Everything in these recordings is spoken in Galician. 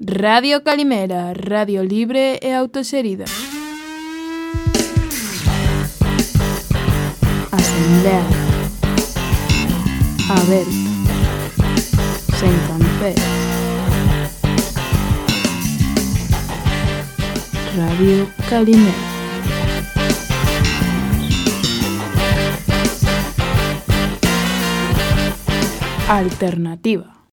Radio Calimera, radio libre e autoserida. Asamblea. Aberta. Sen café. Radio Calimera. Alternativa.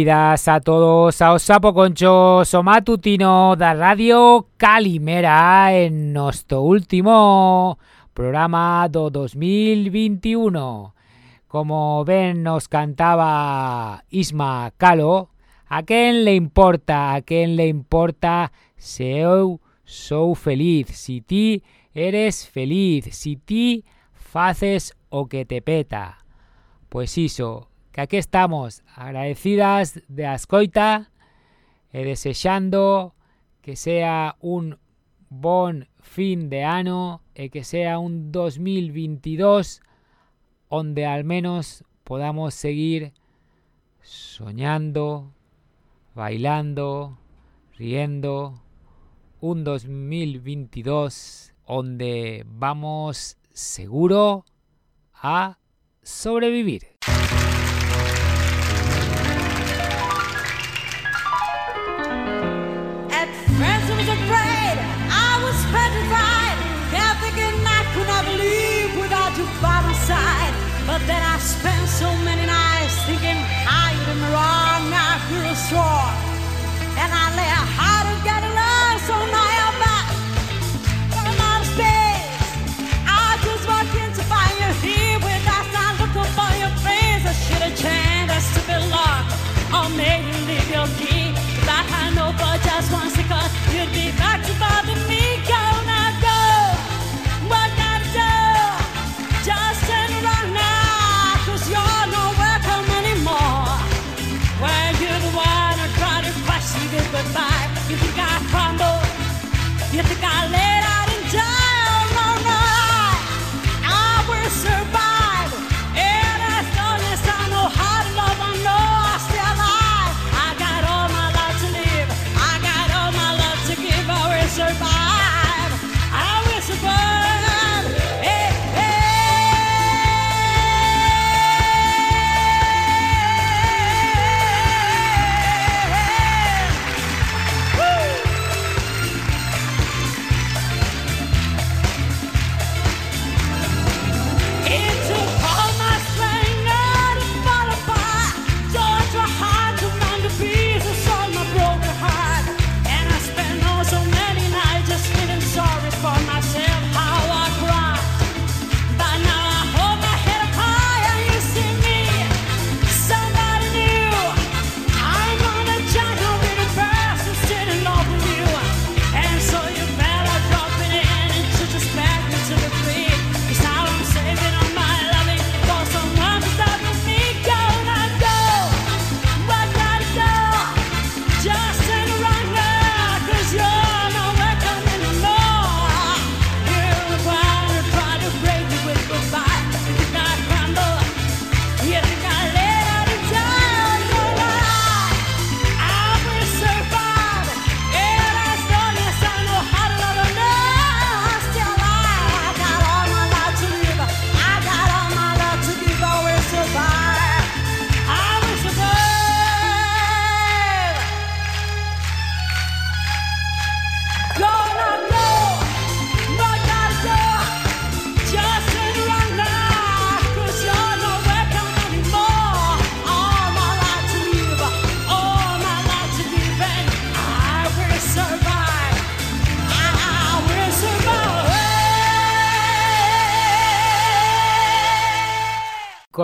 Benvidas a todos ao Sapo Concho o matutino da Radio Calimera en nuestro último programa do 2021. Como ven nos cantaba Isma Calo, a quen le importa, a quen le importa se eu sou feliz, si ti eres feliz, si ti faces o que te peta. Pues eso, que aquí estamos, agradecidas de ascoita e desexando que sea un bon fin de ano e que sea un 2022 donde al menos podamos seguir soñando, bailando, riendo. Un 2022 donde vamos seguro a sobrevivir.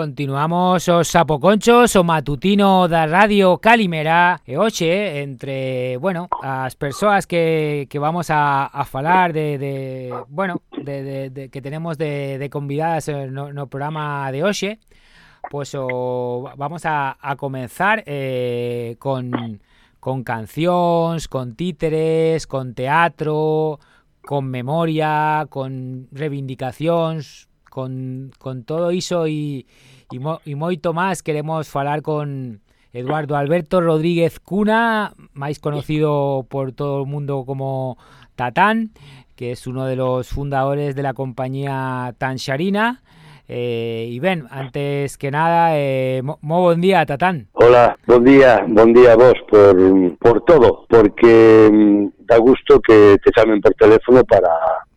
Continuamos os sapoconchos o matutino da Radio Calimera e hoxe entre, bueno, as persoas que, que vamos a, a falar de, bueno, de, que tenemos de, convidadas no, no programa de hoxe pues vamos a, comenzar eh, con, con con títeres, con teatro, con memoria, con reivindicacións, con, con todo iso e, e, mo, e moito máis queremos falar con Eduardo Alberto Rodríguez Cuna, máis conocido por todo o mundo como Tatán, que es uno de los fundadores de la compañía Tansharina. Eh, y ben, antes que nada, eh, mo, mo día, Tatán. Hola, bon día, bon día a vos por, por todo, porque mm, da gusto que te chamen por teléfono para,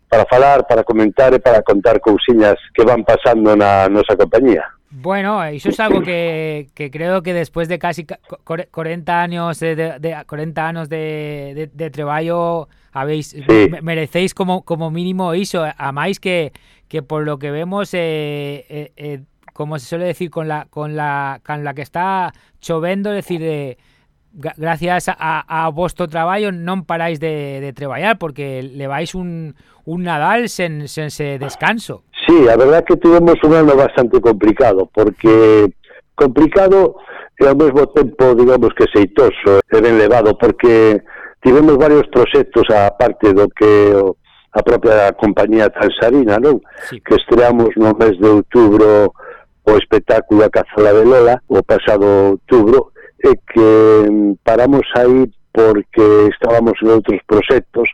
para falar, para comentar e para contar cousiñas que van pasando na nosa compañía. Bueno, eso es algo que, que creo que después de casi ca- co- 40 años de, de- de- 40 años de, de, de traballo habéis me- merecéis como como mínimo iso, a máis que que por lo que vemos eh, eh, eh, como se suele decir con la con la con la que está chovendo, es decir, de gracias a, a vuestro trabajo no paráis de, de trabajar porque le vais un, un Nadal sen, sense descanso. Sí, a verdad que tivemos un ano bastante complicado, porque complicado e ao mesmo tempo, digamos que seitoso e ben levado, porque tivemos varios proxectos a parte do que a propia compañía Transarina, non? Sí. Que estreamos no mes de outubro o espectáculo A Cazola de Lola, o pasado outubro, e que mm, paramos aí porque estábamos en outros proxectos,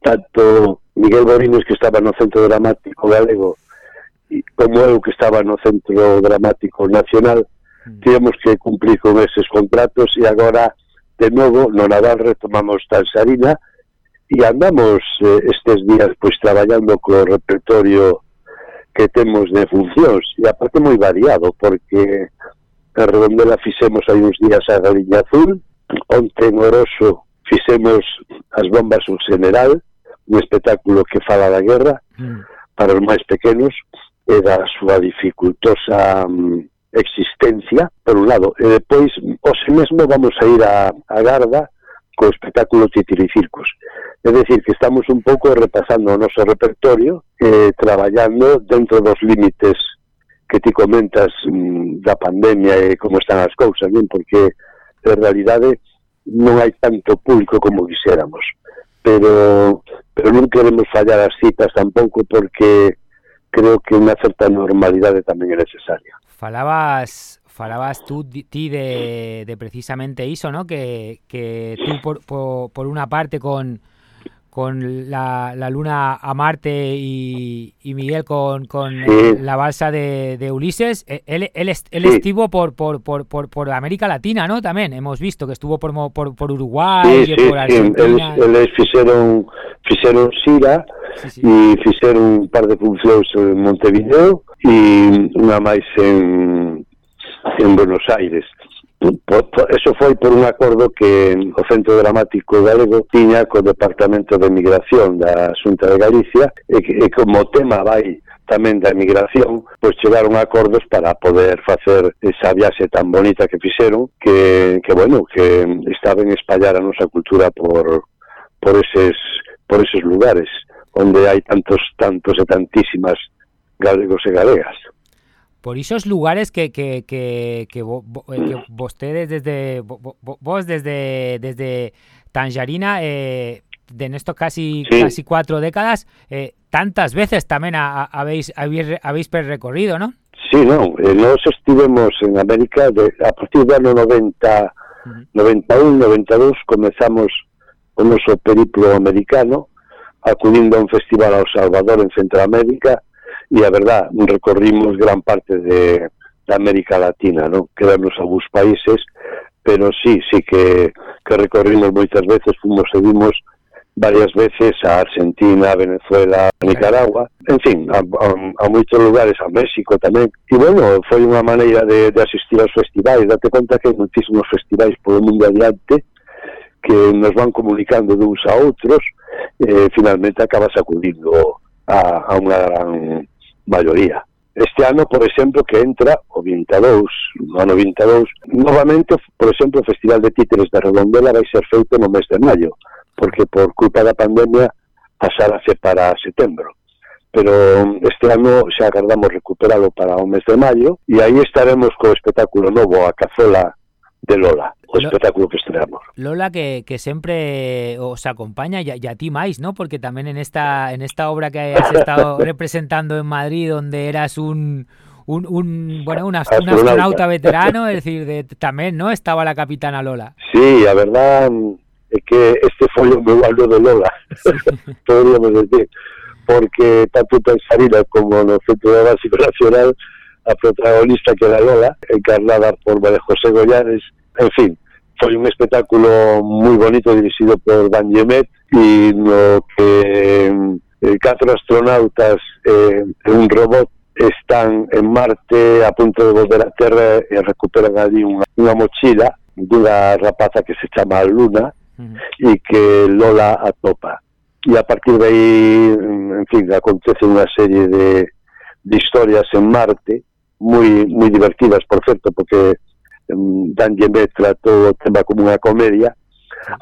tanto Miguel Borines que estaba no Centro Dramático Galego e como eu que estaba no Centro Dramático Nacional mm. tivemos que cumplir con eses contratos e agora de novo no Nadal retomamos Tansarina e andamos eh, estes días pois traballando co repertorio que temos de funcións e aparte moi variado porque a Redondela fixemos hai uns días a Galiña Azul onte en Oroso fixemos as bombas un general un espectáculo que fala da guerra mm. para os máis pequenos e da súa dificultosa um, existencia, por un lado, e depois, hoxe mesmo vamos a ir a, a Garda co espectáculo Titiricircos. É decir, que estamos un pouco repasando o noso repertorio eh, traballando dentro dos límites que ti comentas mm, da pandemia e como están as cousas, non? porque en realidade non hai tanto público como quixéramos pero pero non queremos fallar as citas tampouco porque creo que unha certa normalidade tamén é necesaria. Falabas falabas tú ti de, de precisamente iso, ¿no? Que, que tú por, por, por una parte con con la, la, Luna a Marte y, y Miguel con, con sí. la balsa de, de Ulises, e, él, él, él sí. estuvo por, por, por, por, por América Latina, ¿no? También hemos visto que estuvo por, por, por Uruguay sí, y por Argentina. Sí, eles fixeron, fixeron Sira e fixeron un par de funcións en Montevideo e unha máis en, en Buenos Aires por, por, eso foi por un acordo que o Centro Dramático Galego tiña co Departamento de Migración da Xunta de Galicia e, e como tema vai tamén da emigración, pois chegaron a acordos para poder facer esa viaxe tan bonita que fixeron, que, que bueno, que está ben espallar a nosa cultura por, por, eses, por eses lugares onde hai tantos, tantos e tantísimas galegos e galegas. Por esos lugares que que que que, vo, eh, que desde vos desde desde Tangerina eh, de esto casi sí. casi cuatro décadas eh, tantas veces tamén a, a, habéis habéis habéis recorrido, ¿no? Sí, no, eh, nos estivemos en América de, a partir do ano 90 uh -huh. 91, 92 comezamos o noso periplo americano acudindo a un festival ao Salvador en Centroamérica e a verdad, recorrimos gran parte de, de América Latina, non? Quedamos algúns países, pero sí, sí que, que recorrimos moitas veces, fomos, seguimos varias veces a Argentina, a Venezuela, a Nicaragua, en fin, a, a, a moitos lugares, a México tamén. E bueno, foi unha maneira de, de asistir aos festivais, date conta que hai moitísimos festivais polo mundo adiante que nos van comunicando duns a outros, e eh, finalmente acabas acudindo a, a unha gran maioría. Este ano, por exemplo, que entra o 22, no ano 22, novamente, por exemplo, o Festival de Títeres da Redondela vai ser feito no mes de maio, porque por culpa da pandemia pasarase para setembro pero este ano xa agardamos recuperalo para o mes de maio e aí estaremos co espectáculo novo a cazola de Lola o espectáculo que estrenamos. Lola que, que siempre os acompaña y, y, a ti más, ¿no? Porque también en esta en esta obra que has estado representando en Madrid donde eras un un, un bueno, un, astronauta. un astronauta veterano, es decir, de, tamén, ¿no? Estaba la capitana Lola. Sí, a verdad é que este foi o meu de Lola, sí. podríamos decir, porque tanto en Sarina como no Centro de Básico Nacional a protagonista que era Lola, encarnada por María José Goyares, en fin, foi un espectáculo moi bonito dirixido por Dan Yemet e no que eh, catro astronautas eh, un robot están en Marte a punto de volver a Terra e recuperan ali unha, unha mochila dunha rapaza que se chama Luna uh -huh. e que Lola atopa. E a partir de aí, en fin, acontece unha serie de, de historias en Marte moi moi divertidas, por certo, porque um, Dan Diembe tratou o tema como unha comedia,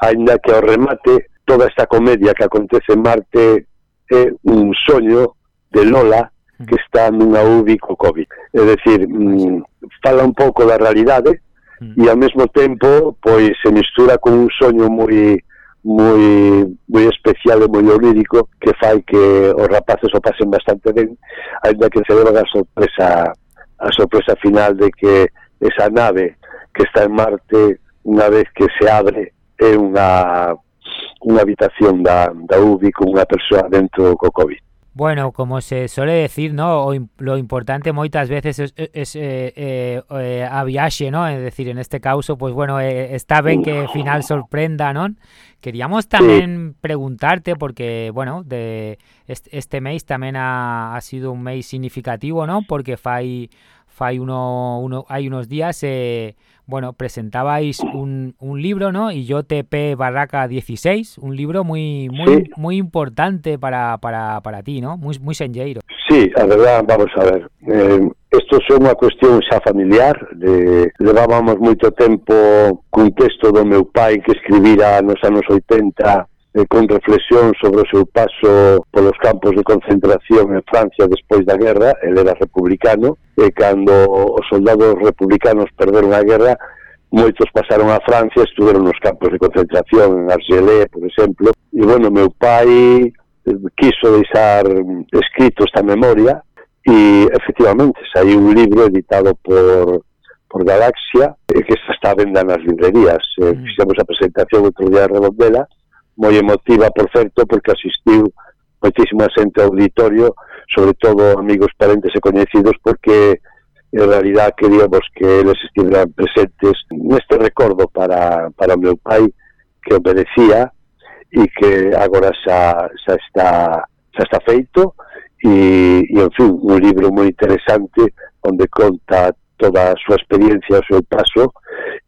aínda que ao remate toda esta comedia que acontece en Marte é un soño de Lola que está nunha UBI co COVID. É dicir, um, fala un pouco da realidade mm. e ao mesmo tempo pois se mistura con un soño moi moi moi especial e moi onírico que fai que os rapaces o pasen bastante ben, ainda que se deba a sorpresa a sorpresa final de que esa nave que está en Marte unha vez que se abre é unha unha habitación da, da UBI con unha persoa dentro co COVID. Bueno, como se suele decir, ¿no? Lo importante muchas veces es, es eh, eh, eh, a ¿no? Es decir, en este caso, pues bueno, está bien que final sorprenda, ¿no? Queríamos también preguntarte, porque, bueno, de este, este mes también ha, ha, sido un mes significativo, ¿no? Porque fai, fai uno, uno, hay unos días, eh, bueno, presentabais un, un, libro, ¿no? Y yo TP Barraca 16, un libro muy muy sí. muy importante para, para, para ti, ¿no? Muy muy senlleiro. Sí, a verdad, vamos a ver. Eh, esto é unha cuestión xa familiar, de, levábamos moito tempo cun texto do meu pai que escribira nos anos 80 eh, con reflexión sobre o seu paso polos campos de concentración en Francia despois da guerra, el era republicano, e cando os soldados republicanos perderon a guerra, moitos pasaron a Francia, estuveron nos campos de concentración, en Argelé, por exemplo, e, bueno, meu pai eh, quiso deixar escrito esta memoria e, efectivamente, saiu un libro editado por por Galaxia, eh, que está a venda nas librerías. Eh, mm. fixemos a presentación outro día de Redondela, moi emotiva, por certo, porque asistiu moitísima xente ao auditorio, sobre todo amigos, parentes e coñecidos, porque en realidad queríamos que eles estiveran presentes neste recordo para, para o meu pai que o merecía e que agora xa, xa, está, xa está feito. E, e, en fin, un libro moi interesante onde conta toda a súa experiencia, o seu paso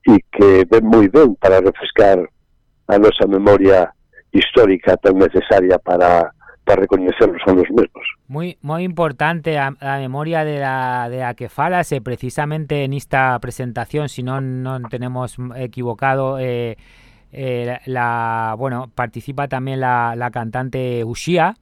e que ven moi ben para refrescar a nosa memoria histórica tan necesaria para para recoñecernos a nos mesmos. Moi moi importante a, a memoria de la, de la que falas, eh, precisamente en esta presentación, si non non tenemos equivocado, eh, eh, la bueno participa también la, la cantante Ushia,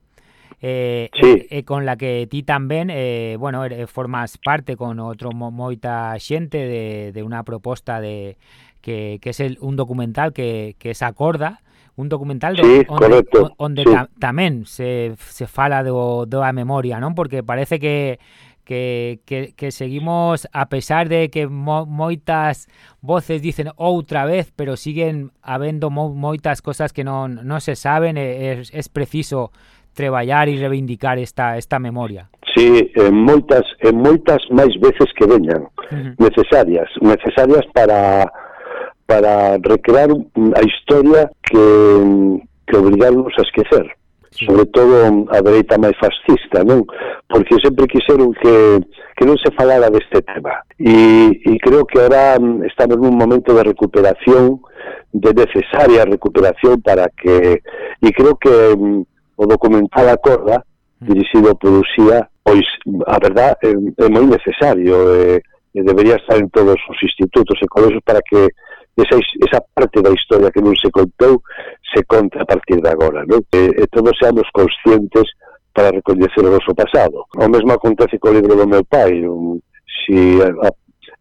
eh, sí. eh, con la que ti tamén eh, bueno, formas parte con outro moita xente de, de unha proposta de que, que es el, un documental que, que se acorda un documental do, sí, onde, correcto, onde sí. ta, tamén se, se fala do, da memoria, non? Porque parece que que, que, que seguimos a pesar de que mo, moitas voces dicen outra vez, pero siguen habendo mo, moitas cosas que non, non se saben, é, é preciso traballar e reivindicar esta esta memoria. Sí, en moitas en moitas máis veces que veñan, uh -huh. necesarias, necesarias para para recrear a historia que, que obrigarnos a esquecer sobre todo a dereita máis fascista, non? Porque sempre quixeron que, que non se falara deste tema. E, e creo que ahora estamos nun momento de recuperación, de necesaria recuperación para que... E creo que um, o documental Acorda, mm. dirixido por Uxía, pois, a verdad, é, é moi necesario, e, e debería estar en todos os institutos e colegios para que esa, esa parte da historia que non se contou se conta a partir de agora, non? E, e todos seamos conscientes para recoñecer o noso pasado. O mesmo acontece co libro do meu pai, un, si, a,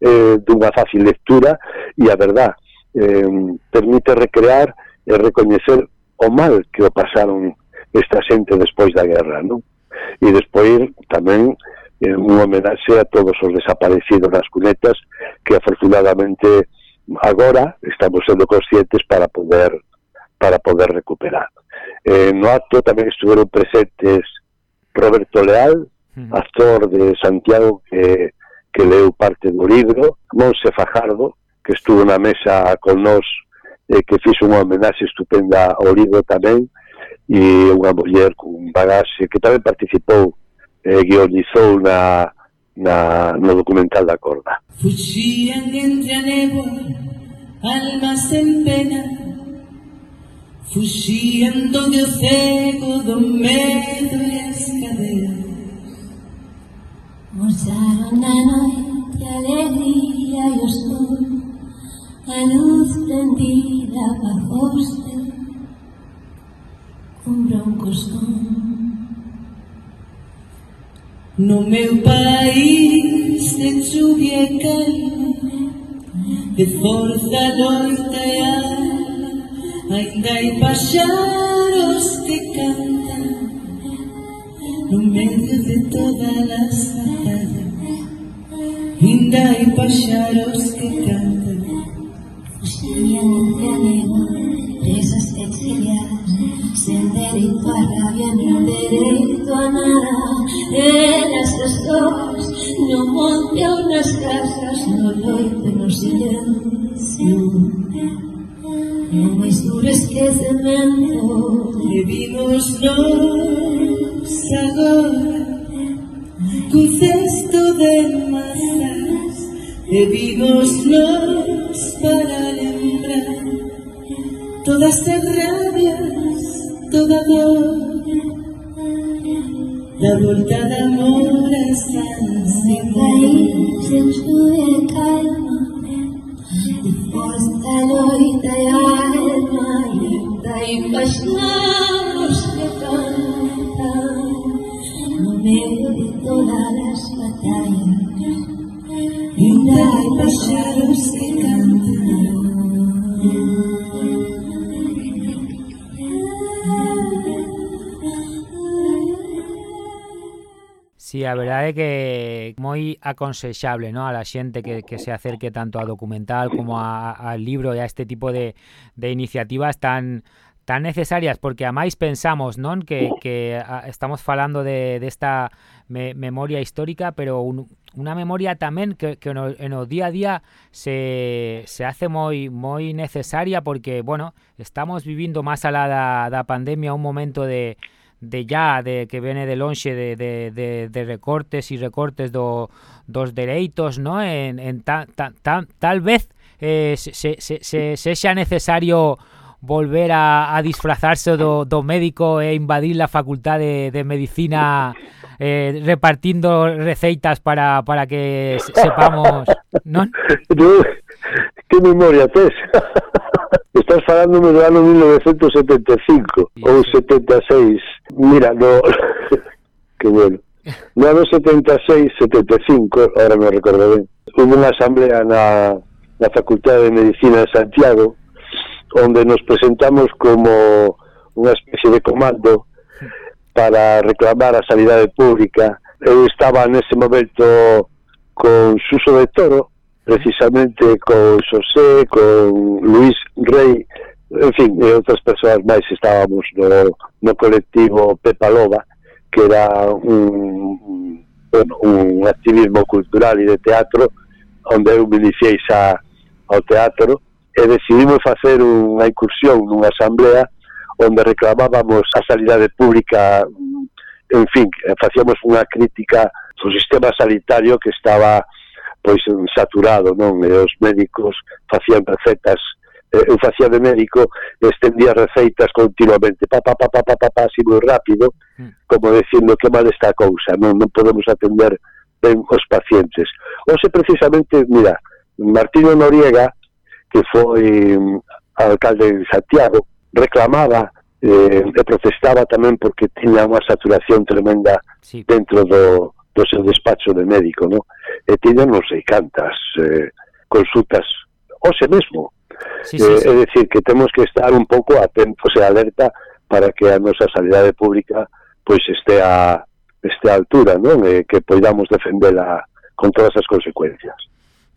eh, dunha fácil lectura e a verdad eh, permite recrear e recoñecer o mal que o pasaron esta xente despois da guerra, non? E despois tamén eh, unha homenaxe a todos os desaparecidos das cunetas que afortunadamente agora estamos sendo conscientes para poder para poder recuperar. Eh, no acto tamén estiveron presentes Roberto Leal, actor de Santiago que, que leu parte do libro, Monse Fajardo, que estuvo na mesa con nós eh, que fixo unha homenaxe estupenda ao libro tamén, e unha muller con bagaxe que tamén participou, eh, guionizou na, na, no documental da corda. Fuxían entre a néboa, almas en pena, fuxían donde o cego do medo e as cadeas. Mostraron na noite a alegría e os dor, a luz tendida bajo usted, un bronco. No meu país de chuvia e calma De forza, loita e alma Ainda hai que cantan. No medio de todas as batallas Ainda hai paxaros que cantan. Presas exiliadas Sen dereito a rabia Nin dereito a nada En as escolas, no monte ou nas casas, no noite, no silencio. No máis duro esquecemento vivimos nos agora cun cesto de masas vivimos nós para lembrar todas as rabias, toda dor La volta d'amor está sin país, e calma, imposta loita y alma, y impasionamos de tormenta, no meio de todas as batalhas, y da y pasaros que. Sí, a verdade é que moi aconsexable ¿no? a la xente que, que se acerque tanto a documental como ao libro e a este tipo de, de iniciativas tan tan necesarias, porque a máis pensamos non que, que a, estamos falando de, de de me, memoria histórica, pero un, memoria tamén que, que no, en o día a día se, se hace moi moi necesaria porque, bueno, estamos vivindo máis alá da, da pandemia un momento de, de ya, de que viene de lonxe de, de, de, de recortes e recortes do, dos dereitos, ¿no? En, en ta, ta, ta, tal vez eh, se, se, se, se xa necesario volver a, a disfrazarse do, do médico e invadir la facultad de, de medicina eh, repartindo receitas para, para que sepamos, non? Que memoria tes? Estás falándome do ano 1975 sí, ou 76. Mira, no... que bueno. No ano 76, 75, ahora me recordo ben, hubo unha asamblea na, na Facultade de Medicina de Santiago onde nos presentamos como unha especie de comando para reclamar a sanidade pública. Eu estaba nese momento con Suso de Toro, precisamente con Xosé, con Luis Rey, en fin, e outras persoas máis estábamos no, no colectivo Pepa Loba, que era un, bueno, un activismo cultural e de teatro, onde eu me iniciei xa ao teatro, e decidimos facer unha incursión nunha asamblea onde reclamábamos a sanidade pública, en fin, facíamos unha crítica ao sistema sanitario que estaba pois saturado, non? E os médicos facían recetas eh, eu facía de médico, estendía receitas continuamente, pa, pa, pa, pa, pa, pa, pa así moi rápido, hmm. como dicindo que mal está a cousa, non, non podemos atender ben os pacientes. Ose precisamente, mira, Martino Noriega, que foi mm, alcalde de Santiago, reclamaba eh, e protestaba tamén porque tiña unha saturación tremenda sí. dentro do, do seu despacho de médico, non? e tiña non sei cantas eh, consultas hoxe mesmo. Sí, sí, eh, sí. Eh, é dicir, que temos que estar un pouco atentos e alerta para que a nosa sanidade pública pois estea este a altura, non? E que poidamos defendela con todas as consecuencias.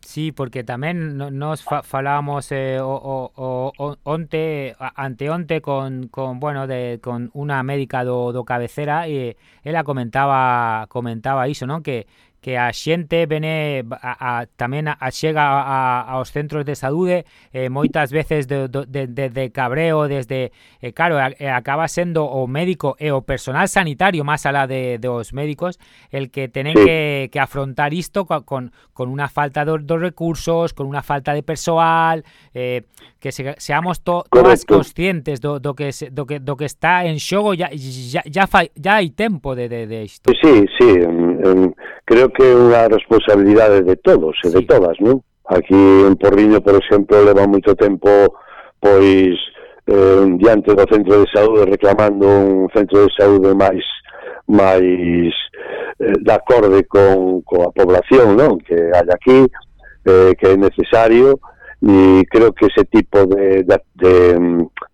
Sí, porque tamén nos fa falábamos eh, o, o, o onte anteonte con, con bueno, de con unha médica do, do cabecera e ela comentaba comentaba iso, non? Que que a xente vene a, a, tamén a, a chega a, a, aos centros de saúde eh, moitas veces de, de, de, de cabreo desde eh, claro a, eh, acaba sendo o médico e o personal sanitario máis alá de, dos médicos el que tenen sí. que, que afrontar isto co, con, con unha falta dos recursos con unha falta de persoal eh, que se, seamos to, todas conscientes do, do, que, do, que, do que está en xogo ya, ya, ya, fa, ya hai tempo de, de, de isto Sí, sí, eh, creo que é unha responsabilidade de todos e sí. de todas, non? Aquí en Porriño, por exemplo, leva moito tempo pois eh, diante do centro de saúde reclamando un centro de saúde máis máis eh, de acorde con, con a población non que hai aquí eh, que é necesario e creo que ese tipo de, de, de,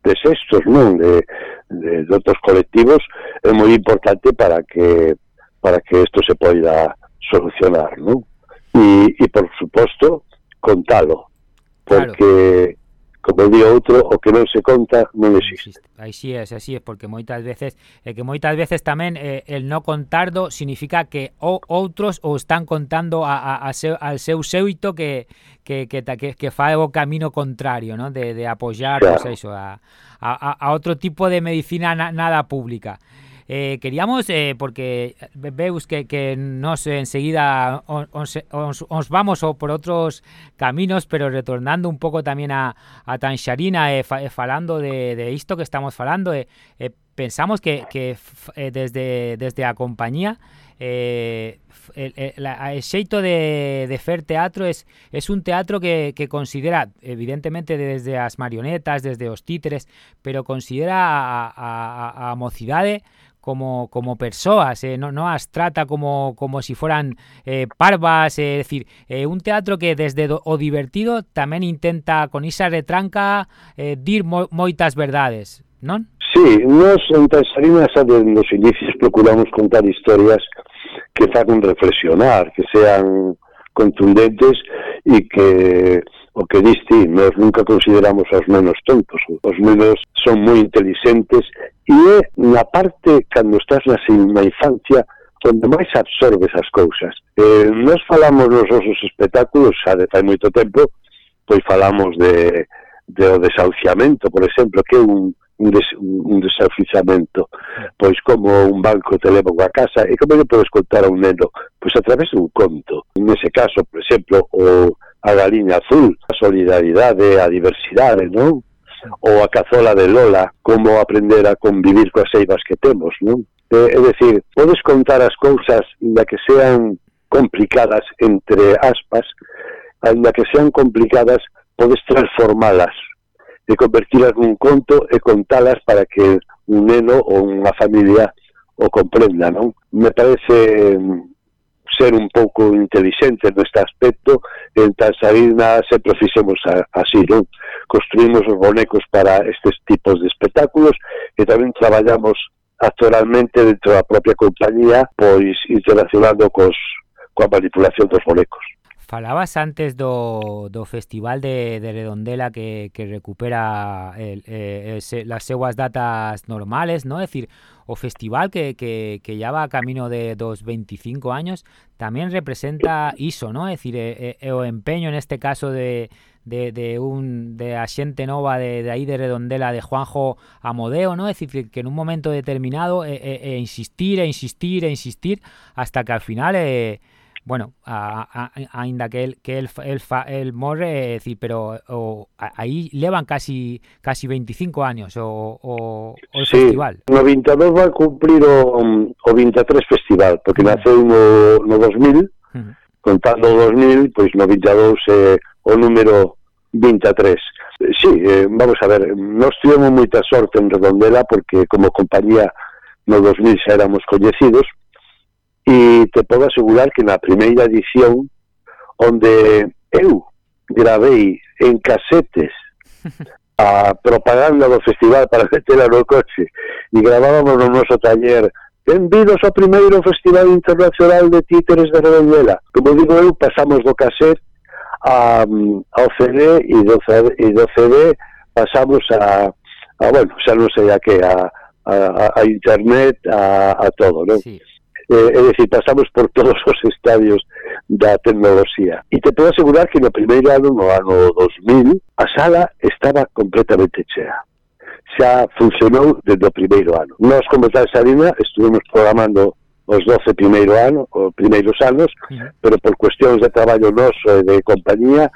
de sextos non de, de, de outros colectivos é moi importante para que para que isto se poida solucionar, non? E, e por suposto, contalo, porque claro como di outro, o que non se conta non existe. Así é, así é, porque moitas veces é que moitas veces tamén eh, el no contardo significa que o outros o están contando a, a, a seu, al seu xeito que que que que, que fae o camino contrario, ¿no? de de apoyar, claro. pues, eso, a, a, a outro tipo de medicina na, nada pública. Eh, queríamos, eh, porque veus que, que nos enseguida os, os, os vamos por outros caminos, pero retornando un pouco tamén a, a Tanxarina e, fa, e falando de, de isto que estamos falando, eh, eh, pensamos que, que eh, desde, desde a compañía eh, el, el, el xeito de, de fer teatro es, es un teatro que, que considera, evidentemente desde as marionetas, desde os títeres, pero considera a, a, a mocidade como, como persoas, eh, non, non as trata como, como si foran eh, parvas, eh, é decir, eh, un teatro que desde do, o divertido tamén intenta con esa retranca eh, dir mo, moitas verdades, non? Sí, nos en Transarina xa desde os inicios procuramos contar historias que fagan reflexionar, que sean contundentes e que o que diste, nós nunca consideramos os menos tontos, os menos son moi inteligentes e é na parte cando estás na, na infancia onde máis absorbes as cousas. Eh, nós falamos nos osos espectáculos, xa de fai moito tempo, pois falamos de, de o desahuciamento, por exemplo, que é un, un, des, un desafiamento pois como un banco te leva a casa e como lle podes contar a un neno pois a través dun conto nese caso, por exemplo, o a galiña azul, a solidaridade, a diversidade, non? Ou a cazola de Lola, como aprender a convivir coas eivas que temos, non? É decir, podes contar as cousas ainda que sean complicadas, entre aspas, ainda que sean complicadas, podes transformalas e convertilas nun conto e contalas para que un neno ou unha familia o comprenda, non? Me parece mm, ser un pouco inteligente neste aspecto, en Tanzarina se fixemos así, non? Construímos os bonecos para estes tipos de espectáculos e tamén traballamos actualmente dentro da propia compañía, pois interaccionando cos, coa manipulación dos bonecos. Falabas antes do, do Festival de, de Redondela que, que recupera el, eh, ese, las seuas datas normales, ¿no? Es decir, o festival que, que, que ya va a camino de dos 25 años también representa iso, ¿no? Es decir, eh, o empeño en este caso de, de, un de Axente Nova de, de, ahí de Redondela de Juanjo Amodeo, ¿no? Es decir, que en un momento determinado eh insistir, e insistir, e insistir hasta que al final eh, bueno, a, a, ainda que el, que el, el, fa, el morre, é dicir, pero o, a, aí levan casi casi 25 años o, o, o sí, festival. no 22 vai cumprir o, o 23 festival, porque naceu no, no 2000, uh -huh. contando o 2000, pois no 22 é eh, o número 23. Sí, eh, vamos a ver, nós tivemos moita sorte en Redondela porque como compañía no 2000 xa éramos coñecidos, E te podo asegurar que na primeira edición, onde eu gravei en casetes a propaganda do festival para metela no coche e gravábamos no noso taller Benvidos ao primeiro Festival Internacional de Títeres de Redondela. Como digo eu, pasamos do cassette a, mm, ao CD e do, e do CD pasamos a, a, bueno, xa non sei a que, a, a, a internet, a, a todo, non? Sí eh, é dicir, pasamos por todos os estadios da tecnoloxía. E te podo asegurar que no primeiro ano, no ano 2000, a sala estaba completamente chea xa funcionou desde o primeiro ano. Nós, como tal Sarina, estuvemos programando os 12 primeiro ano, os primeiros anos, pero por cuestións de traballo noso e de compañía,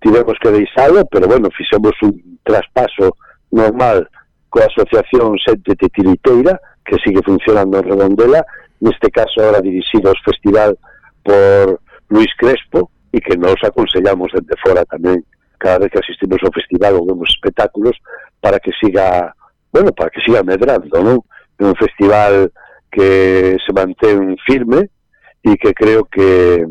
tivemos que deixalo, pero bueno, fixemos un traspaso normal coa asociación Sente Titiriteira, que sigue funcionando en Redondela, neste caso ahora dirixido ao festival por Luis Crespo e que nos aconsellamos dende fora tamén cada vez que asistimos ao festival ou vemos espectáculos para que siga bueno, para que siga medrando non? é un festival que se mantén firme e que creo que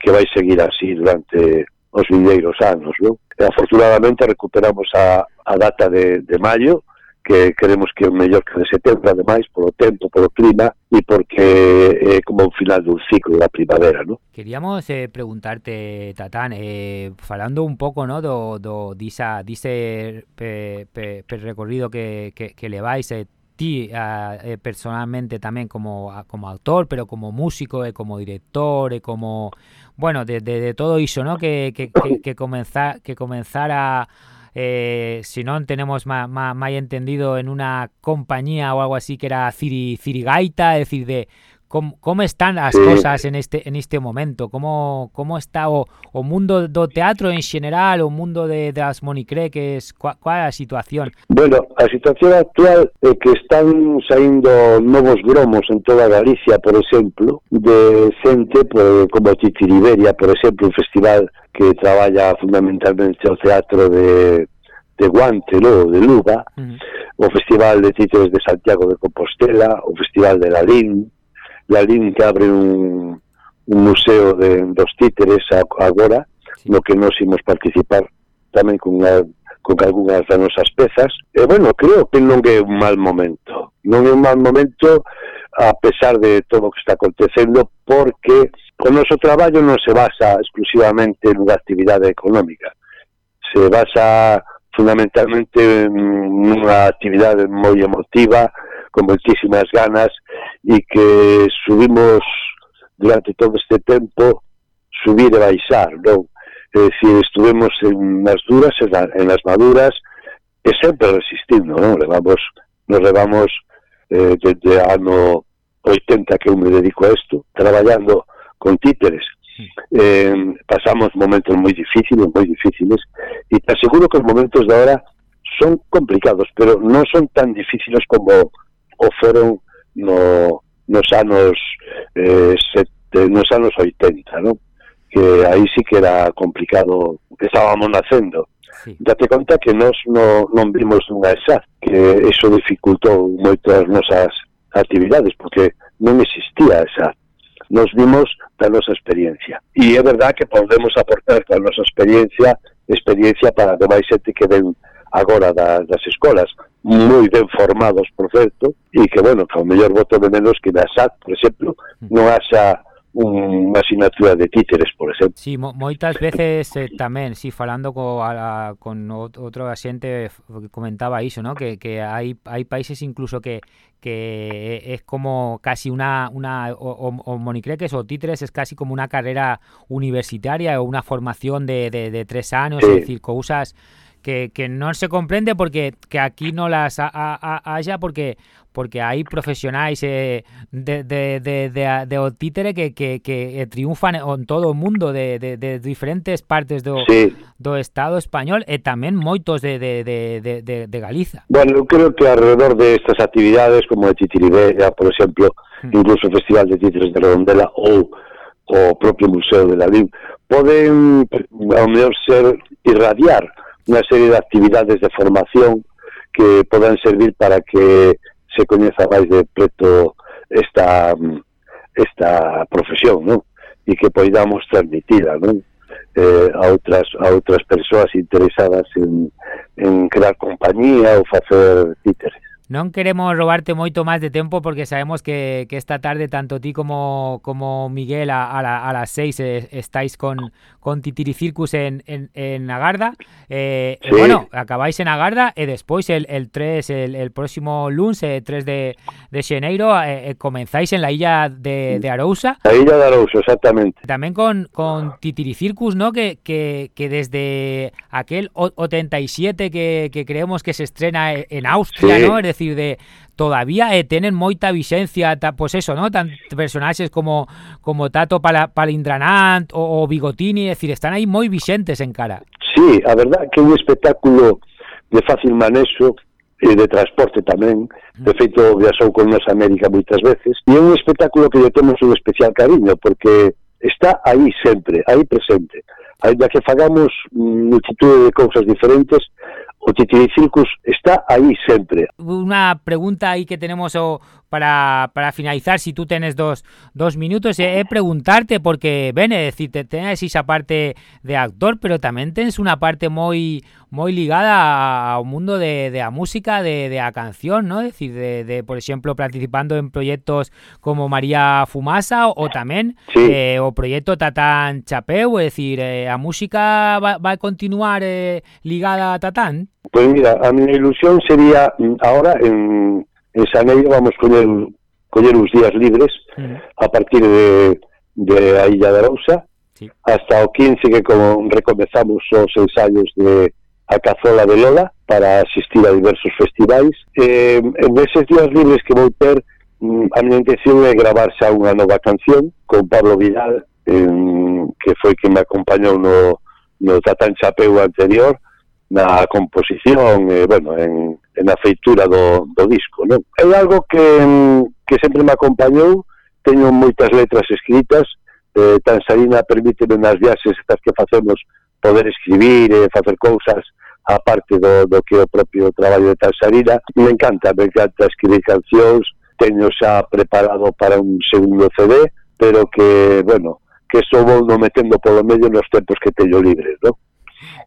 que vai seguir así durante os vindeiros anos non? e afortunadamente recuperamos a, a data de, de maio que queremos que é o mellor que de setembro, ademais, polo tempo, polo clima e porque é como o final dun ciclo da primavera, non? Queríamos eh, preguntarte, Tatán, eh, falando un pouco no, do, do disa, dise pe, pe, pe recorrido que, que, que levais, eh, ti eh, personalmente tamén como como autor, pero como músico, eh, como director, eh, como bueno, de, de, de todo iso, ¿no? Que que que, que comenzar que comenzar a eh, si no tenemos más ma, entendido en una compañía o algo así que era Ciri, Cirigaita, es decir, de Como, como están as sí. cosas en este en este momento? Como como está o, o mundo do teatro en xeral, o mundo de, das monicreques, cual, cual a situación? Bueno, a situación actual é que están saindo novos gromos en toda Galicia, por exemplo, de xente pues, como Titiriberia, por exemplo, un festival que traballa fundamentalmente o teatro de de Guante, ¿no? de Luga, uh -huh. o Festival de Títeres de Santiago de Compostela, o Festival de Lalín, e ali que abre un, un museo de, dos títeres agora, sí. no que nos imos participar tamén con a, con algunhas das nosas pezas, e bueno, creo que non é un mal momento. Non é un mal momento a pesar de todo o que está acontecendo, porque o noso traballo non se basa exclusivamente nunha actividade económica. Se basa fundamentalmente nunha actividade moi emotiva, con moitísimas ganas, e que subimos durante todo este tempo subir e baixar, non? É dicir, estuvemos en nas duras, en, la, en as maduras, e sempre resistindo, non? Levamos, nos levamos eh, desde ano 80 que eu me dedico a isto, traballando con títeres, eh, pasamos momentos moi difíciles, moi difíciles, e te aseguro que os momentos de ahora son complicados, pero non son tan difíciles como o foron no, nos anos eh, sete, nos anos 80, non? que aí sí que era complicado que estábamos nacendo. Sí. Date conta que nós no, non vimos unha ESAD, que eso dificultou moito as nosas actividades, porque non existía esa nos vimos da nosa experiencia. E é verdad que podemos aportar da nosa experiencia experiencia para demais xente que ven agora das, das escolas. Moi ben formados, por certo, e que, bueno, que ao mellor voto de menos que na SAT, por exemplo, non haxa un, unha asignatura de títeres, por exemplo. Sí, mo moitas veces eh, tamén, sí, falando co, a, con outro xente que comentaba iso, ¿no? Que, que hai, hai países incluso que que é- es como casi una, una o, o, monicreques o títeres es casi como una carrera universitaria o una formación de, de, de tres años, Sí. es decir, cousas que, que non se comprende porque que aquí non las a, a, a, haya porque porque hai profesionais eh, de, de, de, de, de o títere que, que, que triunfan en todo o mundo de, de, de diferentes partes do, sí. do Estado español e tamén moitos de, de, de, de, de Galiza. Bueno, eu creo que alrededor de estas actividades como de Titiribella, por exemplo, mm. incluso o Festival de Títeres de Redondela ou o propio Museo de la poden, ao mellor, ser irradiar unha serie de actividades de formación que podan servir para que se coñeza máis de preto esta mm, esta profesión, non? E que poidamos transmitila, non? Eh, a outras a outras persoas interesadas en, en crear compañía ou facer títeres. Non queremos robarte moito máis de tempo porque sabemos que, que esta tarde tanto ti como, como Miguel a, a, la, a las seis eh, estáis con, con Titiricircus en, en, en Agarda. Eh, Sí. bueno, acabáis en Agarda e despois el, el 3, el, el próximo lunes, eh, 3 de, de xeneiro, eh, eh, comenzáis en la illa de, de Arousa. A Illa de Arouso, exactamente. Tamén con, con Titiricircus, ¿no? Que, que, que desde aquel o- 87 que, que creemos que se estrena e- en Austria, Sí. ¿no? Es decir, de todavía eh, tenen moita vixencia, ta, pues eso, ¿no? Tan personaxes como como Tato para Palindranant o, o Bigotini, es decir, están aí moi vixentes en cara. Sí, a verdad que un espectáculo de fácil manexo e de transporte tamén, de feito viaxou con nos América moitas veces, e é un espectáculo que lle temos un especial cariño, porque está aí sempre, aí presente. Ainda que fagamos multitud de cousas diferentes, o Titiricircus está aí sempre. Unha pregunta aí que tenemos o, para, para finalizar, si tú tienes dos, dos minutos, é, é preguntarte, porque, ben, é decir, te, tens esa parte de actor, pero tamén tens unha parte moi moi ligada ao mundo de, de a música, de, de a canción, ¿no? Es decir, de, de, por exemplo, participando en proxectos como María Fumasa o, o tamén Sí. eh, o proxecto Tatán Chapeu, é dicir, eh, a música vai, vai continuar eh, ligada a Tatán? Pois mira, a miña ilusión sería mm, ahora en, en Xaneiro vamos coñer, coñer uns días libres a partir de, de a Illa de Arousa sí. hasta o 15 que como recomezamos os ensaios de a Cazola de Lola para asistir a diversos festivais eh, en eses días libres que vou ter mm, a miña intención é gravar xa unha nova canción con Pablo Vidal eh, que foi quen me acompañou no, no Tatán Chapeu anterior na composición e, bueno, en, en a feitura do, do disco, non? É algo que, que sempre me acompañou, teño moitas letras escritas, eh, Tansarina permíteme nas viaxes estas que facemos poder escribir e eh, facer cousas a parte do, do que é o propio traballo de Tansarina. Me encanta, me encanta escribir cancións, teño xa preparado para un segundo CD, pero que, bueno, que só vou no metendo polo medio nos tempos que teño libres, non?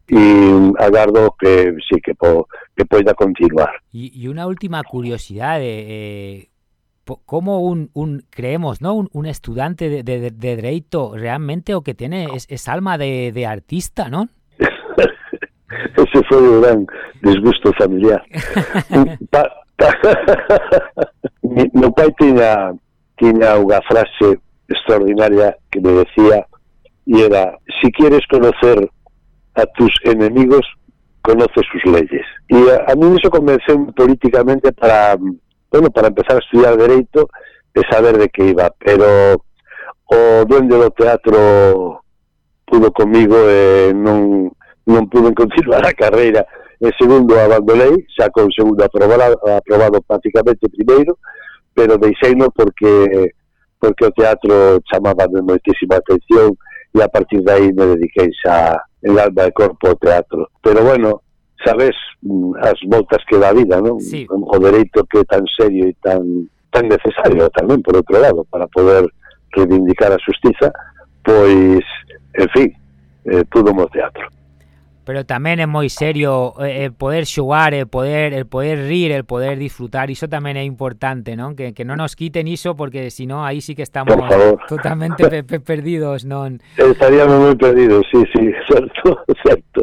E agardo que sí, que, po, que poida continuar. Y, y una última curiosidad, eh, eh, po- ¿cómo un, un creemos, no, un, un estudiante de, de, de derecho realmente o que tiene es, es alma de, de artista, ¿no? Ese foi o gran desgusto familiar. pa, pa, mi, meu pai tiña, tiña unha frase extraordinaria que me decía y era, si quieres conocer a tus enemigos conoce sus leyes. Y a, a mí eso convenceu políticamente para, bueno, para empezar a estudiar Dereito e saber de que iba, pero o duende do teatro pudo comigo e non, non pude continuar a carreira En segundo abandonei, xa con segundo aprobado, aprobado prácticamente primeiro, pero deixeino porque porque o teatro chamaba de moitísima atención e a partir de aí me dediquei xa en alma e corpo ao teatro. Pero bueno, sabes mm, as voltas que dá a vida, non? Sí. O dereito que é tan serio e tan tan necesario tamén, por outro lado, para poder reivindicar a justiza, pois, en fin, eh, pudo mo teatro pero tamén é moi serio eh, eh, poder xogar, el poder el poder rir, el poder disfrutar, iso tamén é importante, non? Que, que non nos quiten iso porque senón aí sí que estamos totalmente pe, pe perdidos, non? Estaríamos moi perdidos, sí, sí, certo, certo.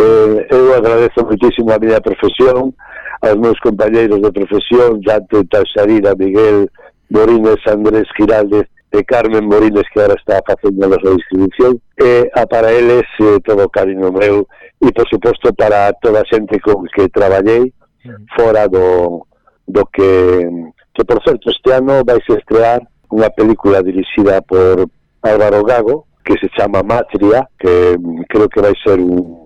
Eh, eu agradezo muitísimo a miña profesión, aos meus compañeiros de profesión, Dante Taxarira, Miguel Morines, Andrés Giraldez, de Carmen Morines que ahora está facendo a súa distribución e a para eles eh, todo o cariño meu e por suposto para toda a xente con que traballei fora do, do que que por certo este ano vais estrear unha película dirixida por Álvaro Gago que se chama Matria que mm, creo que vai ser un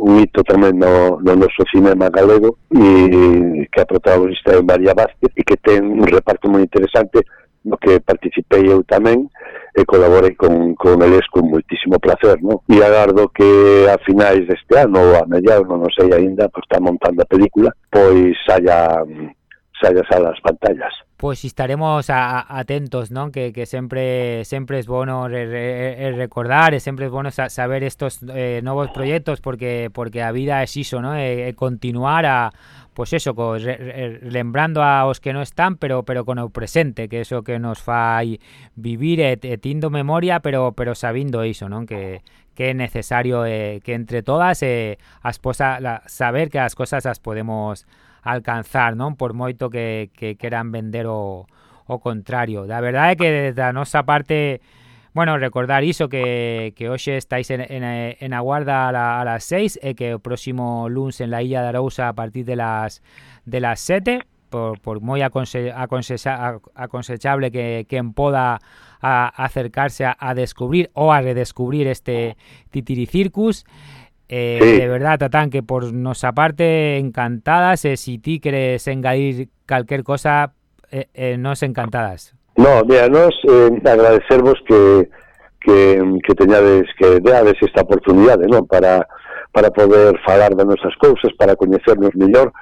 un hito tamén no, no noso cinema galego e que a protagonista é María Vázquez e que ten un reparto moi interesante no que participei eu tamén e colaborei con, con eles con moitísimo placer, non? E agardo que a finais deste ano, ou a mellor, non sei aínda, pois está montando a película, pois haya mm, a las pantallas. Pois estaremos a, atentos, non? Que, que sempre sempre es bueno re, re, recordar, e sempre es bueno sa, saber estos eh, novos proxectos porque porque a vida é iso, non? E, e continuar a pois eso, lembrando a os que non están, pero pero con o presente, que eso que nos fai vivir e, e tindo memoria, pero pero sabindo iso, non? Que que é necesario eh, que entre todas eh, as posa, la, saber que as cosas as podemos alcanzar, non? Por moito que, que queran vender o, o contrario. Da verdade é que desde a nosa parte Bueno, recordar iso que, que hoxe estáis en, en, en aguarda a, la, a las 6 e que o próximo lunes en la Illa de Arousa a partir de las de las 7 por, por moi aconse, aconsecha, aconsechable que, quen poda a, acercarse a, a descubrir ou a redescubrir este Titiricircus Circus Eh, sí. De verdad, Tatán, que por nosa parte encantadas, eh, si ti queres engadir calquer cosa, eh, eh nos encantadas. No, mira, nos eh, agradecervos que, que, que teñades que deades esta oportunidade, non? Para, para poder falar de nosas cousas, para coñecernos mellor,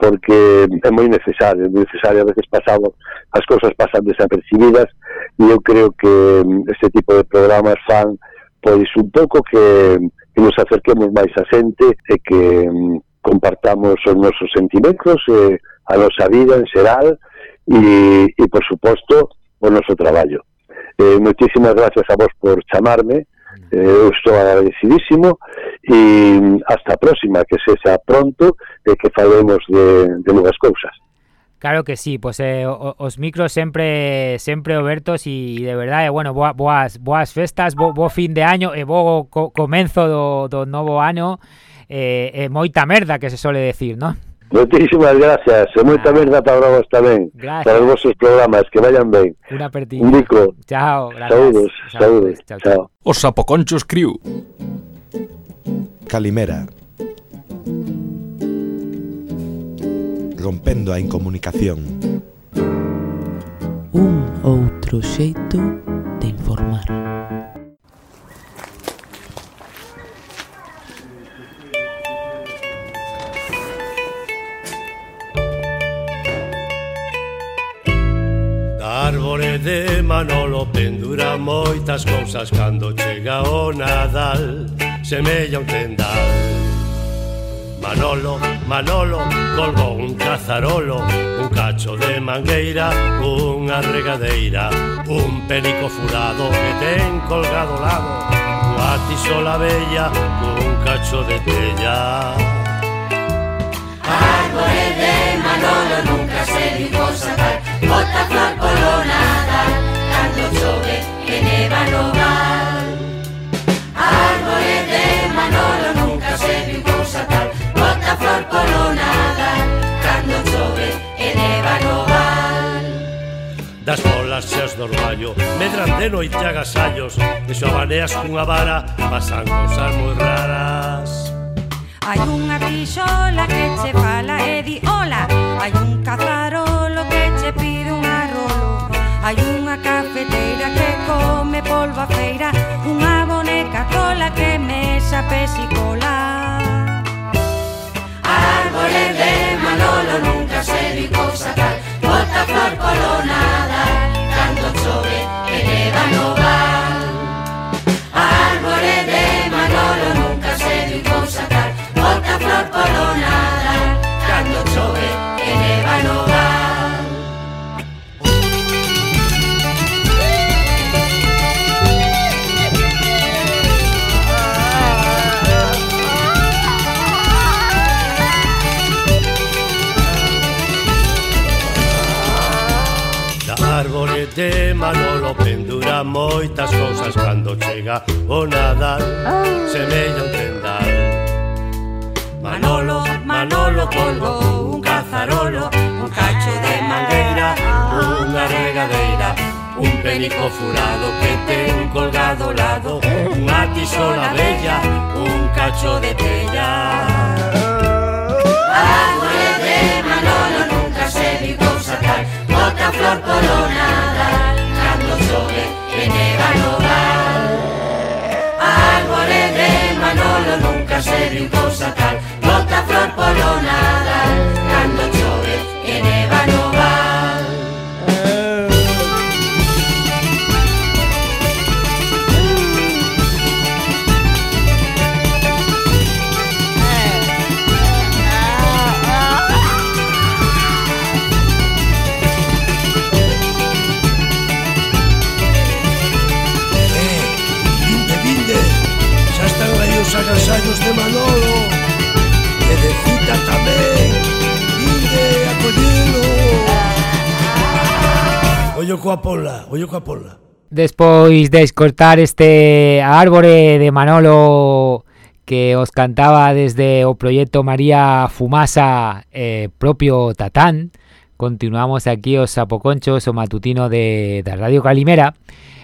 porque é moi necesario, é necesario, a veces pasamos, as cousas pasan desapercibidas, e eu creo que este tipo de programas fan, pois, un pouco que que nos acerquemos máis a xente e que mm, compartamos os nosos sentimentos e a nosa vida en xeral e, e por suposto, o noso traballo. Eh, moitísimas gracias a vos por chamarme, eh, eu estou agradecidísimo e mm, hasta a próxima, que sexa pronto e que falemos de, de novas cousas. Claro que sí, pues eh, os micros sempre sempre obertos e de verdade, eh, bueno, boas boas festas, bo, bo fin de año e bo co, comenzo do, do novo ano eh, e moita merda que se sole decir, ¿no? Moitísimas gracias e moita ah. merda para vos tamén gracias. para os vosos programas, que vayan ben Un apertina. Un rico Chao, gracias Saúdos, saúdos, saúdos. Chao, chao. Os Sapoconchos Crew Calimera rompendo a incomunicación. Un outro xeito de informar. Da árbore de Manolo pendura moitas cousas Cando chega o Nadal Semella un tendal Manolo, Manolo, colgou un cazarolo Un cacho de mangueira, unha regadeira Un penico furado que ten colgado lado Unha tisola bella cun cacho de tella. Árbore de Manolo nunca se dijo sacar Bota flor polo nadal Cando chove que neva no va flor coronada Cando chove e neva no val Das bolas xas do orballo Medran de noite agasallos E xoabaneas cunha vara Pasan cosas moi raras. Hai unha grixola que che fala e di hola Hai un cazarolo que che pide un arrolo. Hai unha cafeteira que come polvo a feira Unha boneca cola que mexa pesico xel e cousa tal Bota flor colonada o Nadal semella un tendal Manolo, Manolo colgou un cazarolo Un cacho de mangueira, unha regadeira Un penico furado que ten colgado ao lado Unha tisola bella, un cacho de tella A de Manolo nunca se ligou sacar Bota flor por Nadal, cando chove e neva no bar nunca se viu cousa tal Bota flor polo Nadal Cando chove. Agasallos de Manolo E de cita tamén Vinde a collelo Ollo coa pola, pola Despois de escortar este árbore de Manolo que os cantaba desde o proxecto María Fumasa eh, propio Tatán Continuamos aquí os Sapoconchos, o matutino de, da Radio Calimera.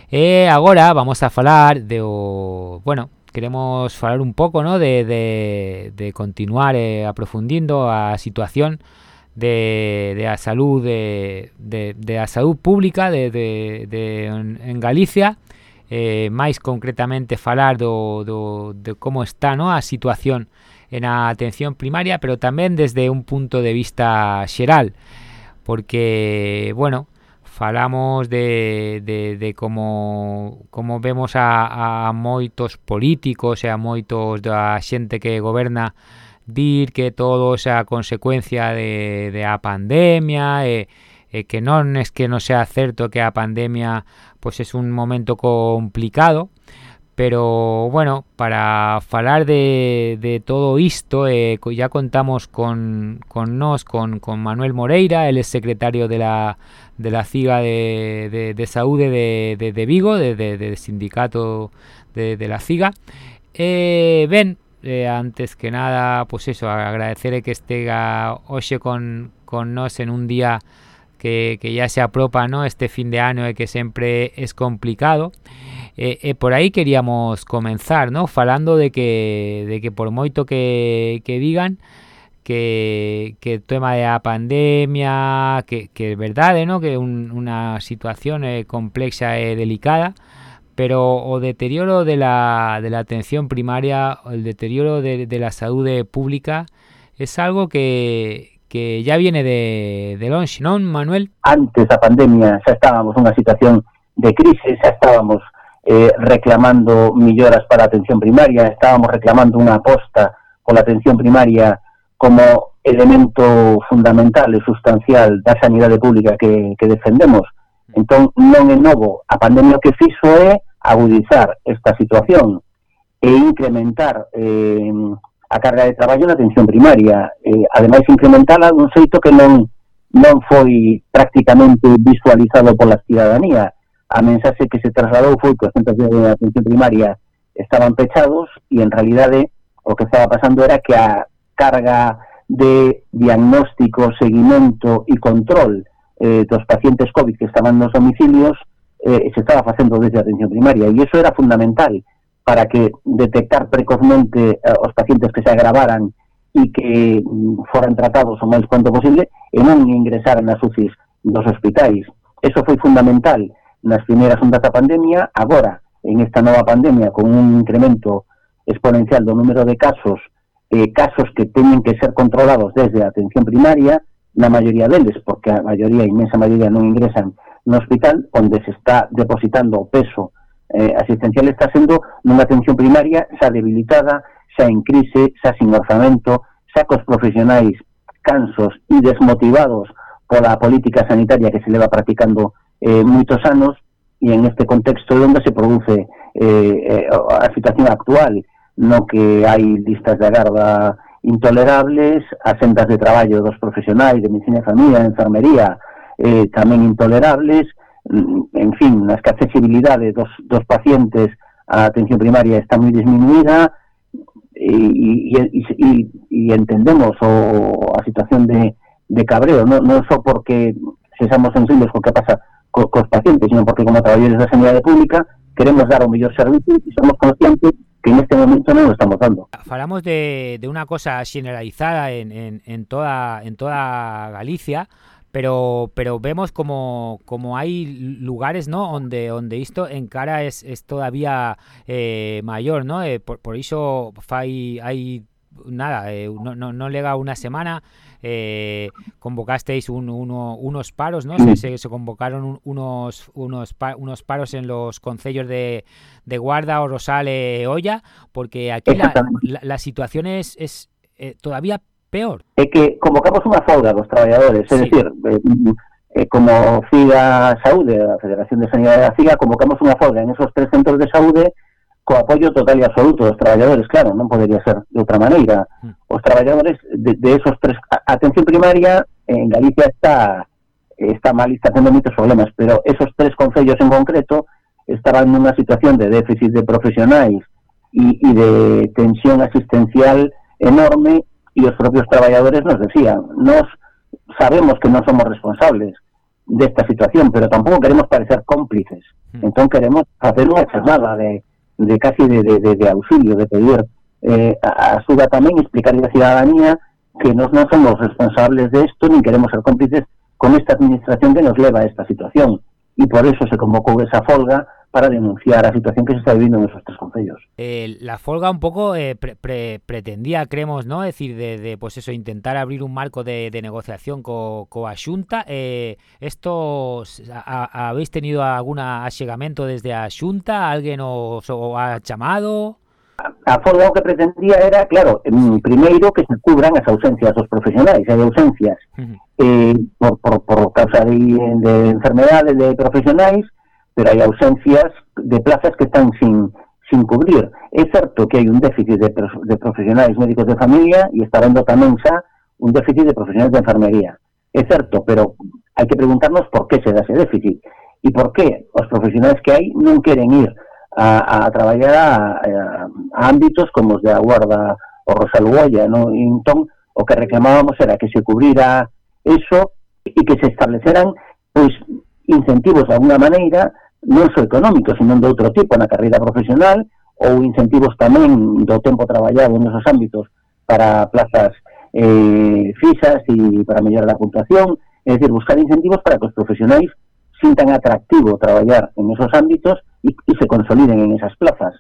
E agora vamos a falar de o, bueno, queremos falar un pouco ¿no? de, de, de continuar eh, aprofundindo a situación de, de a saúde de, de, de a saúde pública de, de, de en, en Galicia eh, máis concretamente falar do, do, de como está ¿no? a situación en a atención primaria pero tamén desde un punto de vista xeral porque, bueno, falamos de, de, de como, como vemos a, a moitos políticos e a moitos da xente que goberna dir que todo é a consecuencia de, de a pandemia e, e que non es que non sea certo que a pandemia pois es é un momento complicado, pero bueno, para falar de, todo isto eh, ya contamos con, nos, con, Manuel Moreira, el es secretario de la, de la CIGA de, de, de Saúde de, de, Vigo, de, de, de sindicato de, la CIGA. Eh, ben, eh, antes que nada, pues eso, agradecer que estega hoxe con, con nos en un día que, que ya se apropa ¿no? este fin de año e que siempre es complicado. Eh, eh, por aí queríamos comenzar, ¿no? Falando de que, de que por moito que, que digan que, que o tema da pandemia, que, que é verdade, ¿no? Que un, unha situación eh, complexa e delicada, pero o deterioro de la, de la atención primaria, el deterioro de, de la salud pública, es algo que, que ya viene de, de longe, non, Manuel? Antes da pandemia xa estábamos nunha situación de crise, xa estábamos eh, reclamando milloras para a atención primaria, estábamos reclamando unha aposta pola atención primaria como elemento fundamental e sustancial da sanidade pública que, que defendemos. Entón, non é novo. A pandemia que fixo é agudizar esta situación e incrementar eh, a carga de traballo na atención primaria. Eh, ademais, incrementala dun xeito que non non foi prácticamente visualizado pola cidadanía a mensaxe que se trasladou foi que os centros de atención primaria estaban pechados e en realidade o que estaba pasando era que a carga de diagnóstico, seguimento e control eh, dos pacientes COVID que estaban nos domicilios eh, se estaba facendo desde a atención primaria e iso era fundamental para que detectar precozmente eh, os pacientes que se agravaran e que mm, foran tratados o máis pronto posible e non ingresaran nas UCIs dos hospitais. Eso foi fundamental nas primeiras ondas da pandemia, agora, en esta nova pandemia, con un incremento exponencial do número de casos, eh, casos que teñen que ser controlados desde a atención primaria, na maioría deles, porque a maioría, a inmensa maioría, non ingresan no hospital, onde se está depositando o peso eh, asistencial está sendo nunha atención primaria xa debilitada, xa en crise, xa sin orzamento, xa cos profesionais cansos e desmotivados pola política sanitaria que se leva practicando eh, moitos anos e en este contexto onde se produce eh, eh, a situación actual no que hai listas de agarda intolerables, as sendas de traballo dos profesionais de medicina e familia, enfermería, eh, tamén intolerables, mm, en fin, a accesibilidade dos, dos pacientes a atención primaria está moi disminuída e, e, e, e, entendemos o, a situación de, de cabreo, non, non só porque se somos sensibles co que pasa co, pacientes, sino porque como traballadores da sanidade pública queremos dar o mellor servicio e somos conscientes que en este momento non lo estamos dando. Falamos de, de unha cosa generalizada en, en, en, toda, en toda Galicia, pero pero vemos como como hay lugares no onde onde isto encara es, es todavía eh, mayor no eh, por, por iso fai hai nada eh, no, no, no lega unha semana eh, convocasteis un, uno, unos paros, ¿no? Se, se, se convocaron un, unos, unos, pa, unos paros en los concellos de, de Guarda, Orosal Olla, porque aquí la, la, la situación es, es eh, todavía peor. É que convocamos unha folga dos traballadores, sí. é dicir, eh, eh, como FIGA Saúde, a Federación de Sanidade da FIGA, convocamos unha folga en esos tres centros de saúde co apoio total e absoluto dos traballadores, claro, non podería ser de outra maneira. Mm. Os traballadores de, de esos tres... A atención primaria en Galicia está está mal e está tendo moitos problemas, pero esos tres concellos en concreto estaban nunha situación de déficit de profesionais e, e de tensión asistencial enorme e os propios traballadores nos decían, nos sabemos que non somos responsables desta situación, pero tampouco queremos parecer cómplices. Mm. Entón queremos facer unha chamada de de casi de, de, de auxilio, de pedir eh, a, a súa tamén explicarle a cidadanía que nós non somos responsables de isto, nin queremos ser cómplices con esta administración que nos leva a esta situación. E por eso se convocou esa folga para denunciar a situación que se está vivindo en esos tres concellos. Eh, la folga un pouco eh, pre, pre, pretendía, creemos, ¿no? Es decir, de, de pues eso, intentar abrir un marco de, de negociación co, coa Xunta. Eh, esto, a, habéis tenido alguna achegamento desde a Xunta? Alguén os, os ha chamado? A folga o que pretendía era, claro, primeiro que se cubran as ausencias dos profesionais, hai ausencias uh -huh. eh, por, por, por causa de, de enfermedades de profesionais, pero hai ausencias de plazas que están sin, sin cubrir. É certo que hai un déficit de, de profesionais médicos de familia e está vendo tamén xa un déficit de profesionais de enfermería. É certo, pero hai que preguntarnos por que se dá ese déficit e por que os profesionais que hai non queren ir a, a traballar a, a, a ámbitos como os de Guarda o Rosalguoia, non? E entón, o que reclamábamos era que se cubrira eso e que se estableceran pois incentivos de alguna maneira non só económicos, sino de outro tipo na carreira profesional ou incentivos tamén do tempo traballado nos ámbitos para plazas eh, fixas e para mellorar a puntuación, é dicir, buscar incentivos para que os profesionais sintan atractivo traballar en esos ámbitos e, e se consoliden en esas plazas.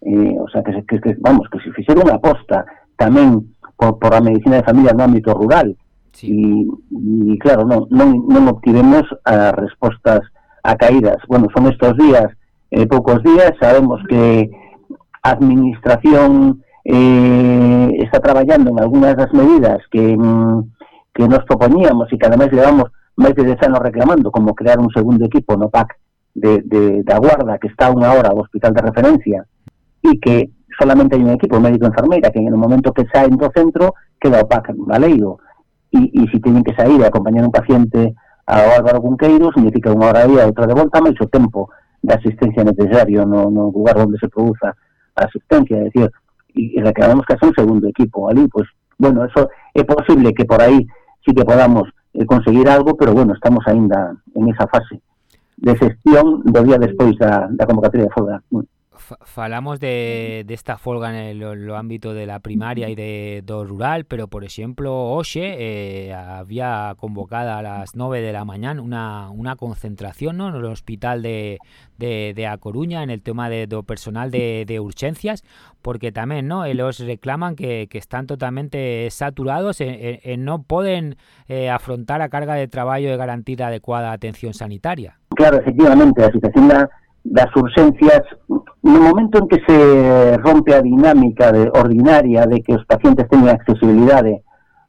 Eh, o sea, que, que, que vamos, que se fixera unha aposta tamén por, por a medicina de familia no ámbito rural, Sí. E, e claro, non, non, non obtivemos as respostas a caídas. Bueno, son estos días, eh, poucos días, sabemos que administración eh, está traballando en algunhas das medidas que, mm, que nos propoñíamos e cada mes levamos máis de 10 anos reclamando, como crear un segundo equipo no PAC de, de, da Guarda, que está unha hora do hospital de referencia, e que solamente hai un equipo médico-enfermeira que en el momento que saen do centro queda o PAC valeiro, e, e se teñen que sair e acompañar un paciente ao Álvaro Cunqueiro significa unha hora e outra de volta máis o tempo de asistencia necesario no, no lugar onde se produza a asistencia, é dicir, e reclamamos que haxa un segundo equipo ali, pois, bueno, eso é posible que por aí sí que podamos eh, conseguir algo, pero bueno, estamos aínda en esa fase de xestión do día despois da, da convocatoria de folga. Falamos de, de esta folga en el, lo ámbito de la primaria y de do rural, pero por ejemplo, Oxe eh, había convocado a las 9 de la mañana una, una concentración ¿no? en el hospital de, de, de A Coruña en el tema de do personal de, de urgencias, porque tamén no ellos reclaman que, que están totalmente saturados e, e, e non poden eh, afrontar a carga de traballo e garantir a adecuada atención sanitaria. Claro, efectivamente, a situación da das urxencias no momento en que se rompe a dinámica de, ordinaria de que os pacientes teñen accesibilidade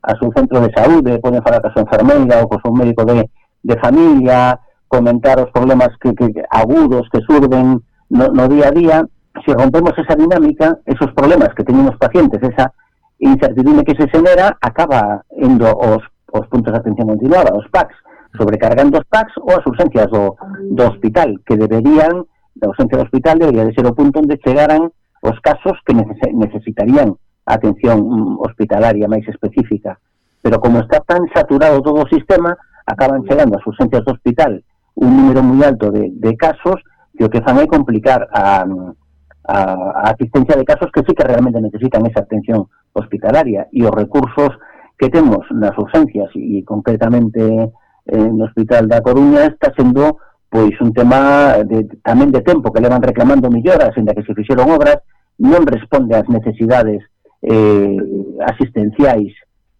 a seu centro de saúde, poden falar a súa enfermeira ou co seu médico de, de familia, comentar os problemas que, que agudos que surden no, no día a día, se rompemos esa dinámica, esos problemas que teñen os pacientes, esa incertidumbre que se xenera, acaba indo os, os puntos de atención continuada, os PACs, sobrecargando os PACs ou as urxencias do, do hospital, que deberían, da urxencia do hospital debería de ser o punto onde chegaran os casos que necesitarían atención mm, hospitalaria máis específica. Pero como está tan saturado todo o sistema, acaban chegando as urxencias do hospital un número moi alto de, de casos que o que fan é complicar a, a, a asistencia de casos que sí que realmente necesitan esa atención hospitalaria e os recursos que temos nas urxencias e concretamente eh, no Hospital da Coruña está sendo pois un tema de, tamén de tempo que levan reclamando melloras, en que se fixeron obras, non responde ás necesidades eh, asistenciais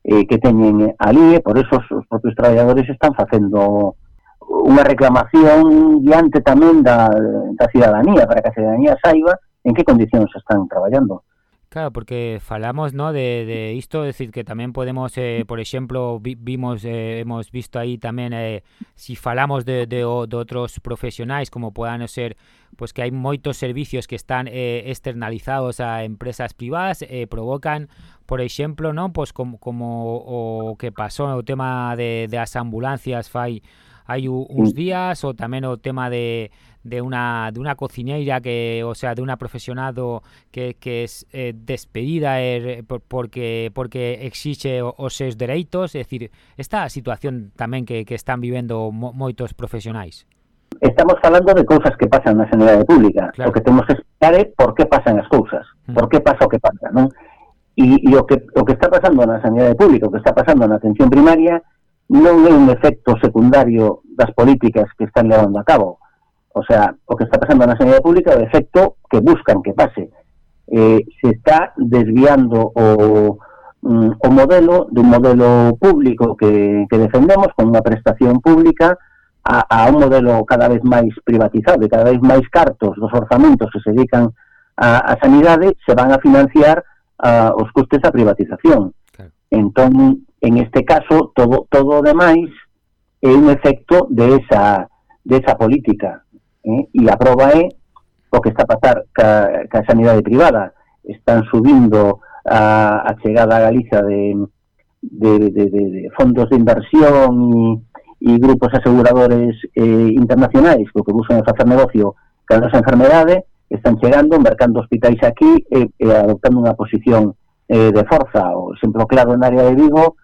eh, que teñen ali e por eso os, os propios traballadores están facendo unha reclamación diante tamén da, da cidadanía para que a cidadanía saiba en que condicións están traballando. Claro, porque falamos, ¿no? De, de isto, decir que tamén podemos, eh, mm. por exemplo, vi, vimos, eh, hemos visto aí tamén eh, si falamos de, de, de outros profesionais, como podan ser, pois pues, que hai moitos servicios que están eh, externalizados a empresas privadas, eh, provocan, por exemplo, ¿no? Pois pues, como, como o que pasou o tema de, de as ambulancias fai hai uns mm. días, ou tamén o tema de, de una, de una cocineira que, o sea, de una profesionado que, que es eh, despedida er, porque porque exige os seus dereitos, é dicir, esta situación tamén que, que están vivendo mo, moitos profesionais. Estamos falando de cousas que pasan na sanidade pública, claro. o que temos que explicar é por que pasan as cousas, mm. por que pasa o que pasa, non? E, e o, que, o que está pasando na sanidade pública, o que está pasando na atención primaria, non é un efecto secundario das políticas que están levando a cabo. O sea, o que está pasando na sanidade pública o efecto que buscan que pase. Eh, se está desviando o, mm, o modelo dun modelo público que, que defendemos con unha prestación pública a, a un modelo cada vez máis privatizado e cada vez máis cartos dos orzamentos que se dedican a, a sanidade se van a financiar a, os custes da privatización. Claro. Entón, en este caso, todo, todo o demais é un efecto de esa, de esa política eh? e a prova é o que está a pasar ca, ca sanidade privada están subindo a, a chegada a Galiza de, de, de, de, de fondos de inversión e, e grupos aseguradores eh, internacionais que buscan facer negocio ca nosa enfermedade están chegando, mercando hospitais aquí e, e adoptando unha posición eh, de forza. O exemplo claro en área de Vigo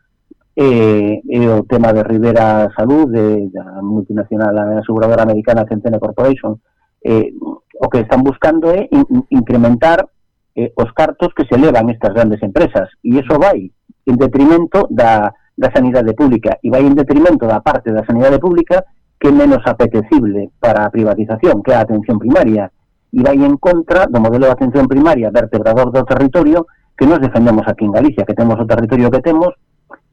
Eh, e, e o tema de Rivera Saúde, da multinacional aseguradora americana Centene Corporation, eh, o que están buscando é in, incrementar eh, os cartos que se levan estas grandes empresas, e iso vai en detrimento da, da sanidade pública, e vai en detrimento da parte da sanidade pública que é menos apetecible para a privatización, que é a atención primaria, e vai en contra do modelo de atención primaria vertebrador do territorio que nos defendemos aquí en Galicia, que temos o territorio que temos,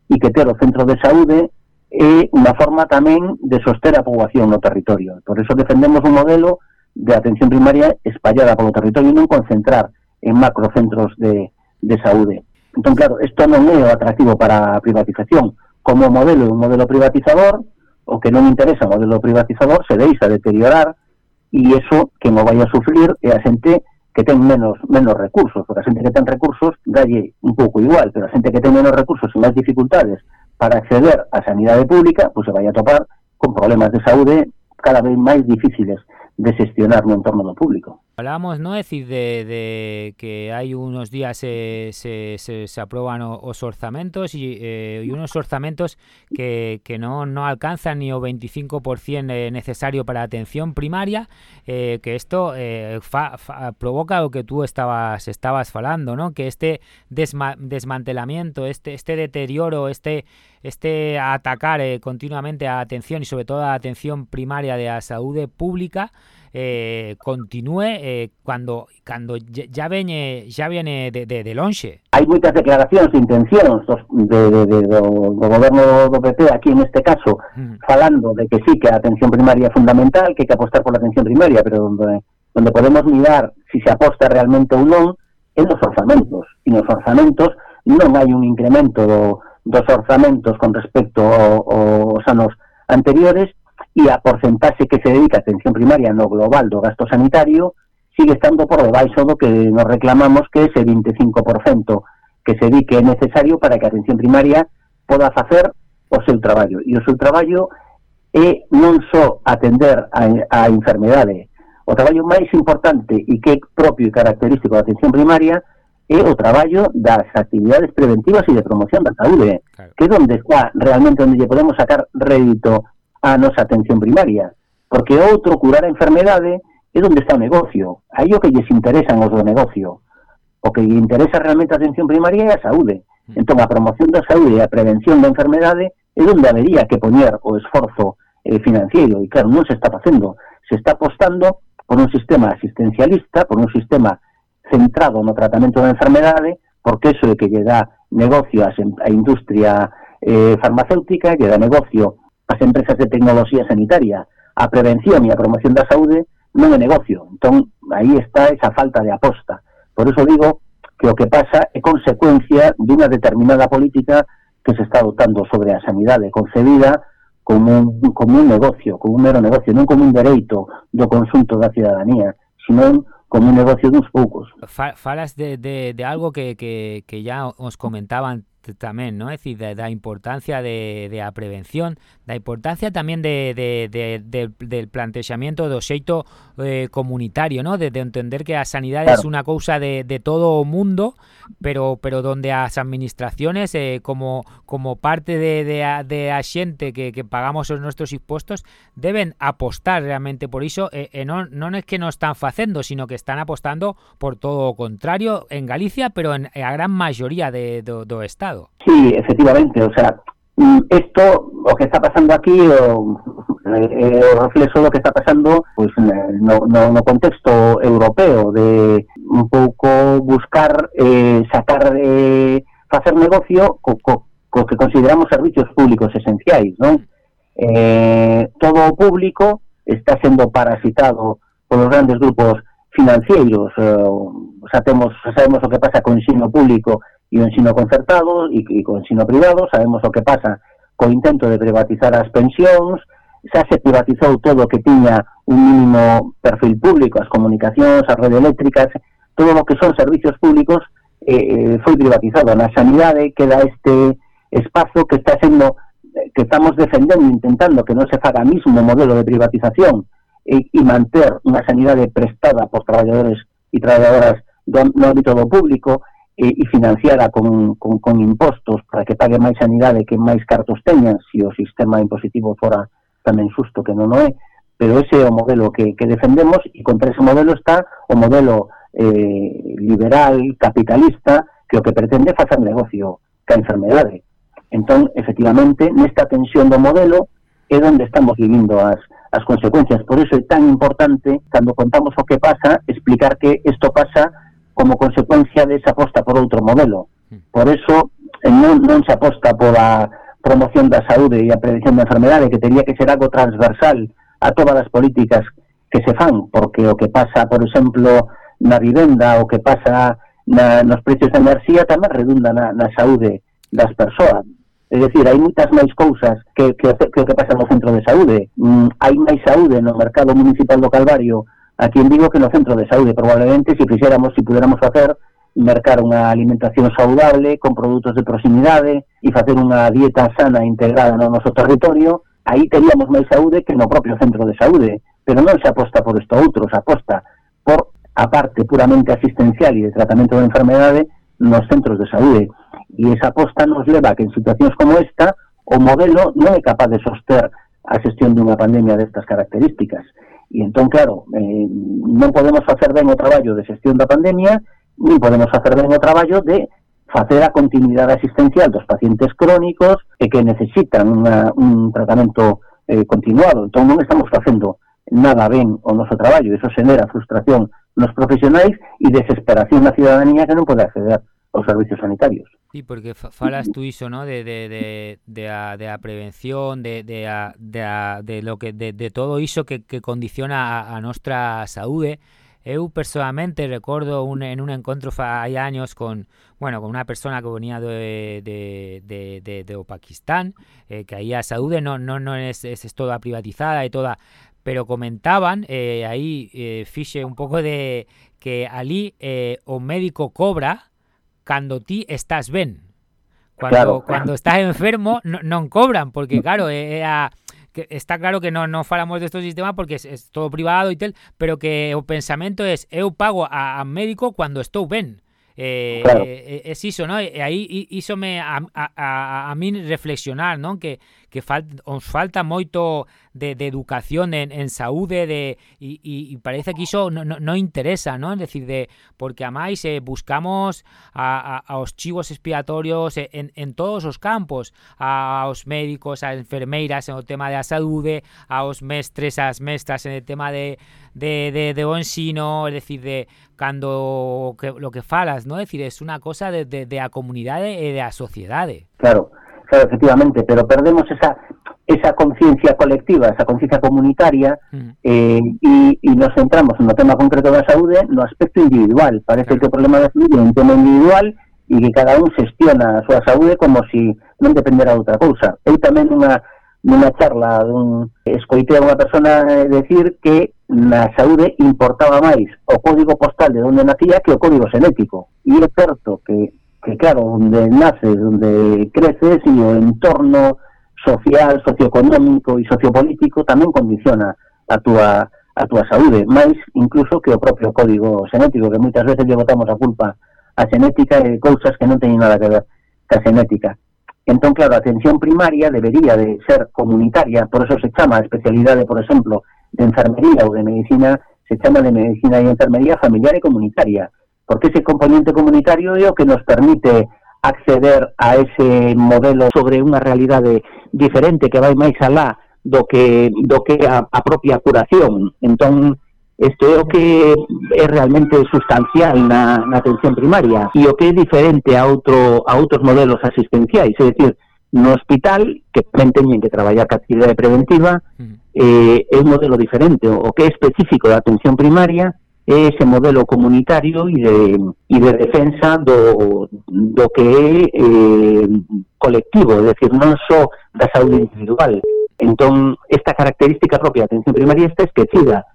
e que ter o centro de saúde é unha forma tamén de soster a poboación no territorio. Por eso defendemos un modelo de atención primaria espallada polo territorio e non concentrar en macrocentros de, de saúde. Entón, claro, isto non é o atractivo para a privatización. Como modelo un modelo privatizador, o que non interesa o modelo privatizador se deixa deteriorar e iso que non vai a sufrir é a xente que ten menos menos recursos, porque a xente que ten recursos dalle un pouco igual, pero a xente que ten menos recursos e máis dificultades para acceder á sanidade pública, pois pues se vai a topar con problemas de saúde cada vez máis difíciles. De gestionar no entorno do público. Hablábamos, ¿no? Decir, de, que hay unos días se, se, se, aprueban os orzamentos y, eh, unos orzamentos que, que no, no alcanzan ni o 25% eh, necesario para atención primaria, eh, que esto eh, fa, fa, provoca lo que tú estabas estabas falando, ¿no? Que este desma, desmantelamiento, este este deterioro, este este atacar continuamente a atención y sobre todo a atención primaria de la salud pública eh, continúe eh, cando cando ya veñe ya viene de, de, de lonxe. Hai moitas declaracións, intencións dos, de, de, de, do, do goberno do PP aquí neste caso, mm. falando de que sí que a atención primaria é fundamental, que hai que apostar pola atención primaria, pero onde, onde podemos mirar si se aposta realmente ou non en os orzamentos. E nos orzamentos non hai un incremento do, dos orzamentos con respecto aos anos anteriores e a porcentaxe que se dedica a atención primaria no global do gasto sanitario sigue estando por debaixo do que nos reclamamos que ese 25% que se di que é necesario para que a atención primaria poda facer o seu traballo. E o seu traballo é non só atender a, a enfermedade. O traballo máis importante e que é propio e característico da atención primaria é o traballo das actividades preventivas e de promoción da saúde, claro. que é onde está realmente onde lle podemos sacar rédito a nosa atención primaria, porque outro curar a enfermedade é onde está o negocio, aí o que lles interesan os do negocio. O que lle interesa realmente a atención primaria é a saúde. Mm. Entón, a promoción da saúde e a prevención da enfermedade é onde habería que poñer o esforzo eh, financiero, e claro, non se está facendo. Se está apostando por un sistema asistencialista, por un sistema centrado no tratamento da enfermedade, porque eso é que lle dá negocio a, a industria eh, farmacéutica, lle dá negocio as empresas de tecnoloxía sanitaria, a prevención e a promoción da saúde non é negocio. Entón, aí está esa falta de aposta. Por eso digo que o que pasa é consecuencia dunha determinada política que se está adoptando sobre a sanidade concebida como un, como un negocio, como un mero negocio, non como un dereito do consunto da cidadanía, sino como un negocio duns poucos. Falas de, de, de algo que, que, que ya os comentaban tamén, non? É dicir, da, da importancia de, de a prevención, da importancia tamén de, de, de, de del plantexamento do xeito eh, comunitario, non? De, de entender que a sanidade claro. é unha cousa de, de todo o mundo, pero pero donde as administraciones eh, como como parte de, de, a, de a xente que, que pagamos os nosos impostos deben apostar realmente por iso e, eh, e eh, non, non é que non están facendo, sino que están apostando por todo o contrario en Galicia, pero en a gran maioría de, do, do Estado. Sí, efectivamente, o sea, Isto, o que está pasando aquí, o, eh, o reflexo do que está pasando pois, no, no, no contexto europeo de un pouco buscar eh, sacar, eh, facer negocio co, co, que consideramos servicios públicos esenciais, non? Eh, todo o público está sendo parasitado polos grandes grupos financeiros, eh, xa, temos, xa sabemos o que pasa co ensino público e o ensino concertado e, e co ensino privado, sabemos o que pasa co intento de privatizar as pensións, xa se privatizou todo o que tiña un mínimo perfil público, as comunicacións, as redes eléctricas, todo o que son servicios públicos eh, eh foi privatizado. Na sanidade queda este espazo que está sendo eh, que estamos defendendo, intentando que non se faga mismo modelo de privatización, e, e manter unha sanidade prestada por traballadores e traballadoras do, no ámbito do público e, e financiada con, con, con impostos para que pague máis sanidade que máis cartos teñan se o sistema impositivo fora tamén susto que non o é. Pero ese é o modelo que, que defendemos e contra ese modelo está o modelo eh, liberal, capitalista que o que pretende facer negocio ca enfermedade. Entón, efectivamente, nesta tensión do modelo é onde estamos vivindo as, as consecuencias. Por iso é tan importante, cando contamos o que pasa, explicar que isto pasa como consecuencia desa aposta por outro modelo. Hmm. Por eso eh, non, non se aposta pola promoción da saúde e a prevención da enfermedade, que teria que ser algo transversal a todas as políticas que se fan, porque o que pasa, por exemplo, na vivenda, o que pasa na, nos precios da enerxía tamén redunda na, na saúde das persoas. É dicir, hai moitas máis cousas que, que, que o que pasa no centro de saúde. Mm, hai máis saúde no mercado municipal do Calvario aquí en Vigo que no centro de saúde. Probablemente, se fixéramos, se pudéramos facer, mercar unha alimentación saudable con produtos de proximidade e facer unha dieta sana integrada no noso territorio, aí teríamos máis saúde que no propio centro de saúde, pero non se aposta por isto outro, se aposta por a parte puramente asistencial e de tratamento da enfermedade nos centros de saúde. E esa aposta nos leva a que en situacións como esta o modelo non é capaz de soster a xestión dunha pandemia destas características. E entón, claro, eh, non podemos facer ben o traballo de xestión da pandemia, nin podemos facer ben o traballo de facer a continuidade asistencial dos pacientes crónicos e que necesitan una, un tratamento eh, continuado. Entón, non estamos facendo nada ben o noso traballo. Eso xenera frustración nos profesionais e desesperación na ciudadanía que non pode acceder os servicios sanitarios. Sí, porque falas tú iso, ¿no? De, de, de, de, a, de a prevención, de, de, a, de, a, de lo que de, de todo iso que, que condiciona a, a nostra saúde. Eu personalmente recordo un, en un encontro fai años con, bueno, con unha persona que venía de, de, de, de, de Pakistán, eh, que aí a saúde no, no, no es, es, es toda privatizada e toda, pero comentaban, eh, aí eh, fixe un pouco de que ali eh, o médico cobra, cando ti estás ben. Cuando, Claro. cuando estás enfermo no, non cobran, porque claro, é, é a, que está claro que non, non falamos deste sistema porque es, es todo privado e tal, pero que o pensamento es eu pago a, a médico cuando estou ben. Eh, Claro. eh, es iso, ¿no? E aí iso me a, a, a, a min reflexionar, non? Que que fal, os falta moito de, de educación en, en saúde de e, e, e parece que iso non, non interesa, non? Es decir, de, porque a máis eh, buscamos a, a, aos chivos expiatorios en, en todos os campos, a, aos médicos, a enfermeiras en o tema da saúde, aos mestres, as mestras en o tema de, de, de, de o ensino, es decir, de cando que, lo que falas, ¿no? Es decir, es unha cosa de, de, de a comunidade e de a sociedade. Claro, Claro, efectivamente, pero perdemos esa esa conciencia colectiva, esa conciencia comunitaria mm. eh, y, y, nos centramos no tema concreto da saúde no aspecto individual. Parece que o problema da saúde é un tema individual e que cada un xestiona a súa saúde como se si non dependera de outra cousa. Eu tamén nunha, nunha charla dun, escoitei a unha persona eh, decir que na saúde importaba máis o código postal de onde nacía que o código xenético. E é certo que que claro, onde naces, onde creces e o entorno social, socioeconómico e sociopolítico tamén condiciona a túa a túa saúde, máis incluso que o propio código xenético, que moitas veces lle botamos a culpa a xenética e cousas que non teñen nada que ver ca xenética. Entón, claro, a atención primaria debería de ser comunitaria, por eso se chama a especialidade, por exemplo, de enfermería ou de medicina, se chama de medicina e enfermería familiar e comunitaria, porque ese componente comunitario é o que nos permite acceder a ese modelo sobre unha realidade diferente que vai máis alá do que do que a, a propia curación. Entón, isto é o que é realmente sustancial na, na atención primaria e o que é diferente a outro a outros modelos asistenciais, é dicir, no hospital que tamén teñen que traballar ca actividade preventiva eh, é un modelo diferente, o que é específico da atención primaria é ese modelo comunitario e de, e de defensa do, do que é eh, colectivo, é dicir, non só da saúde individual. Entón, esta característica propia da atención primaria está esquecida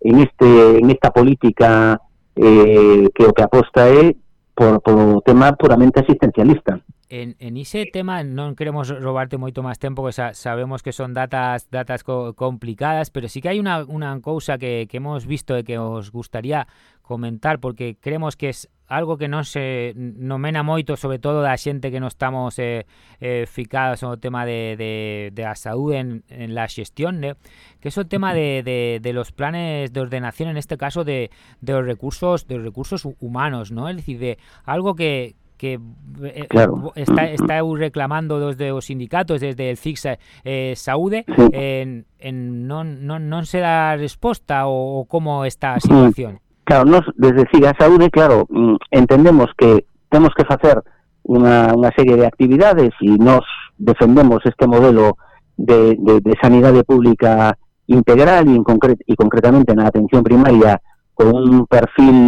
en, este, en esta política eh, que o que aposta é por, por tema puramente asistencialista. En, ese tema non queremos robarte moito máis tempo que sa, sabemos que son datas datas co, complicadas, pero sí que hai unha, unha cousa que, que hemos visto e que os gustaría comentar porque creemos que es algo que non se nomena moito, sobre todo da xente que non estamos eh, eh, ficados no tema de, de, de a saúde en, en la xestión, né? que es o tema de, de, de los planes de ordenación, en este caso de, de los recursos de los recursos humanos, ¿no? Es decir, de algo que, que eh, claro. está, está reclamando desde os sindicatos, desde el CIX eh, Saúde, sí. en, en non, non, non se dá resposta ou, ou como está a situación? Claro, nos, desde CIGA Saúde, claro, entendemos que temos que facer unha, unha serie de actividades e nos defendemos este modelo de, de, de pública integral e, concret, e concretamente na atención primaria con un perfil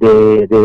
de, de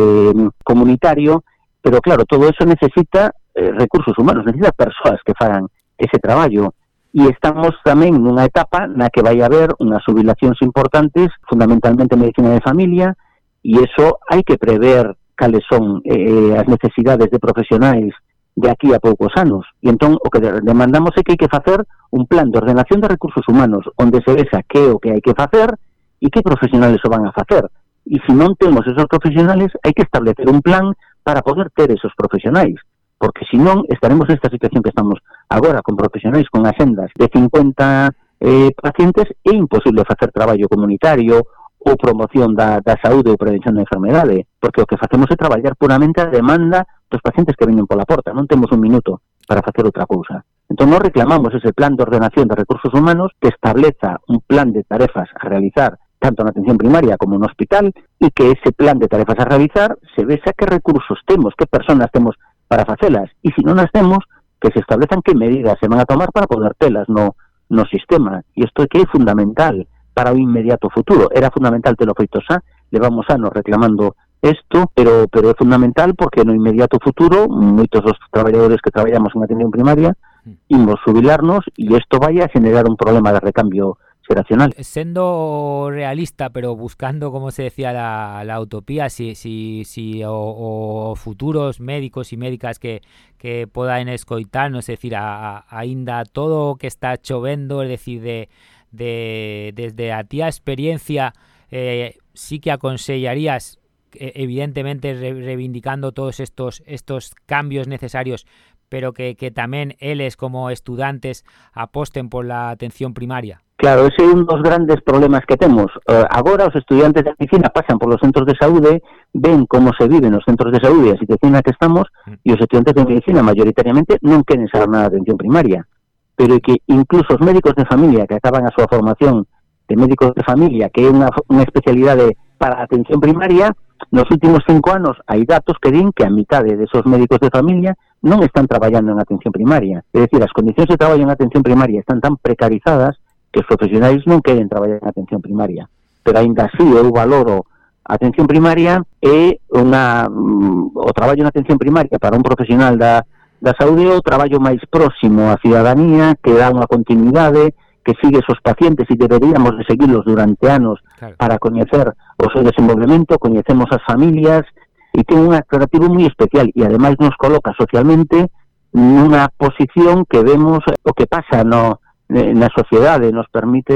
comunitario, pero claro, todo eso necesita eh, recursos humanos, necesita persoas que fagan ese traballo. e estamos tamén nunha etapa na que vai haber unhas jubilacións importantes, fundamentalmente medicina de familia, e iso hai que prever cales son eh, as necesidades de profesionais de aquí a poucos anos. E entón, o que demandamos é que hai que facer un plan de ordenación de recursos humanos onde se vexa que o que hai que facer e que profesionales o van a facer. E se non temos esos profesionales, hai que establecer un plan para poder ter esos profesionais porque senón estaremos nesta situación que estamos agora con profesionais con agendas de 50 eh, pacientes é imposible facer traballo comunitario ou promoción da, da saúde ou prevención da enfermedade, porque o que facemos é traballar puramente a demanda dos pacientes que veñen pola porta, non temos un minuto para facer outra cousa. Entón, nós reclamamos ese plan de ordenación de recursos humanos que estableza un plan de tarefas a realizar tanto na atención primaria como no hospital e que ese plan de tarefas a realizar se vexa que recursos temos, que personas temos para facelas, e se non as temos, que se establezan que medidas se van a tomar para poder telas no, no sistema. E isto é que é fundamental para o inmediato futuro. Era fundamental telo feito xa, levamos anos reclamando isto, pero pero é fundamental porque no inmediato futuro moitos dos traballadores que traballamos en atención primaria mm. imos jubilarnos e isto vai a generar un problema de recambio generacional. Siendo realista, pero buscando, como se decía, la, la utopía, si, si, si o, futuros médicos y médicas que, que podan escoitarnos, es decir, a, ainda todo que está chovendo, es decir, de, de, desde a tía experiencia, eh, sí que aconsellarías evidentemente re, reivindicando todos estos estos cambios necesarios pero que, que tamén eles como estudantes aposten por la atención primaria. Claro, ese é un dos grandes problemas que temos. Uh, agora os estudiantes de medicina pasan por los centros de saúde, ven como se vive nos centros de saúde a situación na que estamos, e os estudiantes de medicina mayoritariamente non queren saber nada de atención primaria. Pero que incluso os médicos de familia que acaban a súa formación de médicos de familia, que é unha, unha especialidade para atención primaria, nos últimos cinco anos hai datos que din que a de esos médicos de familia non están traballando en atención primaria. É dicir, as condicións de traballo en atención primaria están tan precarizadas que os profesionais non queren traballar en atención primaria. Pero aínda así eu valoro a atención primaria é unha, mm, o traballo na atención primaria para un profesional da, da saúde o traballo máis próximo á ciudadanía que dá unha continuidade que sigue esos pacientes e deberíamos de seguirlos durante anos claro. para coñecer o seu desenvolvemento, coñecemos as familias e ten un atractivo moi especial e ademais nos coloca socialmente nunha posición que vemos o que pasa no, na sociedade, nos permite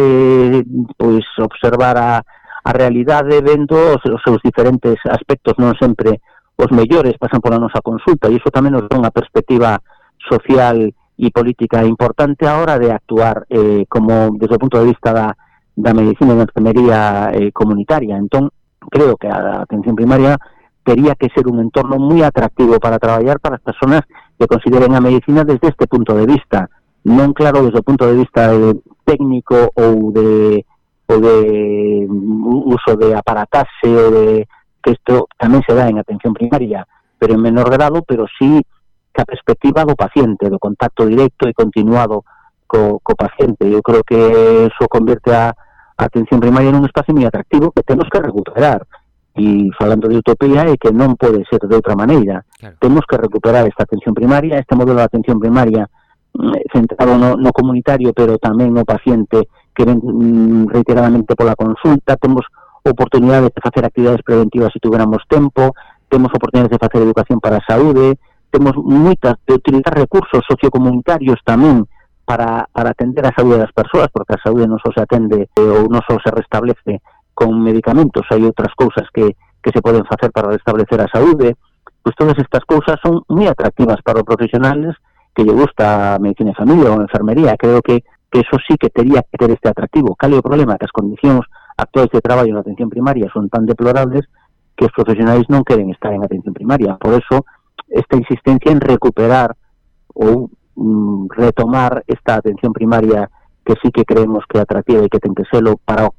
pois observar a, a realidade vendo os, os seus diferentes aspectos, non sempre os mellores pasan pola nosa consulta e iso tamén nos dá unha perspectiva social e política importante a hora de actuar eh, como desde o punto de vista da, da medicina e da enfermería eh, comunitaria. Entón, creo que a atención primaria tería que ser un entorno moi atractivo para traballar para as persoas que consideren a medicina desde este punto de vista non claro desde o punto de vista de técnico ou de ou de mm, uso de aparatase ou de que isto tamén se dá en atención primaria, pero en menor grado, pero sí que a perspectiva do paciente, do contacto directo e continuado co, co paciente. Eu creo que eso convierte a, a atención primaria nun espacio moi atractivo que temos que recuperar. E falando de utopía é que non pode ser de outra maneira. Claro. Temos que recuperar esta atención primaria, este modelo de atención primaria centrado no, no comunitario, pero tamén no paciente que ven mm, reiteradamente pola consulta, temos oportunidades de facer actividades preventivas se tuveramos tempo, temos oportunidades de facer educación para a saúde, temos moitas de utilizar recursos sociocomunitarios tamén para, para atender a saúde das persoas, porque a saúde non só se atende ou non só se restablece con medicamentos, hai outras cousas que, que se poden facer para restablecer a saúde, pois todas estas cousas son moi atractivas para os profesionales que lle gusta medicina de familia ou enfermería. Creo que, que eso sí que tería que ter este atractivo. Cal é o problema? Que as condicións actuais de traballo na atención primaria son tan deplorables que os profesionais non queren estar en atención primaria. Por eso, esta insistencia en recuperar ou mm, retomar esta atención primaria que sí que creemos que é atractiva e que ten que serlo para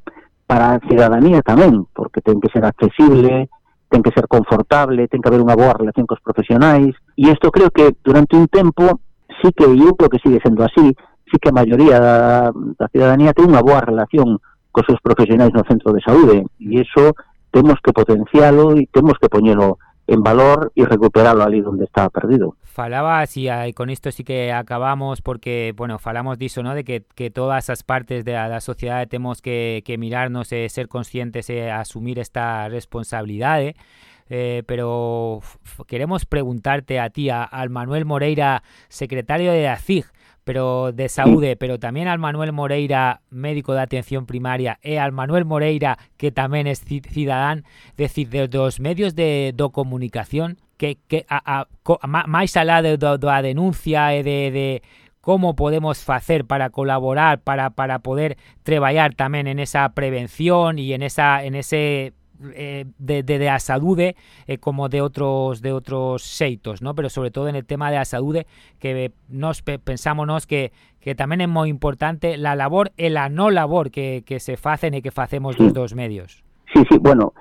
para a cidadanía tamén, porque ten que ser accesible, ten que ser confortable, ten que haber unha boa relación cos profesionais, e isto creo que durante un tempo sí que, eu creo que sigue sendo así, sí que a maioría da, da cidadanía ten unha boa relación cos seus profesionais no centro de saúde, e iso temos que potencialo e temos que poñelo en valor e recuperarlo ali onde estaba perdido. Falabas eh, con isto sí que acabamos porque, bueno, falamos diso, ¿no? de que, que todas as partes da, da sociedade temos que, que mirarnos e ser conscientes e asumir esta responsabilidade eh, pero queremos preguntarte a ti, a, al Manuel Moreira, secretario de ACIG, pero de saúde, pero tamén al Manuel Moreira, médico de atención primaria, e al Manuel Moreira, que tamén é cidadán, decir, de, dos medios de do comunicación, que, que a, a, a, máis alá de, do, da denuncia e de, de como podemos facer para colaborar, para, para poder traballar tamén en esa prevención e en esa en ese eh, de, de, de, a saúde eh, como de outros de outros xeitos, ¿no? pero sobre todo en el tema de a saúde que eh, nos pensámonos que que tamén é moi importante la labor e la no labor que, que se facen e que facemos sí. dos dos medios. Sí, sí, bueno,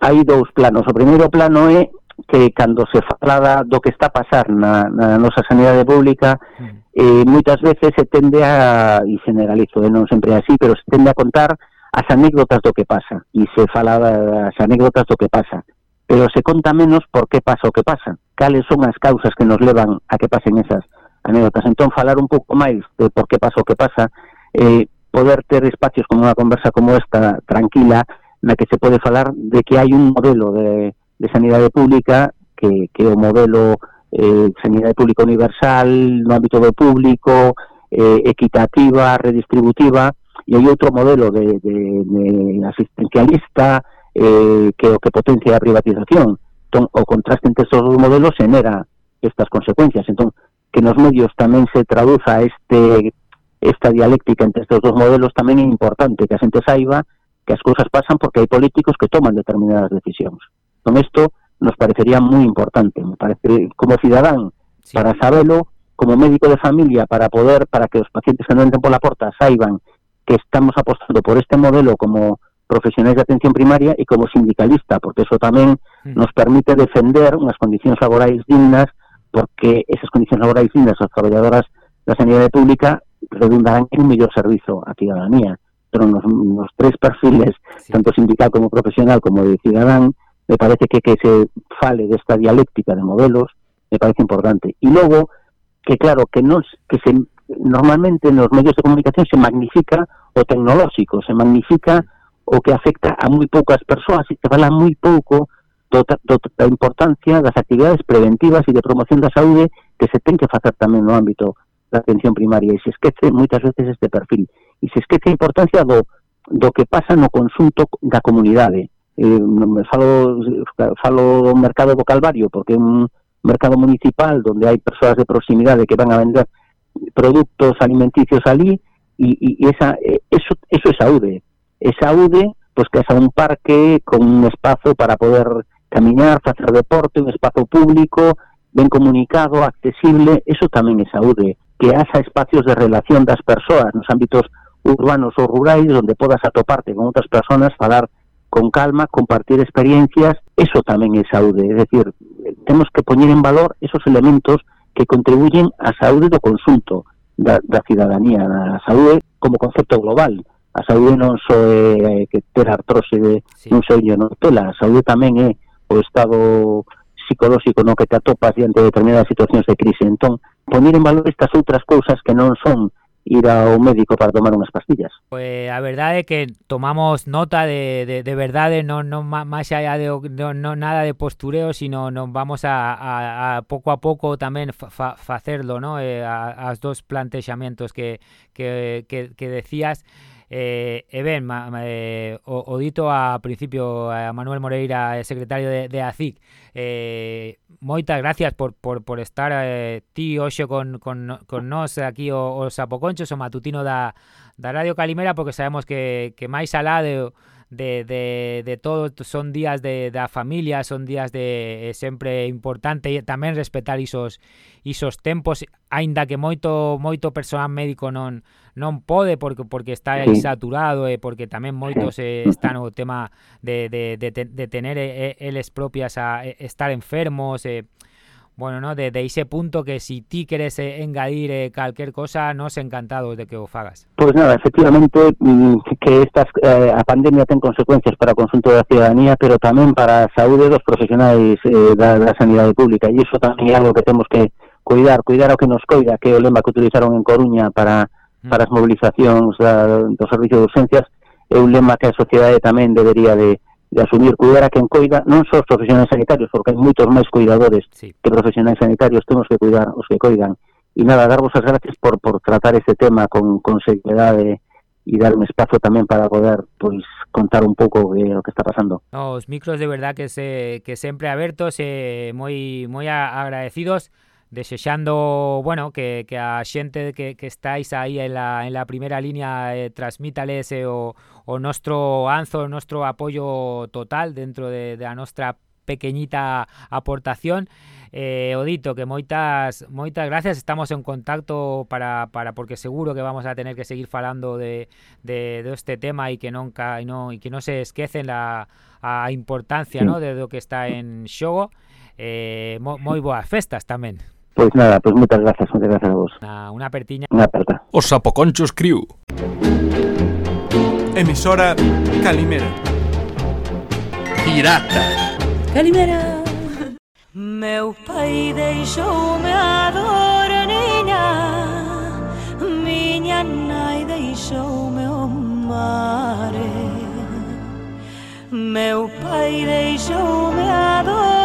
hai dous planos. O primeiro plano é que cando se fala do que está a pasar na, na nosa sanidade pública mm. eh, moitas veces se tende a, e generalizo, eh, non sempre así, pero se tende a contar as anécdotas do que pasa e se fala das anécdotas do que pasa pero se conta menos por que pasa o que pasa cales son as causas que nos levan a que pasen esas anécdotas. Entón falar un pouco máis de por que pasa o que pasa eh, poder ter espacios como unha conversa como esta tranquila na que se pode falar de que hai un modelo de, de sanidade pública que, que é o modelo eh, sanidade pública universal no ámbito do público eh, equitativa, redistributiva e hai outro modelo de, de, de asistencialista eh, que o que potencia a privatización. Entón, o contraste entre estes dos modelos genera estas consecuencias. Entón, que nos medios tamén se traduza este esta dialéctica entre estes dos modelos tamén é importante, que a xente saiba que as cousas pasan porque hai políticos que toman determinadas decisións. Con isto nos parecería moi importante, me parece como cidadán sí. para sabelo, como médico de familia para poder para que os pacientes que non entren pola porta saiban que estamos apostando por este modelo como profesionais de atención primaria e como sindicalista, porque eso tamén mm. nos permite defender unhas condicións laborais dignas, porque esas condicións laborais dignas as traballadoras da sanidade pública redundarán en un mellor servizo á cidadanía. Pero nos, nos tres perfiles, sí. tanto sindical como profesional como de cidadán, me parece que que se fale desta dialéctica de modelos me parece importante. E logo, que claro, que nos que se normalmente nos medios de comunicación se magnifica o tecnolóxico, se magnifica o que afecta a moi poucas persoas e se fala moi pouco do, do, da importancia das actividades preventivas e de promoción da saúde que se ten que facer tamén no ámbito da atención primaria. E se esquece moitas veces este perfil. E se esquece a importancia do, do que pasa no consunto da comunidade. Eh, falo, falo do mercado do Calvario porque é un mercado municipal donde hai persoas de proximidade que van a vender produtos alimenticios ali e, e esa, eh, eso, eso é saúde. É saúde pois que haxa un parque con un espazo para poder camiñar, facer deporte, un espazo público, ben comunicado, accesible, eso tamén é saúde. Que haxa espacios de relación das persoas nos ámbitos urbanos ou rurais onde podas atoparte con outras persoas, falar con calma, compartir experiencias, eso tamén é saúde. É dicir, temos que poñer en valor esos elementos que contribuyen á saúde do consulto, da, da cidadanía da saúde como concepto global. A saúde non só é que ter artrose de sí. un soño no tela, a saúde tamén é o estado psicolóxico no que te atopas diante de determinadas situacións de crise. Entón, poñer en valor estas outras cousas que non son ir ao médico para tomar unhas pastillas. Pues, a verdade é que tomamos nota de, de, de verdade, non, non máis allá de non, non nada de postureo, sino non vamos a, a, a pouco a pouco tamén fa, facerlo, no? Eh, a, as dos plantexamentos que, que, que, que decías. E, e ben, ma, ma, eh, o, o dito a principio a Manuel Moreira, eh, secretario de, de ACIC, eh, moitas gracias por, por, por estar eh, ti hoxe con, con, con nós aquí o, o Sapoconchos, o matutino da, da Radio Calimera, porque sabemos que, que máis alá de de, de, de todo, son días de, da familia, son días de eh, sempre importante. E tamén respetar isos isos tempos, aínda que moito moito persoal médico non non pode porque porque está aí saturado e porque tamén moitos eh, están o tema de, de, de, de tener eh, eh, eles propias a estar enfermos e eh, bueno, no, de, de ese punto que si ti queres eh, engadir eh, calquer cosa, nos encantados de que o fagas. Pois pues nada, efectivamente mm, que estas eh, a pandemia ten consecuencias para o consunto da ciudadanía, pero tamén para a saúde dos profesionais eh, da, da sanidade pública, e iso tamén é algo que temos que cuidar, cuidar o que nos coida, que é o lema que utilizaron en Coruña para mm. para as movilizacións da, do servicio de urgencias, é un lema que a sociedade tamén debería de de asumir cuidar a quen coida, non só os profesionais sanitarios, porque hai moitos máis cuidadores sí. que profesionais sanitarios, temos que cuidar os que coidan. E nada, darvos as gracias por, por tratar este tema con, con seriedade e dar un espazo tamén para poder pois contar un pouco de o que está pasando. Os micros de verdad que se que sempre abertos e moi moi agradecidos desexando, bueno, que, que a xente que, que estáis aí en la, en la primera línea eh, transmítales eh, o, o nostro anzo, o nostro apoio total dentro de, de a nostra pequeñita aportación. Eh, Odito, que moitas moitas gracias, estamos en contacto para, para porque seguro que vamos a tener que seguir falando de, de, de este tema e que nunca e no, e que non se esquecen la a importancia, sí. no, de do que está en xogo. Eh, mo, moi boas festas tamén. Pois nada, pois moitas grazas, moitas grazas a vos. Na, unha pertiña. Unha aperta. Os Sapoconchos Crew. Emisora Calimera. Pirata. Calimera. Meu pai deixoume a dor niña Miña nai deixoume o mare Meu pai deixoume a dor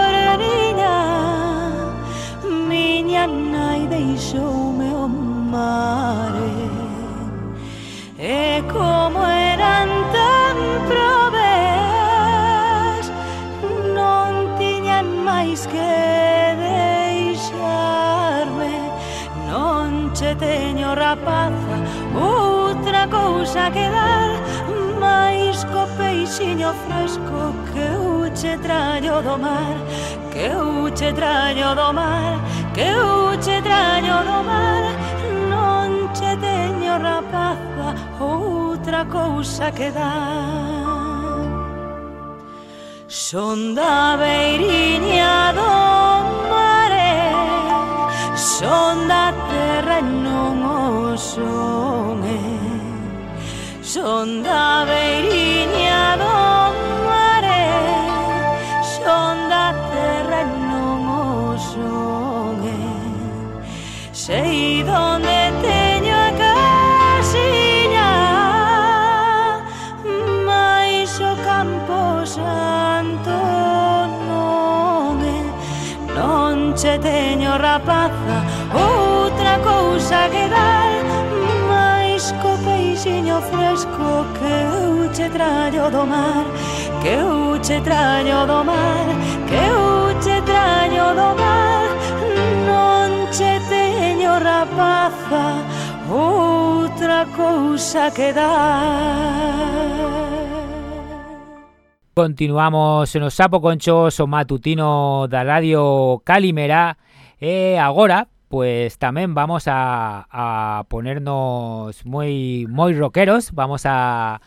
deixoume o mare E como eran tan proveas Non tiñan máis que deixarme. Non che teño rapaza outra cousa que dar máis co peixiño fresco que eu che traño do mar, que eu che traño do mar, que eu che traño do mar, non che teño rapaza outra cousa que dar. Son da beiriña do mare Son da terra e non o son Xonda beiriña do mare Xonda terra e non o xogue Sei donde teño a casiña Mais o campo santo non é Non che teño rapaza Outra cousa que dar peixiño fresco que eu che traio do mar que eu che traio do mar que eu che traio do mar. Non che teño rapaza outra cousa que dar. Continuamos no Sapo Conchos o matutino da Radio Calimera e agora pues también vamos a, ponernos muy, muy rockeros, vamos a,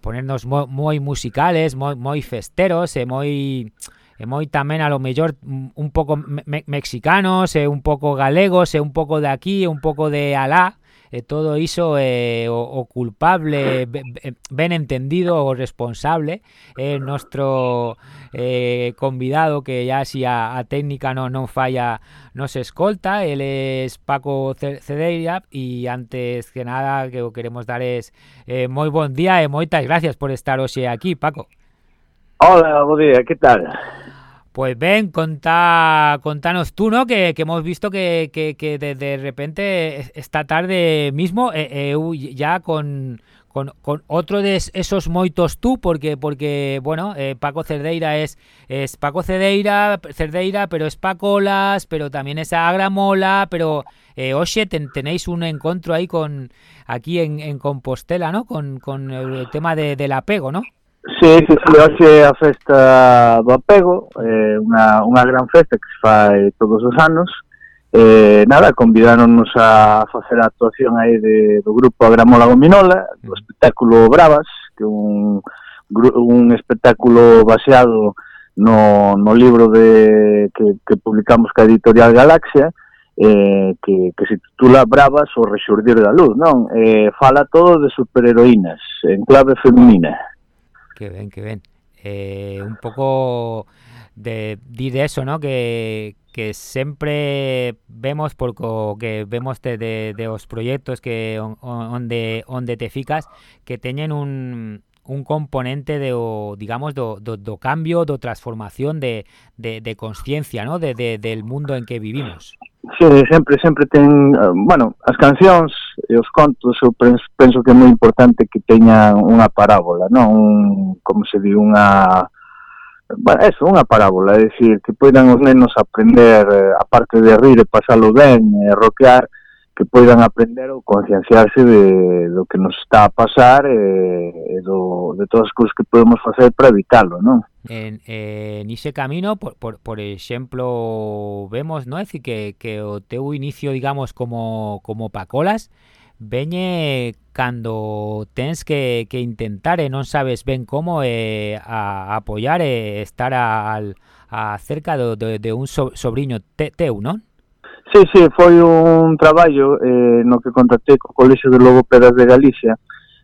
ponernos muy, musicales, muy, muy festeros, eh, muy... Eh, muy también a lo mejor mm, un poco mexicanos, eh, un poco galegos, un poco de aquí, un poco de alá, e todo iso é eh, o, o culpable ben entendido o responsable é eh, nuestro eh, convidado que ya si a, a técnica non, non falla nos escolta el es Paco Cedeira e antes que nada que o queremos dar es eh, moi bon día e moitas gracias por estar hoxe aquí Paco Hola, bo día, que tal? Pues ven, conta, contanos tú, ¿no? Que, que hemos visto que, que, que de, repente esta tarde mismo eh, eh, ya con, con, otro de esos moitos tú, porque porque bueno, eh, Paco Cerdeira es es Paco Cerdeira, Cerdeira, pero es Pacolas, pero también es Agramola, pero eh, ten, tenéis un encuentro ahí con aquí en, en Compostela, ¿no? Con, con el tema de, del apego, ¿no? Sí, sí, sí, hoxe a festa do apego, eh, unha, unha gran festa que se fai todos os anos. Eh, nada, convidáronnos a facer a actuación aí de, do grupo Agramola Gominola, do espectáculo Bravas, que un, un espectáculo baseado no, no libro de, que, que publicamos ca Editorial Galaxia, eh, que, que se titula Bravas o Rexurdir da Luz, non? Eh, fala todo de superheroínas, en clave feminina. Que ben, que ben. Eh, un pouco de eso, ¿no? Que, que sempre vemos porque que vemos de, de, de os proxectos que on, te ficas que teñen un un componente de digamos do, cambio, transformación de, de, de conciencia, ¿no? De, de, del mundo en que vivimos. Sí, sempre, sempre ten, eh, bueno, as cancións e os contos, eu penso, que é moi importante que teñan unha parábola, non? Un, como se di, unha... Bueno, eso, unha parábola, é dicir, que poidan os nenos aprender, eh, aparte de rir e pasalo ben, e roquear, que poidan aprender ou concienciarse de, do que nos está a pasar e, e do, de todas as cousas que podemos facer para evitalo, non? En, en ese camino, por, por, por exemplo, vemos, non? É dicir, que, que o teu inicio, digamos, como, como pacolas, veñe cando tens que, que intentar e non sabes ben como e a, apoiar e estar a, al, a cerca do, de, de un so, sobrinho te, teu, non? Sí, sí, foi un traballo eh, no que contactei co Colexio de Logopedas de Galicia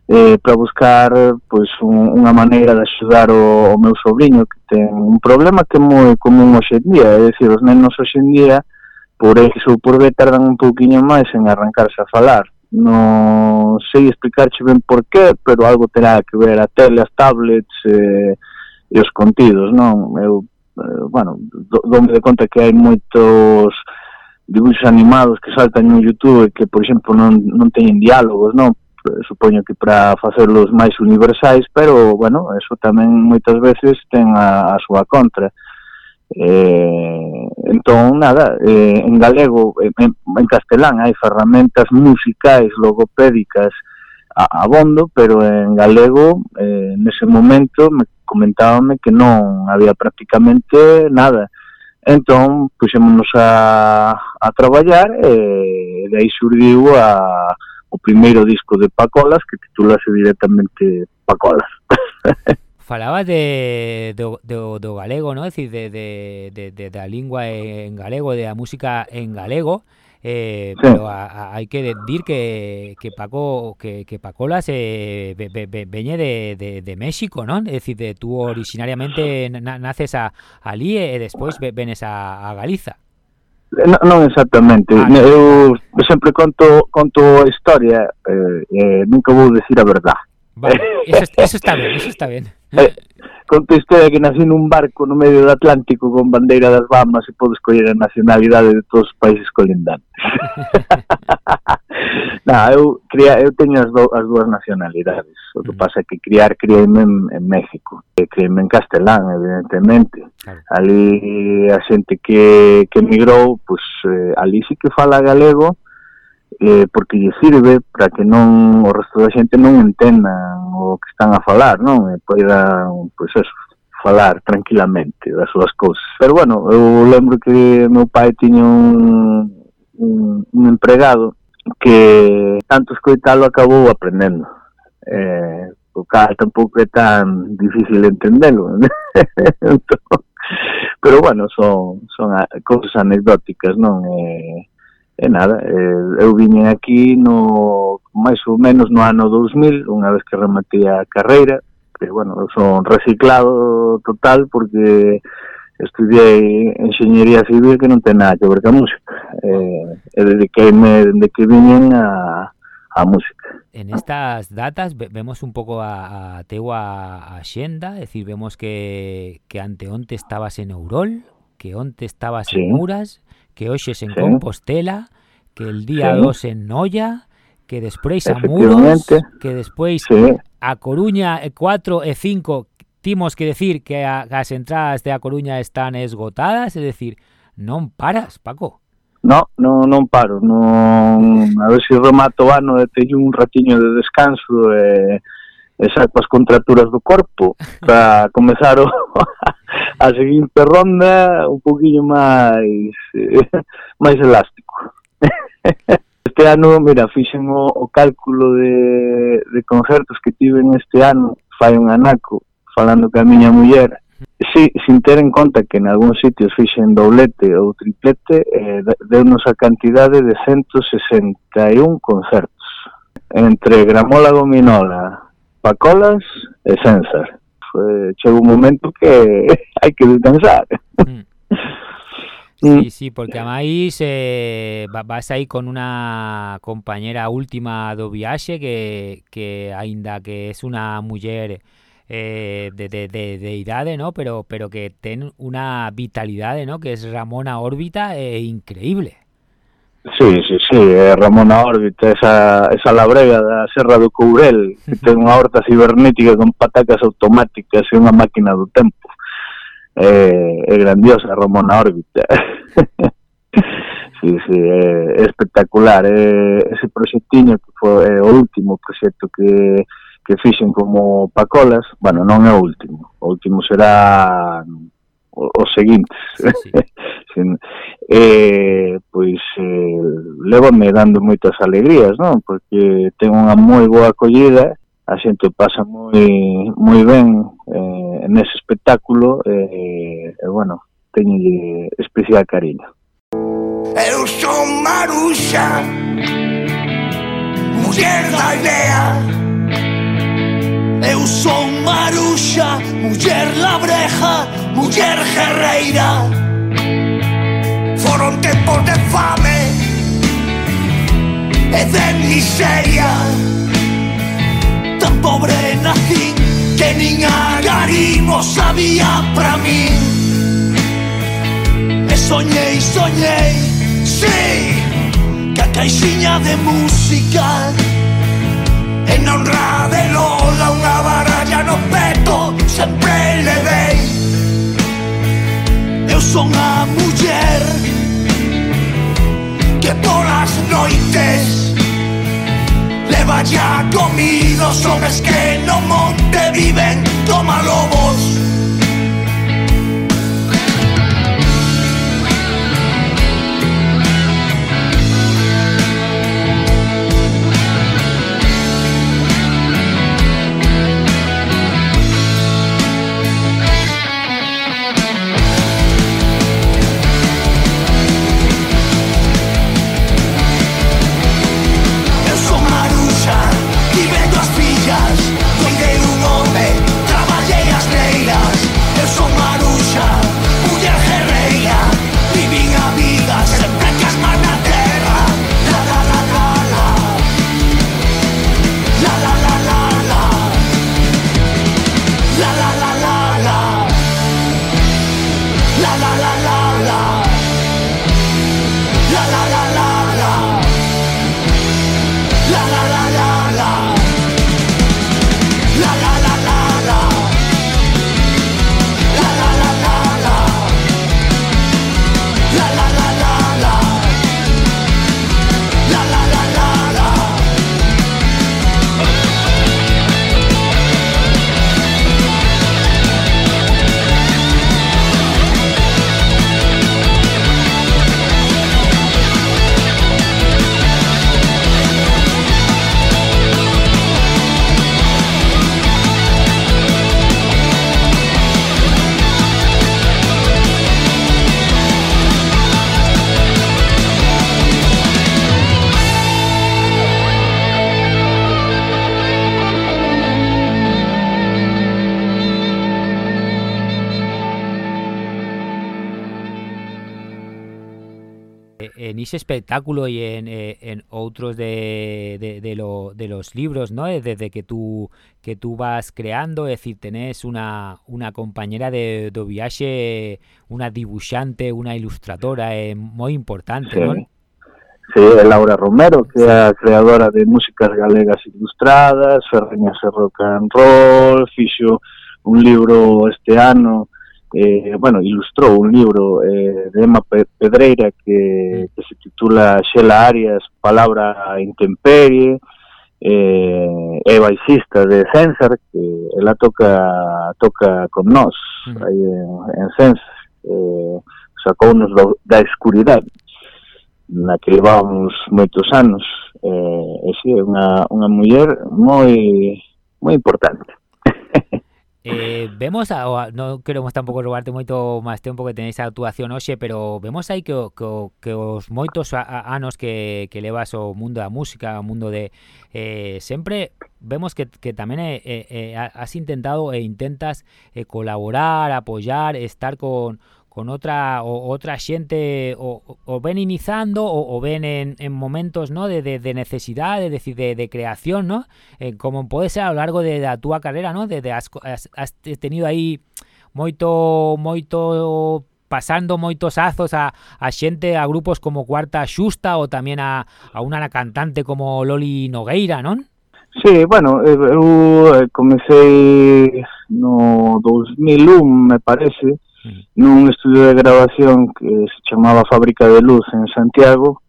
eh, para buscar pois, un, unha maneira de axudar o, o meu sobrinho que ten un problema que é moi común hoxe en día, é dicir, os nenos hoxe en día por X ou por B tardan un pouquiño máis en arrancarse a falar non sei explicarche ben por qué, pero algo terá que ver a tele, as tablets eh, e os contidos, non? Eu, eh, bueno, do, dome de conta que hai moitos dibuixos animados que saltan no YouTube que, por exemplo, non, non teñen diálogos, non? Eh, supoño que para facerlos máis universais, pero, bueno, eso tamén moitas veces ten a, a súa contra. Eh, entón, nada, eh, en galego, en, en castelán hai ferramentas musicais, logopédicas, a, abondo, pero en galego, eh, nese momento, me comentábame que non había prácticamente nada. Eh, Entón, puxémonos a, a traballar e de aí surdiu a, o primeiro disco de Pacolas que titulase directamente Pacolas. Falabas de, do, do, do galego, non? É dicir, de, de, de, de, da lingua en galego, de a música en galego eh, sí. pero a, a, hai que dir que, que Paco que, que Pacolas eh, be, be, veñe de, de, de México, non? É dicir, de, tú originariamente na, naces a, ali e eh, despois venes a, a Galiza. Eh, non, non exactamente. Ah, eu sempre conto conto a historia eh, eh, nunca vou decir a verdade. Vale, eh. eso, eso está ben, eso está ben. Eh, contestei que nací nun barco no medio do Atlántico con bandeira das Bahamas e podo escoller a nacionalidade de todos os países colindantes. nah, eu, cría, eu teño as, do, as dúas nacionalidades. O que pasa é que criar criei-me en, en México. Criei-me en castelán, evidentemente. Claro. Ali a xente que, que emigrou, pues, eh, ali sí que fala galego, eh, porque lle sirve para que non o resto da xente non entenda o que están a falar, non? E poida, pois eso, falar tranquilamente das súas cousas. Pero bueno, eu lembro que meu pai tiña un, un, un empregado que tanto escoitalo acabou aprendendo. Eh, o cal tampouco é tan difícil entendelo. entón, pero bueno, son, son cousas anecdóticas, non? Eh, E nada, eh, eu viñen aquí no máis ou menos no ano 2000, unha vez que rematei a carreira, que, bueno, eu son reciclado total porque estudiei enxeñería civil que non ten nada que ver ca música. Eh, e dediqueime dende que viñen a, a música. En estas datas vemos un pouco a, a teua axenda, é dicir, vemos que, que anteonte estabas en Eurol, que onte estabas sí. en Muras, que hoxe en sí. Compostela, que el día 2 sí. en Noia, que despois a Muros, que despois sí. a Coruña 4 e 5 timos que decir que a, as entradas de A Coruña están esgotadas, es decir, non paras, Paco. No, non, non paro, non, a ver se si remato o ano e teño un ratiño de descanso e, e saco as contraturas do corpo para comezar o, a seguinte ronda un poquinho máis eh, máis elástico. Este ano, mira, fixen o, o cálculo de, de concertos que tiven este ano, fai un anaco, falando que a miña muller, si, sin ter en conta que en algúns sitios fixen doblete ou triplete, eh, deunos a cantidade de 161 concertos, entre Gramola Gominola, Pacolas e Censar. Eh, chega un momento que hai que descansar. Mm. Sí, sí, porque a máis eh, vas aí con unha compañera última do viaxe que, que aínda que é unha muller eh, de, de, de, de idade, ¿no? pero, pero que ten unha vitalidade, ¿no? que es Ramona Órbita eh, increíble. Sí, sí, sí, é Ramón a órbita, esa, esa labrega da Serra do Courel, que ten unha horta cibernética con patacas automáticas e unha máquina do tempo. É, é grandiosa Ramón a órbita. sí, sí, é, é espectacular. É, ese proxectiño que foi é, o último proxecto que, que fixen como Pacolas, bueno, non é o último, o último será os seguintes sí, sí. eh, pois eh, levame dando moitas alegrías non porque ten unha moi boa acollida a xente pasa moi moi ben eh, nese espectáculo eh, e bueno teño especial cariño. Eu son Maruxa Muller da idea Eu son Maruxa Muller labreja muller guerreira Foron tempos de fame e de miseria. Tan pobre nací que nin agarimo sabía pra mí. E soñei, soñei, sí Que a caixinha de música. En honra de Lola unha baralla no peto Sempre le dei son a muller Que polas noites Leva ya comido Sobes que no monte viven Toma lobos espectáculo y en, eh, otros de, lo, de los libros, ¿no? Desde que tú que tú vas creando, es decir, tenés una, una compañera de, viaje, una dibujante, una ilustradora eh, moi importante, Sí. ¿no? Sí, Laura Romero, que a creadora de músicas galegas ilustradas, Ferreñas e rock and roll, fixo un libro este ano, eh, bueno, ilustrou un libro eh, de Emma Pedreira que, que se titula Xela Arias, Palabra intemperie, eh, é baixista de Censar, que ela toca toca con nós, aí en, en Censar, eh, sacounos do, da escuridade na que levábamos moitos anos. Eh, e si, é unha, unha muller moi moi importante. Eh, vemos, a, non queremos tampouco robarte moito máis tempo que tenéis a actuación hoxe, pero vemos aí que, que, que os moitos a, a, anos que, que levas o mundo da música, o mundo de... Eh, sempre vemos que, que tamén eh, eh, has intentado e intentas eh, colaborar, apoyar, estar con, con outra o, outra xente o, o ven iniciando o, o ven en, en momentos no de, de, de necesidade, de, decir, de, de creación, ¿no? Eh, como pode ser a lo largo de da túa carreira, ¿no? De, de has, has, tenido aí moito moito pasando moitos azos a, a xente a grupos como Cuarta Xusta ou tamén a, a unha cantante como Loli Nogueira, non? Sí, bueno, eh, eu eh, comecei no 2001, me parece, nun estudio de grabación que se chamaba Fábrica de Luz en Santiago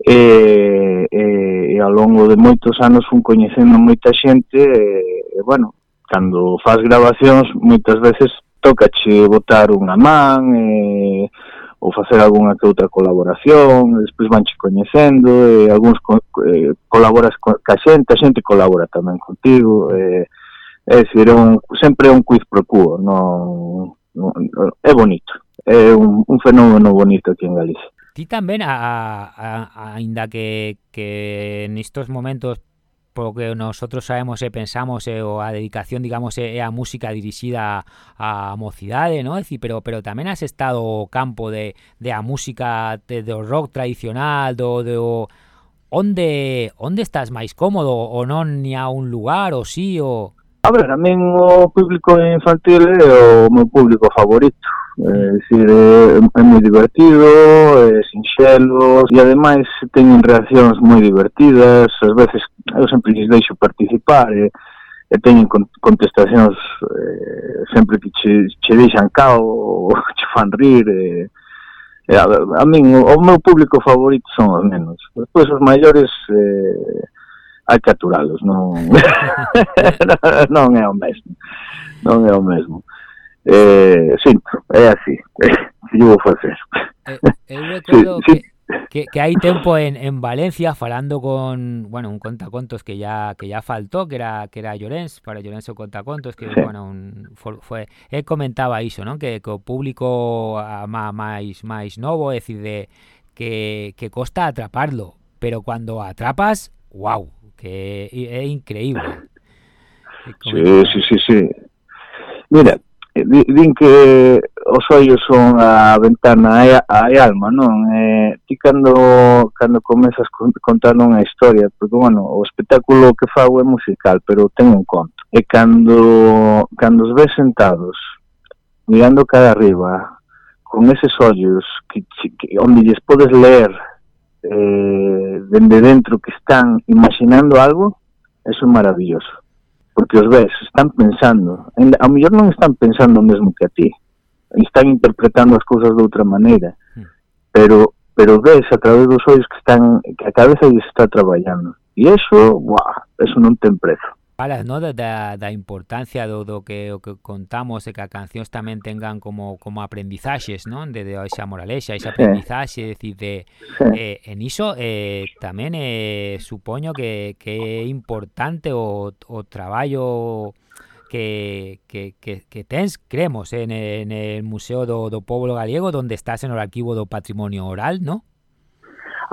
e, e, e ao longo de moitos anos fun coñecendo moita xente e, e bueno, cando faz grabacións moitas veces tocache botar unha man e, ou facer algunha que outra colaboración, despois vanche coñecendo, e algúns co, eh, colaboras co, ca xente, a xente colabora tamén contigo, e, é dicir, un, sempre é un quiz pro cuo, non, é bonito, é un, un fenómeno bonito aquí en Galicia. Ti tamén, a, a, a, ainda que, que nestos momentos polo que nosotros sabemos e pensamos e, o a dedicación, digamos, é a música dirixida a mocidade, ¿no? Decir, pero pero tamén has estado o campo de, de a música de, do rock tradicional, do, do onde onde estás máis cómodo ou non ni a un lugar ou si sí, o A ver, a min o público infantil é o meu público favorito. É, mm. dicir, é, é moi divertido, é sinxelo, e ademais teñen reaccións moi divertidas, ás veces eu sempre lles deixo participar, e, e teñen contestacións eh, sempre que che, che deixan cao, ou che fan rir, e, e a, a min o, o meu público favorito son os nenos. Despois os maiores... Eh, hai que aturalos, non non é o mesmo. Non é o mesmo. Eh, sinto, é así. Que vou facer? Eu recordo sí, sí. que, que, que hai tempo en, en Valencia falando con, bueno, un contacontos que ya que ya faltó, que era que era Llorens, para Llorens o contacontos que sí. bueno, un foi él comentaba iso, non? Que, que o público a, máis máis novo, é dicir de que que costa atraparlo, pero cuando atrapas, wow, que é, é increíble. Sí, sí, sí, sí. Mira, eh, din que os ollos son a ventana e a, a alma, non? Eh, ti cando, cando comezas contando unha historia, porque, bueno, o espectáculo que fago é musical, pero ten un conto. E cando, cando os ves sentados, mirando cara arriba, con eses ollos, que, que, onde lles podes ler eh, dende dentro que están imaginando algo, eso é maravilloso. Porque os ves, están pensando, en, a mellor non están pensando o mesmo que a ti, están interpretando as cousas de outra maneira, hmm. pero pero ves a través dos ollos que están que a cabeza lles está traballando. E eso, buah, eso non ten prezo falas, no, da, da, da importancia do, do que o que contamos e que as cancións tamén tengan como como aprendizaxes, non? De, de esa moralexa, esa aprendizaxe, sí. decir, de sí. eh, en iso eh, tamén eh, supoño que, que é importante o, o traballo que, que, que, que tens, creemos, en, en el Museo do, do Pueblo Gallego, donde estás en o arquivo do patrimonio oral, ¿no?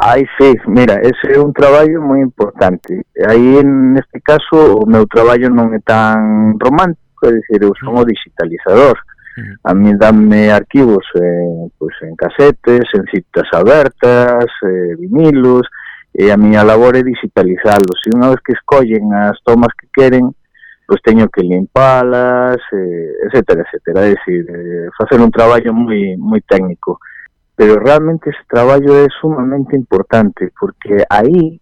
Ai, sí, mira, ese é un traballo moi importante. Aí, neste caso, o meu traballo non é tan romántico, é dicir, eu son o digitalizador. A mí danme arquivos eh, pues, en casetes, en citas abertas, eh, vinilos, e a miña labor é digitalizarlos. E unha vez que escollen as tomas que queren, pois pues teño que limpalas, eh, etcétera, etcétera. É dicir, eh, facer un traballo moi moi técnico. Pero realmente ese traballo é sumamente importante, porque aí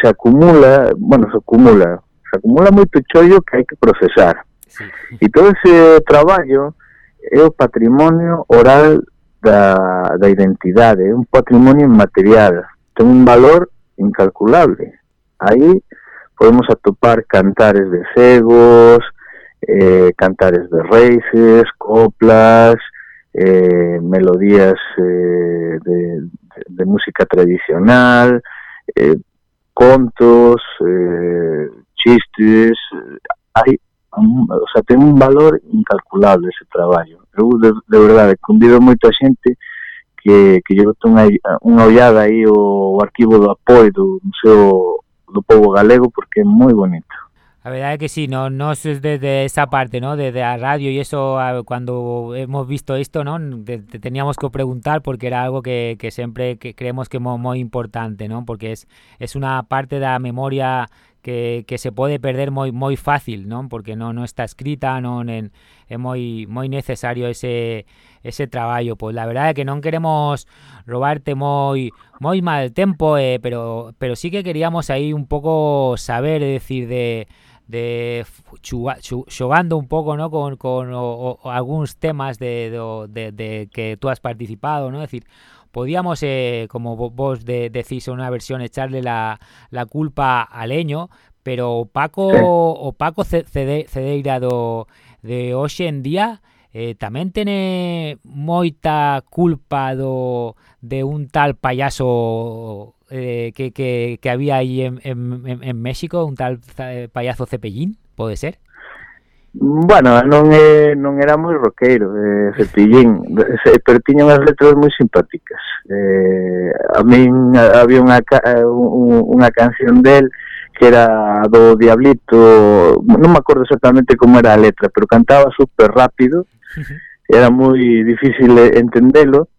se acumula, bueno, se acumula, se acumula moito chollo que hai que procesar. Sí. E todo ese traballo é o patrimonio oral da, da identidade, é un patrimonio inmaterial, ten un valor incalculable. Aí podemos atopar cantares de cegos, eh, cantares de reices, coplas, eh, melodías eh, de, de, música tradicional, eh, contos, eh, chistes, hai o sea, ten un valor incalculable ese traballo. Eu, de, de verdade, convido moito a xente que, que lle bote unha, unha ollada aí o, o arquivo do apoio do Museo do Povo Galego porque é moi bonito. La verdad es que sí, no, no es desde esa parte, ¿no? Desde la radio y eso, cuando hemos visto esto, ¿no? Te, te teníamos que preguntar porque era algo que, que siempre que creemos que es muy, muy, importante, ¿no? Porque es, es una parte de la memoria que, que se puede perder muy, muy fácil, ¿no? Porque no, no está escrita, no es muy, muy necesario ese, ese traballo. Pois la verdade é que non queremos robarte moi moi mal tempo, eh, pero pero sí que queríamos aí un pouco saber, é decir, de de chuga, chu, xogando un pouco no con, con o, o, algúns temas de, do, de, de que tú has participado, ¿no? Es decir, podíamos, eh, como vos de, decís en una versión, echarle la, la culpa al Leño, pero Paco sí. o Paco Cede, Cedeira do, de hoxe en día eh, tamén tene moita culpa do, de un tal payaso eh, que, que, que había aí en, en, en México, un tal eh, payaso Cepellín, pode ser? Bueno, non é, non era moi roqueiro, eh, Cepillín, pero tiña unhas letras moi simpáticas. Eh, a min había unha, unha canción del que era do Diablito, non me acordo exactamente como era a letra, pero cantaba super rápido, era moi difícil entendelo,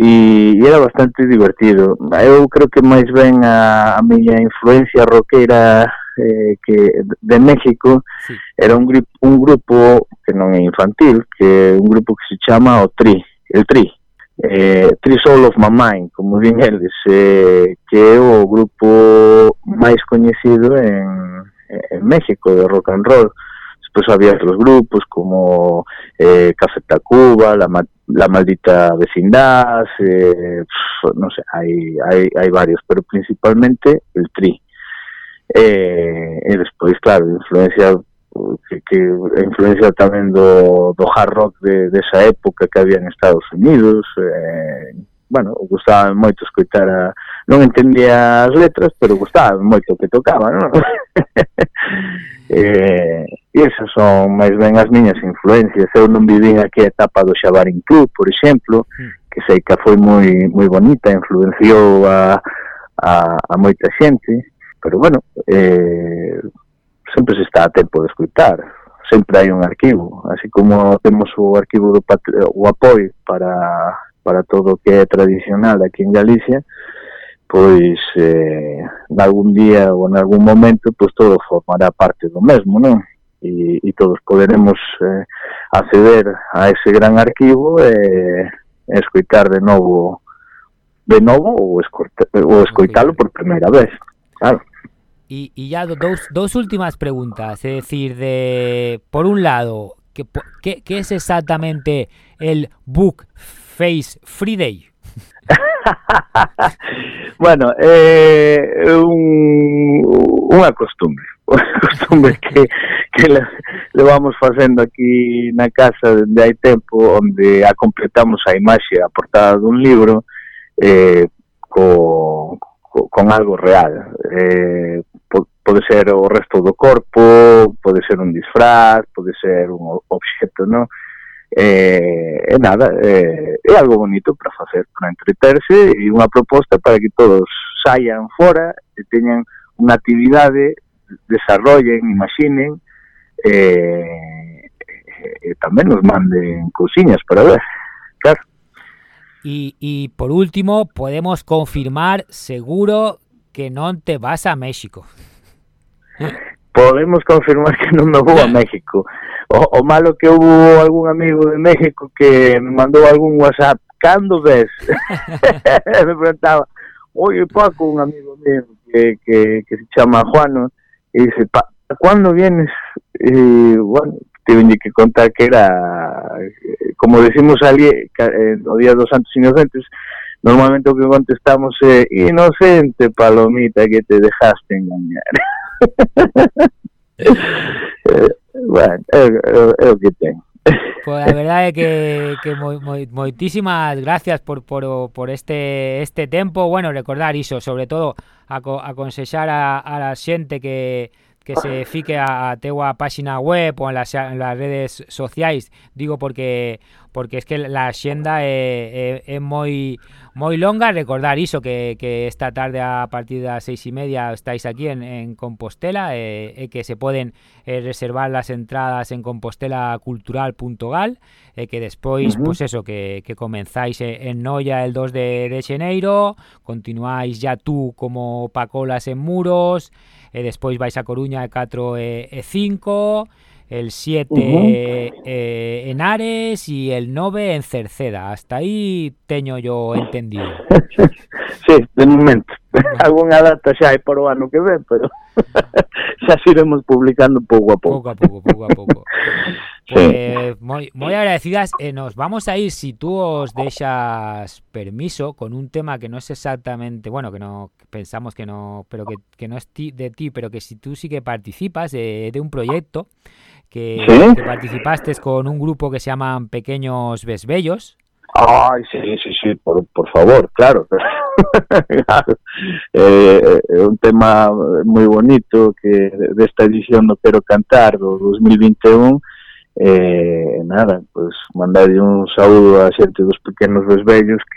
e, e era bastante divertido. Eu creo que máis ben a, a miña influencia roqueira eh, que de México sí. era un, gri, un grupo que non é infantil, que é un grupo que se chama o Tri, el Tri. Eh, Tri Soul of My Mind, como din eles, eh, que é o grupo máis coñecido en, en México de rock and roll. Despois había outros grupos como eh, Café Tacuba, la, la Maldita Vecindad, eh, non sei, hai, hai, hai varios, pero principalmente el Tri. Eh, e despois, claro, influencia que, que influencia tamén do, hard rock de, desa época que había en Estados Unidos eh, bueno, gustaba moito escoitar a... non entendía as letras, pero gustaba moito o que tocaba, non? eh, e esas son máis ben as miñas influencias. Eu non vivín aquí a etapa do Xabarín Club, por exemplo, hmm. que sei que foi moi moi bonita, influenciou a, a, a moita xente, pero bueno, eh, sempre se está a tempo de escoitar sempre hai un arquivo, así como temos o arquivo do o apoio para para todo o que é tradicional aquí en Galicia, pois eh, en algún día ou en algún momento pois todo formará parte do mesmo, non? E, e todos poderemos eh, acceder a ese gran arquivo e eh, de novo de novo ou, escoitalo por primeira vez. Claro. Y, y ya dos, dos últimas preguntas, es decir, de por un lado, ¿qué, qué, qué es exactamente el Book Face Friday? bueno, eh, un, unha costumbre, unha costumbre que, que le, le vamos facendo aquí na casa dende hai tempo, onde a completamos a imaxe, a portada dun libro, eh, co, co, con algo real. Eh, po, pode ser o resto do corpo, pode ser un disfraz, pode ser un obxecto, non? Eh, e nada, eh, é algo bonito para facer, para entreterse e unha proposta para que todos saian fora e teñan unha actividade, desarrollen, imaginen, eh, e tamén nos manden cousiñas para ver, claro. Y, y por último, podemos confirmar seguro que non te vas a México. Podemos confirmar que non me vou a México. O, o malo que hubo algún amigo de México que me mandou algún WhatsApp cando ves? me preguntaba, oye Paco, un amigo mío que, que, que se chama Juano, y dice, pa, ¿cuándo vienes? Y bueno, tiven que contar que era, eh, como decimos ali, eh, o día dos santos inocentes, normalmente o que contestamos é inocente palomita que te dejaste engañar. bueno, é, é, é o que ten. Pues a verdade é que, que moitísimas gracias por, por, por este este tempo. Bueno, recordar iso, sobre todo aco, aconsexar a, a la xente que que se fique a, a teua página web ou en las, en las redes sociais, digo porque porque es que la xenda é, é, é moi moi longa recordar iso que, que esta tarde a partir das seis e media estáis aquí en, en Compostela e, e que se poden eh, reservar las entradas en compostelacultural.gal e que despois, uh -huh. pues eso, que, que comenzáis en Noia el 2 de, de Xeneiro continuáis ya tú como Pacolas en Muros e despois vais a Coruña e 4 e, e 5 el 7 uh -huh. eh, en Ares y el 9 en Cerceda. Hasta ahí teño yo entendido. sí, de momento. Alguna data xa hai por o ano que ven, pero xa iremos publicando pouco a pouco. Pouco a pouco, pouco a pouco. Pues sí. moi, moi agradecidas. Eh, nos vamos a ir, si tú os deixas permiso, con un tema que no es exactamente, bueno, que no pensamos que no, pero que, que no es ti, de ti, pero que si tú sí que participas eh, de un proyecto que, ¿Sí? que participaste con un grupo que se llaman Pequeños Besbellos. Ay, sí, sí, sí, por, por favor, claro. Eh, é un tema moi bonito que desta edición no Quero Cantar do 2021 eh, nada, pues mandarlle un saúdo a xente dos pequenos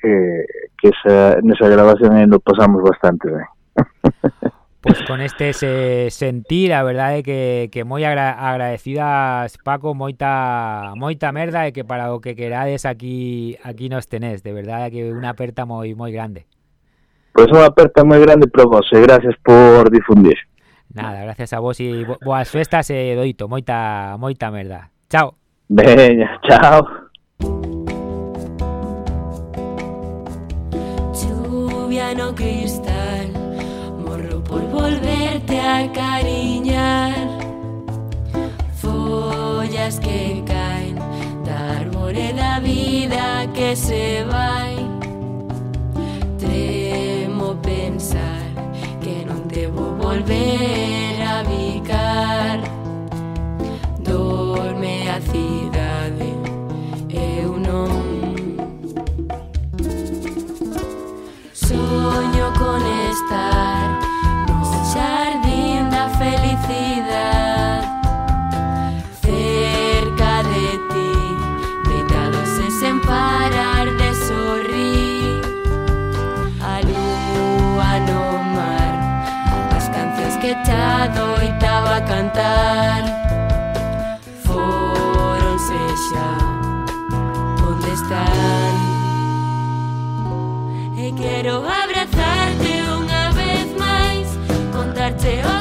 que, que esa, nesa grabación ainda pasamos bastante ben. Pues con este se sentir, a verdade que, que moi agra agradecidas Paco, moita moita merda e que para o que querades aquí aquí nos tenés, de verdade que unha aperta moi moi grande. Pois pues unha aperta moi grande para vos e gracias por difundir. Nada, gracias a vos e boas festas e doito, moita moita merda. Chao. Veña, chao. Lluvia no cristal, te acariñar Follas que caen Da árbore da vida que se vai Tremo pensar Que non te volver a bicar Dorme a cidade Eu non. Soño con estar Quero abrazarte unha vez máis Contarte o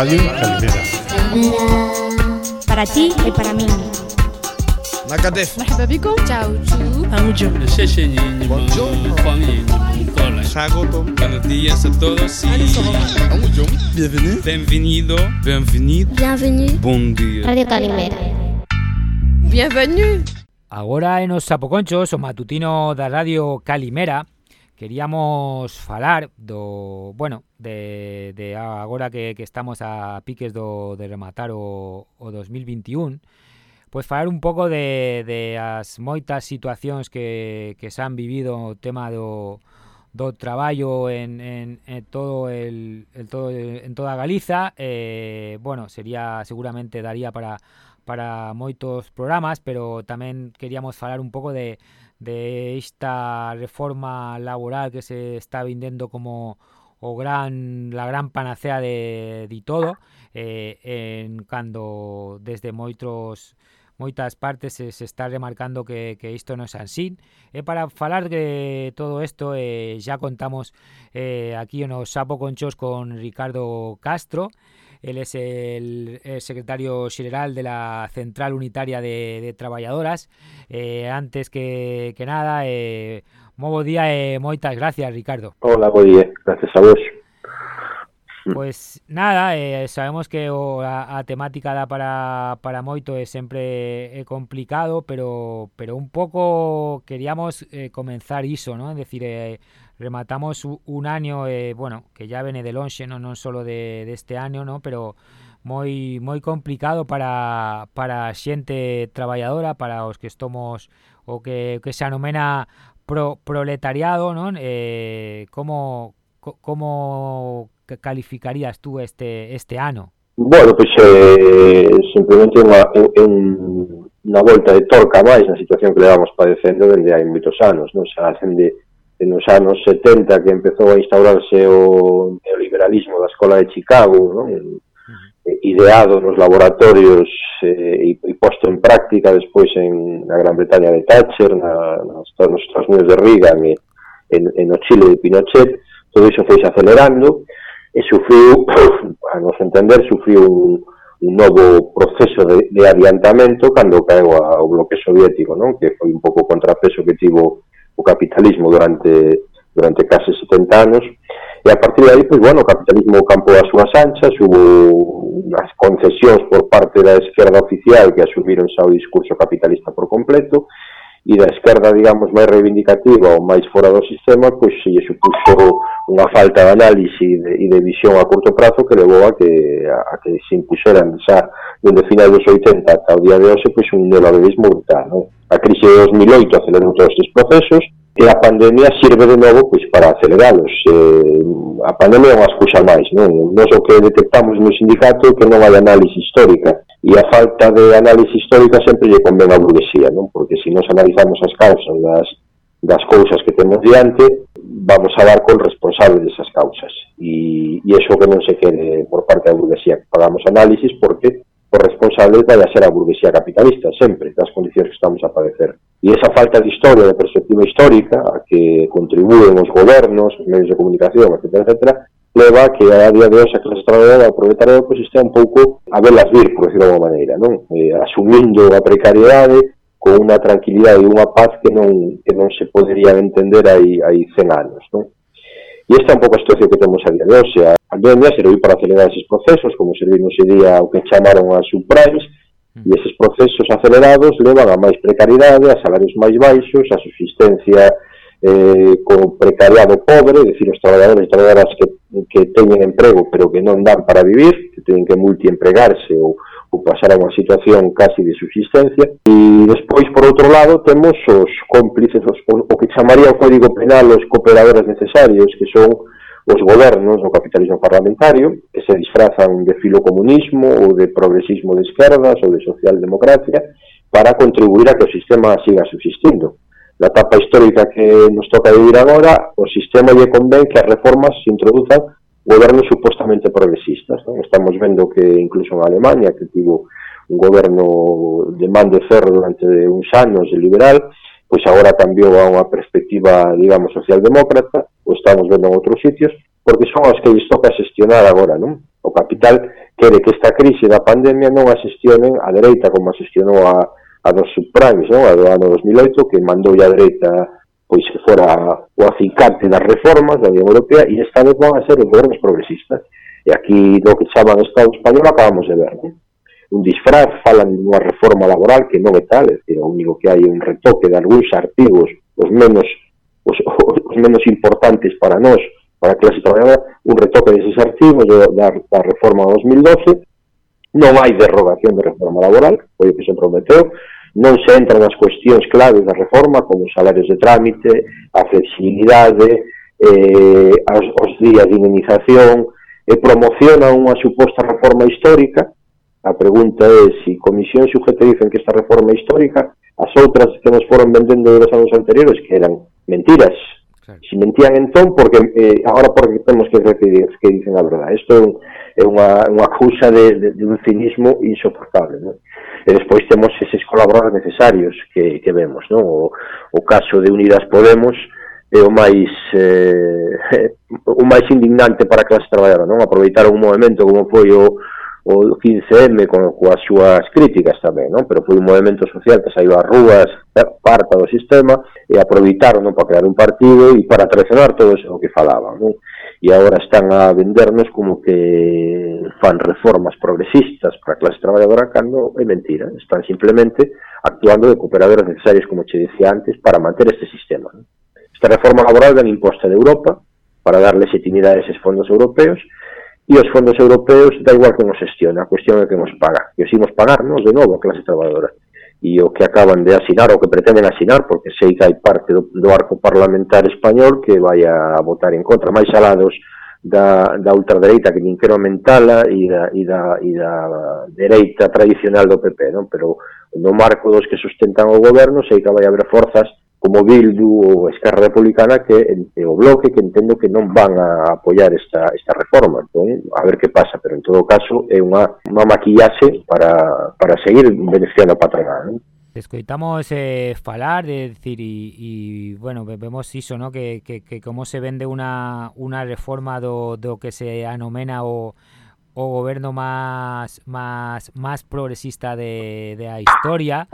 Radio Calimera. Para ti y para mí. Nakatef. Mahbabiko. Chao chu. Mucho. Buongiorno. Buenos días a todos y... Bienvenido. Bienvenido. Bienvenido. Bienvenido. Buen día. Radio Calimera. Bienvenido. Agora en os sapoconchos o matutino da Radio Calimera queríamos falar do, bueno, de de, agora que, que estamos a piques do, de rematar o, o 2021, pois falar un pouco de, de as moitas situacións que, que se han vivido o tema do, do traballo en, en, en todo el, el todo en toda Galiza. Eh, bueno sería seguramente daría para para moitos programas pero tamén queríamos falar un pouco de, de esta reforma laboral que se está vendendo como o gran la gran panacea de, de todo eh, en cando desde moitos moitas partes se, se está remarcando que, que isto non é ansín. E para falar de todo isto, eh, já contamos eh, aquí nos Sapo Conchos con Ricardo Castro, Él es el, el, secretario general de la Central Unitaria de, de Trabajadoras. Eh, antes que, que nada, eh, moi bo día e moitas gracias, Ricardo. Hola, bo día, gracias a vos. Pois pues, nada, eh, sabemos que o, a, a temática da para, para moito é sempre é complicado, pero pero un pouco queríamos eh, comenzar iso, ¿no? Es decir, eh, rematamos un año, eh, bueno, que ya vene de lonxe, non, non solo de, deste de año, ¿no? Pero moi moi complicado para para xente traballadora, para os que estamos o que, que se anomena pro, proletariado, ¿no? Eh, como como calificarías tú este este ano? Bueno, pois eh, simplemente unha, un, unha volta de torca máis na situación que levamos padecendo dende hai moitos anos, non? xa dende, de nos anos 70 que empezou a instaurarse o neoliberalismo da Escola de Chicago, non? ideado nos laboratorios eh, e, e posto en práctica despois en na Gran Bretaña de Thatcher, na, nas, nos Estados Unidos de Reagan e en, en o Chile de Pinochet, todo iso foi acelerando e sufriu, a nos entender, sufriu un, un novo proceso de, de adiantamento cando caeu ao bloque soviético, non? que foi un pouco o contrapeso que tivo o capitalismo durante durante case 70 anos, E a partir de aí, pois, bueno, o capitalismo campou as súas anchas, hubo unhas concesións por parte da esquerda oficial que asumiron xa o discurso capitalista por completo, e da esquerda, digamos, máis reivindicativa ou máis fora do sistema, pois se lle supuso unha falta de análise e de, e de visión a curto prazo que levou a que, a, a que se impuxeran xa dende final dos 80 ata o día de hoxe pois un neoliberalismo brutal. Non? A crise de 2008 acelerou todos estes procesos, e a pandemia sirve de novo pois, para acelerálos. Eh, a pandemia é unha excusa máis. Non? Nos o que detectamos no sindicato é que non hai análise histórica e a falta de análise histórica sempre lle convén a burguesía, non? porque se nos analizamos as causas das, das cousas que temos diante, vamos a dar con responsables desas causas. E, e iso que non se quede por parte da burguesía que pagamos análisis, porque o responsable vai a ser a burguesía capitalista, sempre, das condicións que estamos a padecer. E esa falta de historia, de perspectiva histórica, a que contribúen os gobernos, os medios de comunicación, etc., etc., leva que a día de hoxe a clase traballadora proletariado pois, estea un pouco a velas vir, por decirlo de alguma maneira, non? Eh, asumindo a precariedade con unha tranquilidade e unha paz que non, que non se poderían entender hai, hai 100 anos, non? E esta é un pouco a situación que temos a día de hoxe. A pandemia serviu para acelerar eses procesos, como serviu no día o que chamaron as subprimes, mm. e eses procesos acelerados levan a máis precariedade, a salarios máis baixos, a subsistencia eh, co precariado pobre, é dicir, os traballadores e traballadoras que, que teñen emprego pero que non dan para vivir, que teñen que multiempregarse ou, ou pasar a unha situación casi de subsistencia. E despois, por outro lado, temos os cómplices, os, o que chamaría o Código Penal os cooperadores necesarios, que son os gobernos do capitalismo parlamentario, que se disfrazan de filocomunismo ou de progresismo de esquerdas ou de socialdemocracia para contribuir a que o sistema siga subsistindo. Na etapa histórica que nos toca vivir agora, o sistema lle convén que as reformas se introduzan gobernos supostamente progresistas. Non? Estamos vendo que incluso en Alemania, que tivo un goberno de man de ferro durante uns anos liberal, pois agora cambiou a unha perspectiva, digamos, socialdemócrata, o estamos vendo en outros sitios, porque son as que lhes toca xestionar agora, non? O capital quere que esta crise da pandemia non a xestionen a dereita como a xestionou a, a dos subprimes, non? A do ano 2008, que mandou a dereita pois fora o acicate das reformas da Unión Europea e esta vez van a ser os gobernos progresistas. E aquí do que chaman Estado Español acabamos de ver. Non? Un disfraz, falan dunha reforma laboral que non é tal, é dicir, o único que hai un retoque de algúns artigos, os menos os, os menos importantes para nós, para a clase traballadora, un retoque deses artigos da, da reforma 2012, non hai derrogación de reforma laboral, foi o que se prometeu, non se entra nas cuestións clave da reforma como os salarios de trámite, a flexibilidade, eh, as, os días de indemnización, e promociona unha suposta reforma histórica, a pregunta é se si comisión sujeta dicen que esta reforma histórica, as outras que nos foron vendendo dos anos anteriores, que eran mentiras, Claro. si mentían entón, porque eh, agora porque temos que decidir que dicen a verdade. Isto é unha, unha acusa de, de, de un cinismo insoportable. Non? E despois temos eses colaboradores necesarios que, que vemos. Non? O, o caso de Unidas Podemos é o máis eh, o máis indignante para a clase traballadora. Non? Aproveitar un movimento como foi o, o 15M con, coas súas críticas tamén, non? pero foi un movimento social que saiu ás rúas eh, parta do sistema e aproveitaron non, para crear un partido e para traicionar todo o que falaban. Non? E agora están a vendernos como que fan reformas progresistas para a clase traballadora cando é mentira, están simplemente actuando de cooperadores necesarios, como che dicía antes, para manter este sistema. Non? Esta reforma laboral ven imposta de Europa para dar legitimidade a eses fondos europeos e os fondos europeos da igual que nos xestiona, a cuestión é que nos paga, que os imos pagarnos de novo a clase trabajadora e o que acaban de asinar ou que pretenden asinar, porque sei que hai parte do, do arco parlamentar español que vai a votar en contra, máis alados da, da ultradereita que nin quero mentala e da, e, da, e da dereita tradicional do PP, non? pero no marco dos que sustentan o goberno sei que vai haber forzas como Bildu ou Esquerra Republicana que e o Bloque que entendo que non van a apoiar esta, esta reforma entón, a ver que pasa, pero en todo caso é unha, unha maquillaxe para, para seguir beneficiando a patronal non? Escoitamos eh, falar, de decir, e, e bueno, vemos iso, ¿no? Que, que, que como se vende unha, unha reforma do, do que se anomena o, o goberno máis máis máis progresista de, de a historia,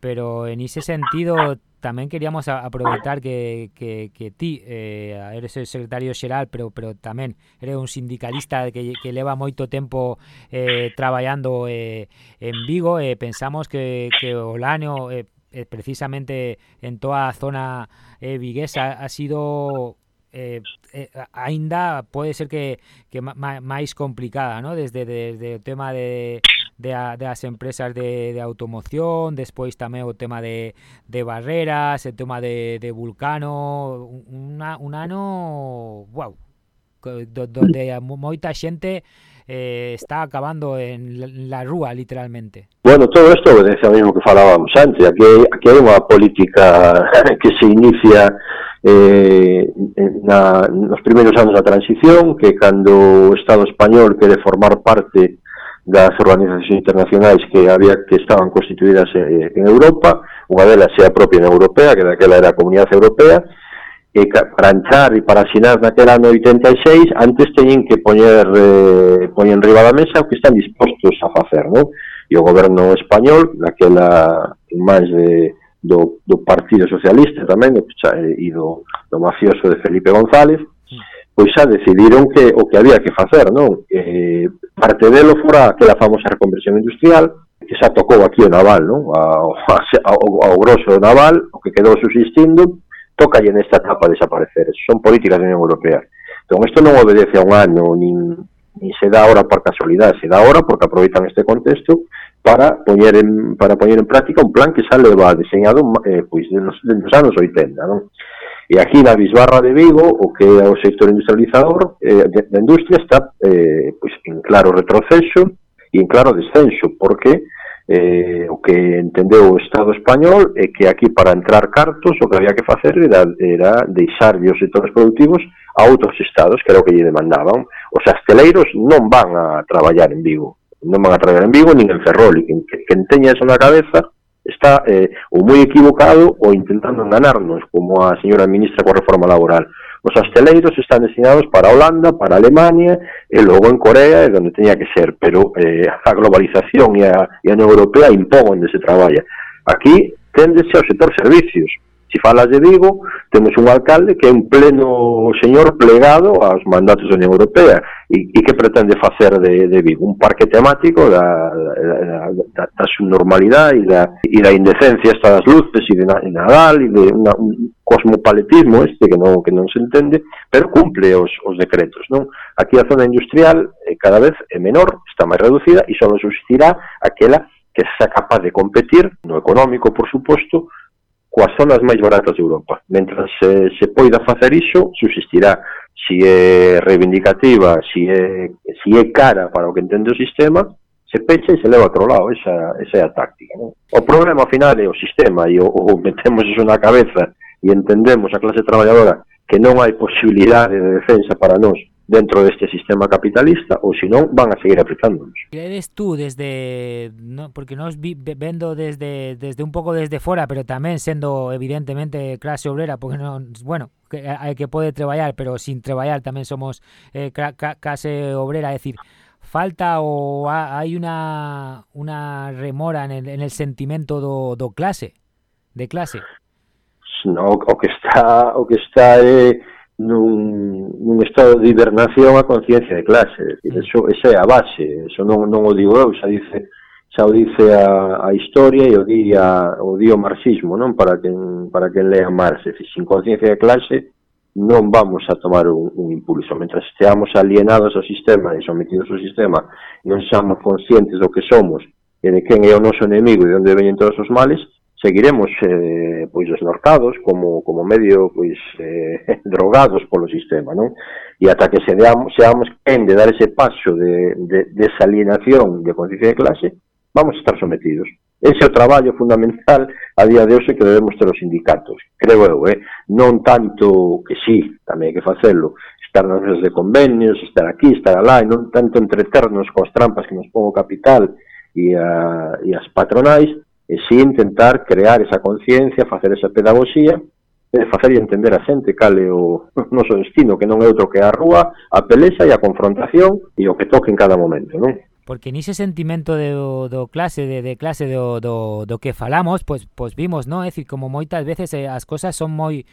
pero en ese sentido tamén queríamos aproveitar que, que, ti eh, eres o secretario xeral, pero pero tamén eres un sindicalista que, que leva moito tempo eh, en Vigo, eh, pensamos que, que eh, precisamente en toda a zona eh, viguesa ha sido eh, ainda pode ser que, que máis complicada, ¿no? Desde, desde o tema de de, de as empresas de, de automoción, despois tamén o tema de, de barreras, o tema de, de Vulcano, una, un ano, wow, donde moita xente eh, está acabando en la rúa, literalmente. Bueno, todo isto obedece ao mesmo que falábamos antes, aquí, aquí hai unha política que se inicia eh, na, nos primeiros anos da transición, que cando o Estado español quere formar parte das organizacións internacionais que había que estaban constituídas eh, en Europa, unha delas é a propia Europea, que daquela era a Comunidade Europea, e para entrar e para asinar naquela ano 86, antes teñen que poñer, eh, poñer riba da mesa o que están dispostos a facer, non? E o goberno español, daquela máis de, do, do Partido Socialista tamén, e do, do mafioso de Felipe González, mm. pois xa decidiron que o que había que facer, non? Eh, parte delo fora aquela famosa reconversión industrial, que xa tocou aquí o naval, non? Ao, ao, ao grosso do naval, o que quedou subsistindo, tocalle nesta etapa desaparecer. Son políticas da Unión Europea. Entón, isto non obedece a un ano, nin, nin se dá ahora por casualidade, se dá ahora porque aproveitan este contexto para poñer en, para poñer en práctica un plan que xa leva deseñado eh, pois, nos, nos anos 80, non? E aquí na Bisbarra de Vigo, o que é o sector industrializador, eh, da industria está eh, pois, en claro retroceso e en claro descenso, porque eh, o que entendeu o Estado español é que aquí para entrar cartos o que había que facer era, era deixar os sectores productivos a outros estados que era o que lle demandaban. Os asteleiros non van a traballar en Vigo, non van a traballar en Vigo nin en Ferrol, e quen, quen teña eso na cabeza está eh, ou moi equivocado ou intentando enganarnos, como a señora ministra coa reforma laboral. Os asteleiros están destinados para Holanda, para Alemania, e logo en Corea, é onde teña que ser, pero eh, a globalización e a, e a Unión Europea impón onde se traballa. Aquí téndese ao sector servicios, Se falas de Vigo, temos un alcalde que é un pleno señor plegado aos mandatos da Unión Europea. E, e que pretende facer de, de Vigo? Un parque temático da, da, da, da subnormalidade e da, e da indecencia esta das luces e de Nadal e de una, un cosmopaletismo este que non, que non se entende pero cumple os, os decretos non? Aquí a zona industrial eh, cada vez é menor, está máis reducida e só subsistirá aquela que sea capaz de competir, no económico, por suposto, coas zonas máis baratas de Europa. Mentras se, se poida facer iso, subsistirá. Si é reivindicativa, si é, si é cara para o que entende o sistema, se pecha e se leva a outro lado, esa, esa é a táctica. Non? O problema final é o sistema e o, o metemos iso na cabeza e entendemos a clase traballadora que non hai posibilidade de defensa para nós dentro deste sistema capitalista ou senón van a seguir aplicándonos. Eres tú desde no, porque nos vi, vendo desde desde un pouco desde fora, pero tamén sendo evidentemente clase obrera, porque non, bueno, que hai que pode traballar, pero sin traballar tamén somos eh, clase obrera, é dicir, falta o hai unha unha remora en el, en el sentimento do, do clase, de clase. No, o que está o que está eh, nun, nun estado de hibernación a conciencia de clase. Es decir, mm. eso, esa é a base, eso non, non o digo eu, xa dice, xa o dice a, a historia e o di, a, o di o marxismo, non para quen, para quen lea Marx. Decir, sin conciencia de clase non vamos a tomar un, un impulso. Mentras esteamos alienados ao sistema e sometidos ao sistema, non somos conscientes do que somos e de quen é o noso enemigo e de onde veñen todos os males, seguiremos eh, pois desnortados como, como medio pois eh, drogados polo sistema, non? E ata que seamos, seamos quen de dar ese paso de, de, de salinación de conciencia de clase, vamos a estar sometidos. Ese é o traballo fundamental a día de hoxe que debemos ter os sindicatos, creo eu, eh? non tanto que sí, tamén hai que facelo, estar nas mesas de convenios, estar aquí, estar alá, e non tanto entreternos coas trampas que nos pon o capital e, a, e as patronais, e si intentar crear esa conciencia, facer esa pedagogía, e facer entender a xente cal é o noso destino, que non é outro que a rúa, a pelexa e a confrontación e o que toque en cada momento, non? Porque nise sentimento de, do, do clase de, de clase do, do, do que falamos, pois, pois vimos, non? É dicir, como moitas veces eh, as cosas son moi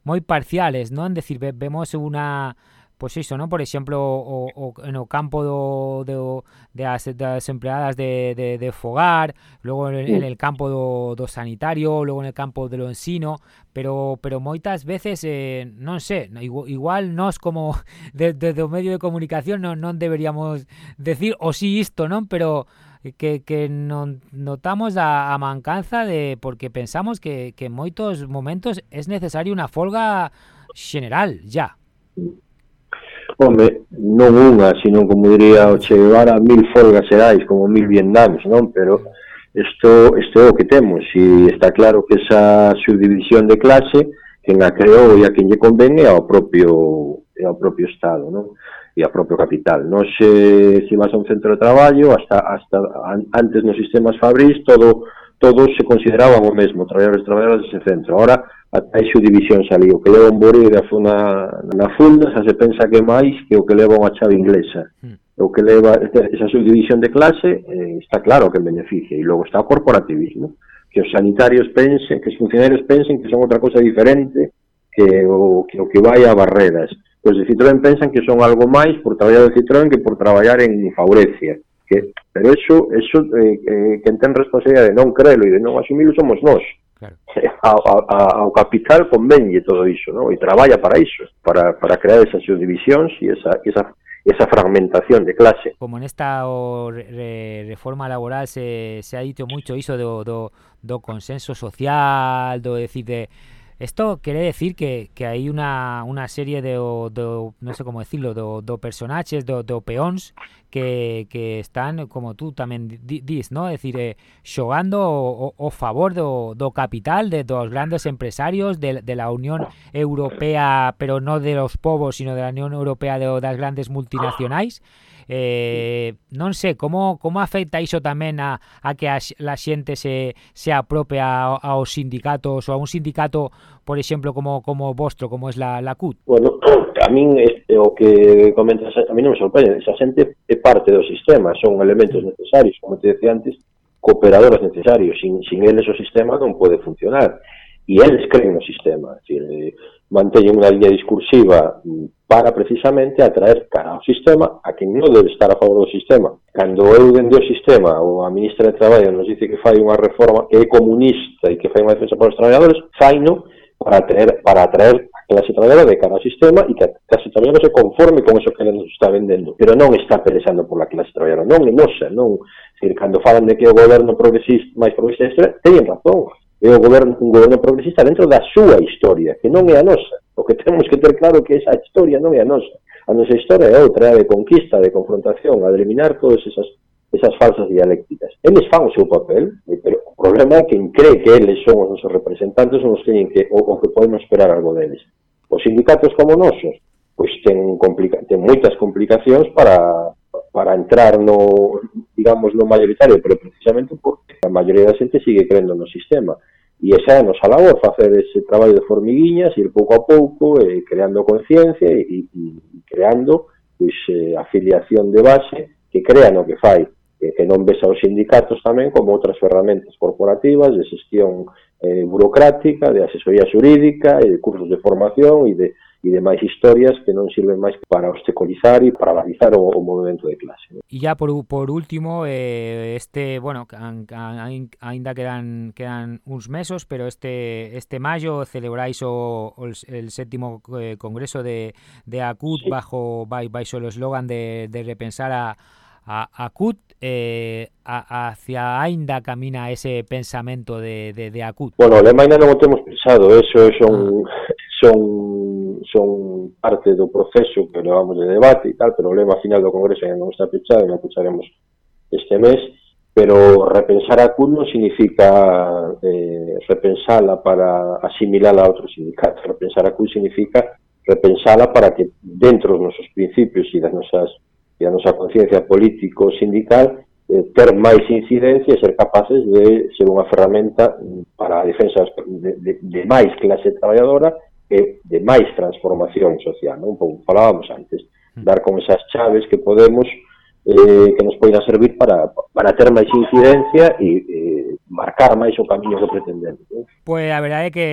moi parciales, non? Decir, vemos unha pois iso, non? Por exemplo, o, o, no campo do, do, de as, das empleadas de, de, de fogar, logo en, en el campo do, do sanitario, logo en el campo do ensino, pero pero moitas veces, eh, non sei, igual, igual nós como desde de, de o medio de comunicación non, non deberíamos decir o si sí isto, non? Pero que, que non notamos a, a mancanza de porque pensamos que, que en moitos momentos é necesario unha folga general, ya home, non unha, sino como diría o Che Guevara, mil folgas xerais, como mil vietnams, non? Pero isto, isto é o que temos, e está claro que esa subdivisión de clase, quen a creou e a quen lle convene ao propio, ao propio Estado, non? e a propio capital. Non se, se vas a un centro de traballo, hasta, hasta antes nos sistemas fabrís, todo, todo se consideraba o mesmo, traballadores e traballadoras dese centro. Ahora, até xo división ali. O que leva un Burí na, na funda xa se pensa que é máis que o que leva unha chave inglesa. Hmm. O que leva esa subdivisión de clase eh, está claro que beneficia e logo está o corporativismo. Que os sanitarios pensen, que os funcionarios pensen que son outra cosa diferente que o que, o que vai a barreras. Pois os de Citroën pensan que son algo máis por traballar de Citroën que por traballar en Faurecia. Que, pero eso, eso eh, eh, que ten responsabilidade de non crelo e de non asumilo somos nós claro. ao, ao, ao capital convenlle todo iso, non? e traballa para iso, para, para crear esas subdivisións e esa, esa, esa fragmentación de clase. Como nesta o, re, reforma laboral se, se ha dito moito iso do, do, do consenso social, do decir de Esto quiere decir que, que hai una, una serie de, de non sei sé como decirlo, do, de personaxes, do, de peóns que, que están, como tú tamén dis, ¿no? É decir, eh, xogando o, o favor do, do capital de dos grandes empresarios de, de la Unión Europea, pero no de los povos, sino de la Unión Europea de, das grandes multinacionais. Eh, non sei, como como afecta iso tamén a, a que a, a xente se, se apropia aos sindicatos ou a un sindicato por exemplo, como como vostro, como es la, la CUT? Bueno, a min este, o que comentas, a mí non me sorprende, esa xente é parte do sistema, son elementos necesarios, como te decía antes, cooperadores necesarios, sin, sin eles o sistema non pode funcionar e eles creen no sistema, é dicir, eh, mantellen unha liña discursiva mm, para precisamente atraer cara ao sistema a quen non debe estar a favor do sistema. Cando eu dende o sistema ou a ministra de Traballo nos dice que fai unha reforma que é comunista e que fai unha defensa para os traballadores, faino para atraer, para atraer a clase traballadora de cara ao sistema e que a clase traballadora se conforme con eso que nos está vendendo, pero non está pelexando pola clase traballadora, non é nosa, non, decir, cando falan de que o goberno progresista, máis progresista, teñen razón, é o goberno, un goberno progresista dentro da súa historia, que non é a nosa, o que temos que ter claro que esa historia non é a nosa, a nosa historia é outra, é de conquista, de confrontación, a de eliminar todas esas esas falsas dialécticas. Eles fan o seu papel, eh, pero o problema é que cree que eles son os nosos representantes son os que, que, o, o que podemos esperar algo deles. Os sindicatos como nosos, pois ten, complica, ten moitas complicacións para, para entrar no, digamos, no mayoritario, pero precisamente porque a maioría da xente sigue crendo no sistema. E esa é a nosa labor, facer ese traballo de formiguiñas, ir pouco a pouco, eh, creando conciencia e, e, e creando pois, eh, afiliación de base que crea no que fai que, que non ves aos sindicatos tamén como outras ferramentas corporativas de xestión eh, burocrática, de asesoría xurídica e de cursos de formación e de, e de máis historias que non sirven máis para obstaculizar e para paralizar o, o movimento de clase. E ya por, por último, eh, este, bueno, an, an, ainda quedan quedan uns mesos, pero este este maio celebráis o, o el, el sétimo eh, congreso de, de ACUT sí. bajo baixo o eslogan de, de repensar a, a, a CUT eh, a, hacia aínda camina ese pensamento de, de, de Acut? Bueno, lema ainda non o temos pensado, eso son, ah. son, son parte do proceso que levamos de debate e tal, pero o lema final do Congreso ainda non está pechado, non pecharemos este mes, pero repensar a CUT non significa eh, repensala para asimilala a outro sindicato, repensar a CUT significa repensala para que dentro dos nosos principios e das nosas e a nosa conciencia político-sindical eh, ter máis incidencia e ser capaces de ser unha ferramenta mm, para a defensa de, de, de máis clase traballadora e de máis transformación social. Non? Como falábamos antes, mm. dar con esas chaves que podemos eh, que nos poidan servir para, para ter máis incidencia e eh, marcar máis o camiño que pretendemos. Pois a verdade é que,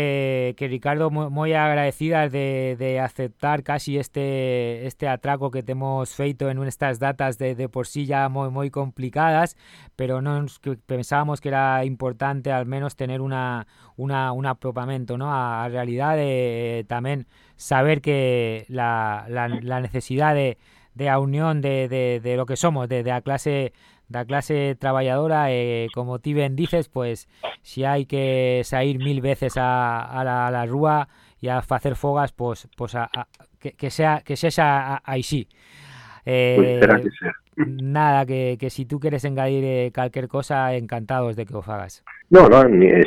que Ricardo moi agradecidas de, de aceptar casi este este atraco que temos feito en estas datas de, de por sí ya moi moi complicadas, pero non pensábamos que era importante al menos tener una una un apropamento, ¿no? a, a realidade eh, tamén saber que la, la, la necesidade de de a unión de, de, de lo que somos, de, de a clase da clase traballadora e eh, como ti ben dices, pues si hai que sair mil veces a, a, la, a la rúa e a facer fogas, pues, pues a, a, que, que sea que sexa així. Eh, pues que sea. Nada, que, que si tú queres engadir eh, calquer cosa, encantados de que o fagas. No, no,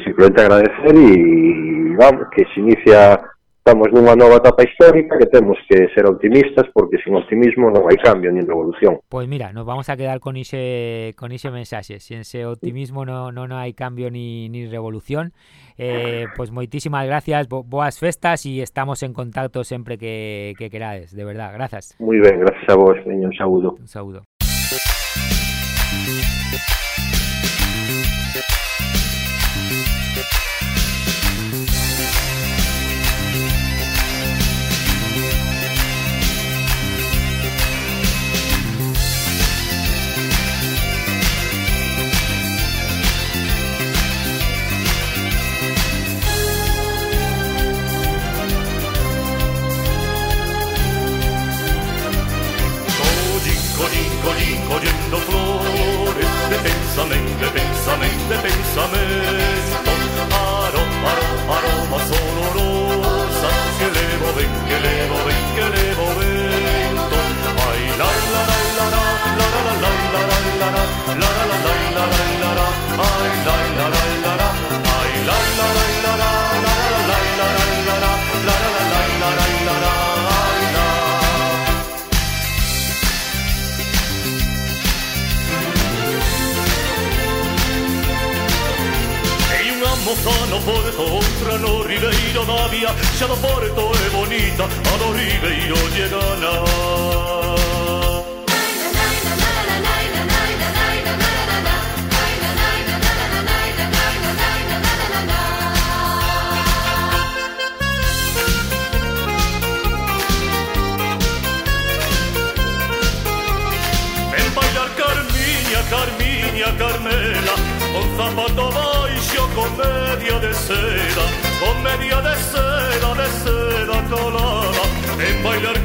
simplemente agradecer e vamos, que se inicia Estamos nunha nova etapa histórica que temos que ser optimistas porque sin optimismo non hai cambio nin revolución. Pois mira, nos vamos a quedar con ese con ese mensaxe. sin ese optimismo non no, no hai cambio ni, ni revolución. Eh, pois moitísimas gracias, bo, boas festas e estamos en contacto sempre que, que querades, de verdad, grazas. Moi ben, gracias a vos, teño un saúdo. Un saúdo. lontano porto oltre no porto è bonita a no riveiro llegana Carmiña, Carmela, con zapatos commedia de seda, comedia de seda, de seda colada, en bailar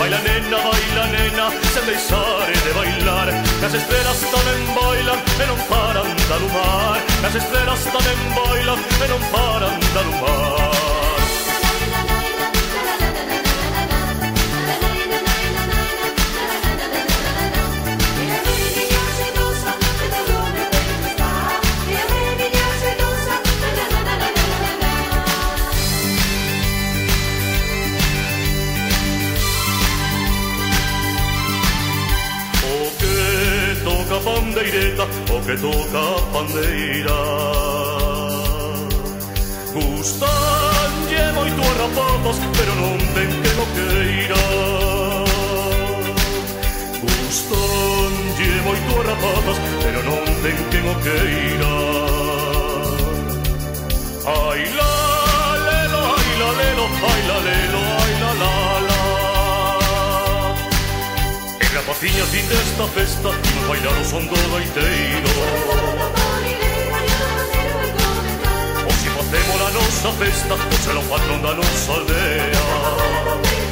Baila nena, baila nena, sen deixar de bailar. Las estrelas tamén bailan e non paran de alumar Las estrelas tamén bailan e non paran de alumar 入れたポケットカ paneira Gustanlle moito a rapazas Pero non ten que no queira Gustanlle moito a rapazas Pero non ten que no queira Ai la lelo, ai la lelo, ai la lelo, ai la la. Cociñas fin desta festa Imos bailar o son do gaiteiro O si facemos a nosa festa O será o patrón da nosa aldea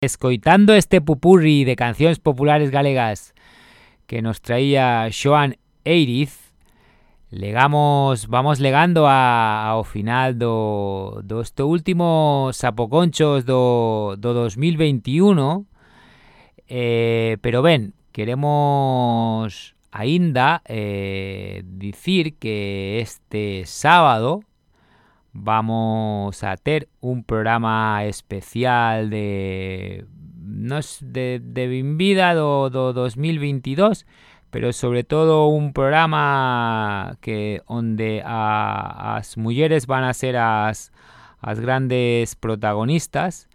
Escoitando este pupurri de cancións populares galegas que nos traía Xoan Eiriz, legamos, vamos legando a, ao final do, do este último Sapoconchos do, do 2021 eh, pero ben, queremos aínda eh, dicir que este sábado vamos a ter un programa especial de nos de, de Bienvida do, do 2022 pero sobre todo un programa que onde a, as mulleres van a ser as, as grandes protagonistas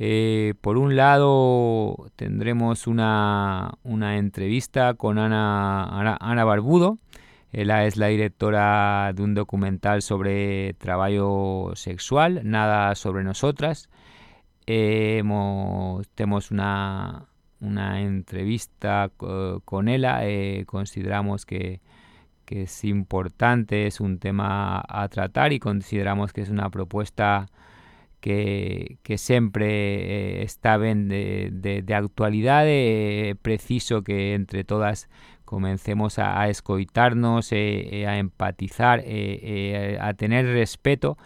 eh, por un lado tendremos una, una entrevista con Ana, Ana, Barbudo ela es la directora de un documental sobre traballo sexual, Nada sobre nosotras. Eh, hemos, temos una, una entrevista co- con ela e consideramos que, que es importante, es un tema a tratar y consideramos que es una propuesta que, que sempre eh, está ben de, de, de actualidade, eh, é preciso que entre todas comencemos a, a escoitarnos, e, e a empatizar, e, e a tener respeto,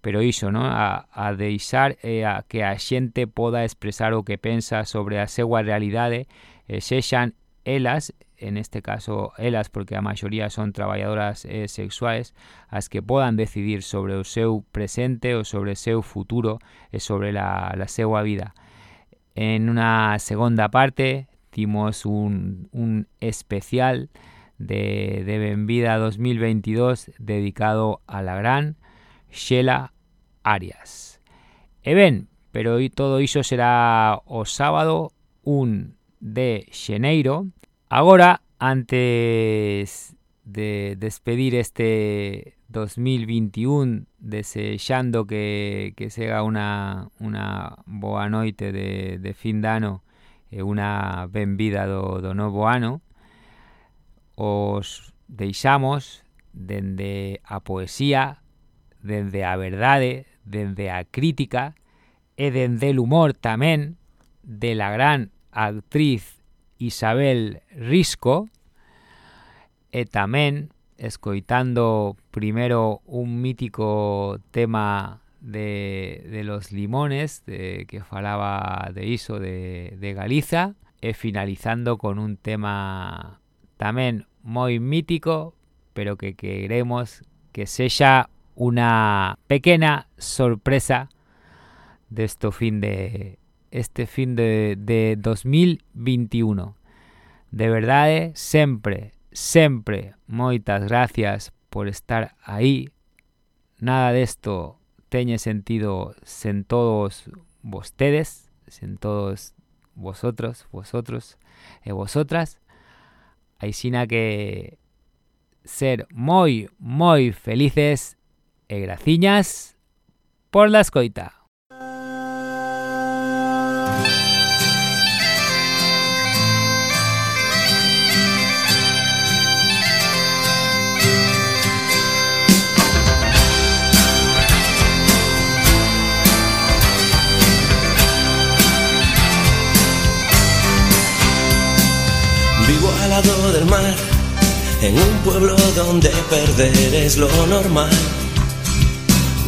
pero iso, non? A, a deixar eh, a que a xente poda expresar o que pensa sobre a súa realidade, eh, sexan elas en este caso elas porque a maioría son traballadoras eh, sexuais, as que podan decidir sobre o presente ou sobre o futuro e sobre la, la vida. En unha segunda parte timos un, especial de, de Benvida 2022 dedicado a la gran Xela Arias. E ben, pero todo iso será o sábado 1 de xeneiro. Agora, antes de despedir este 2021 desexando que, que sega unha, unha boa noite de, de fin de ano e unha benvida do, do novo ano, os deixamos dende a poesía, dende a verdade, dende a crítica e dende o humor tamén de la gran actriz Isabel Risco e tamén escoitando primero un mítico tema de, los limones de, que falaba de iso de, de Galiza e finalizando con un tema tamén moi mítico pero que queremos que sexa una pequena sorpresa de esto fin de este fin de, de 2021. De verdade, sempre, sempre moitas gracias por estar aí. Nada desto teñe sentido sen todos vostedes, sen todos vosotros, vosotros e vosotras. Aixina que ser moi, moi felices e graciñas por la escoita. Lado del mar, en un pueblo donde perder es lo normal.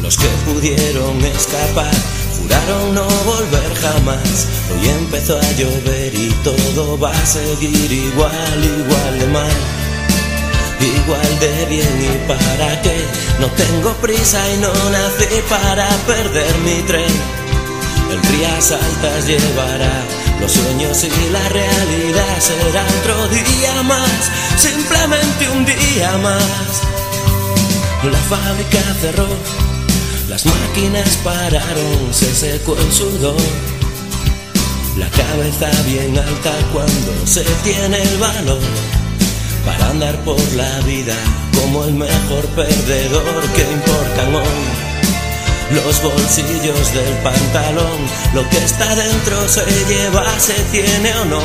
Los que pudieron escapar juraron no volver jamás. Hoy empezó a llover y todo va a seguir igual, igual de mal. Igual de bien y para qué. No tengo prisa y no nací para perder mi tren. El Rías Altas llevará los sueños y la realidad. Será otro día más, simplemente un día más. La fábrica cerró, las máquinas pararon, se secó el sudor. La cabeza bien alta cuando se tiene el valor para andar por la vida como el mejor perdedor que importan hoy los bolsillos del pantalón, lo que está dentro se lleva, se tiene o no.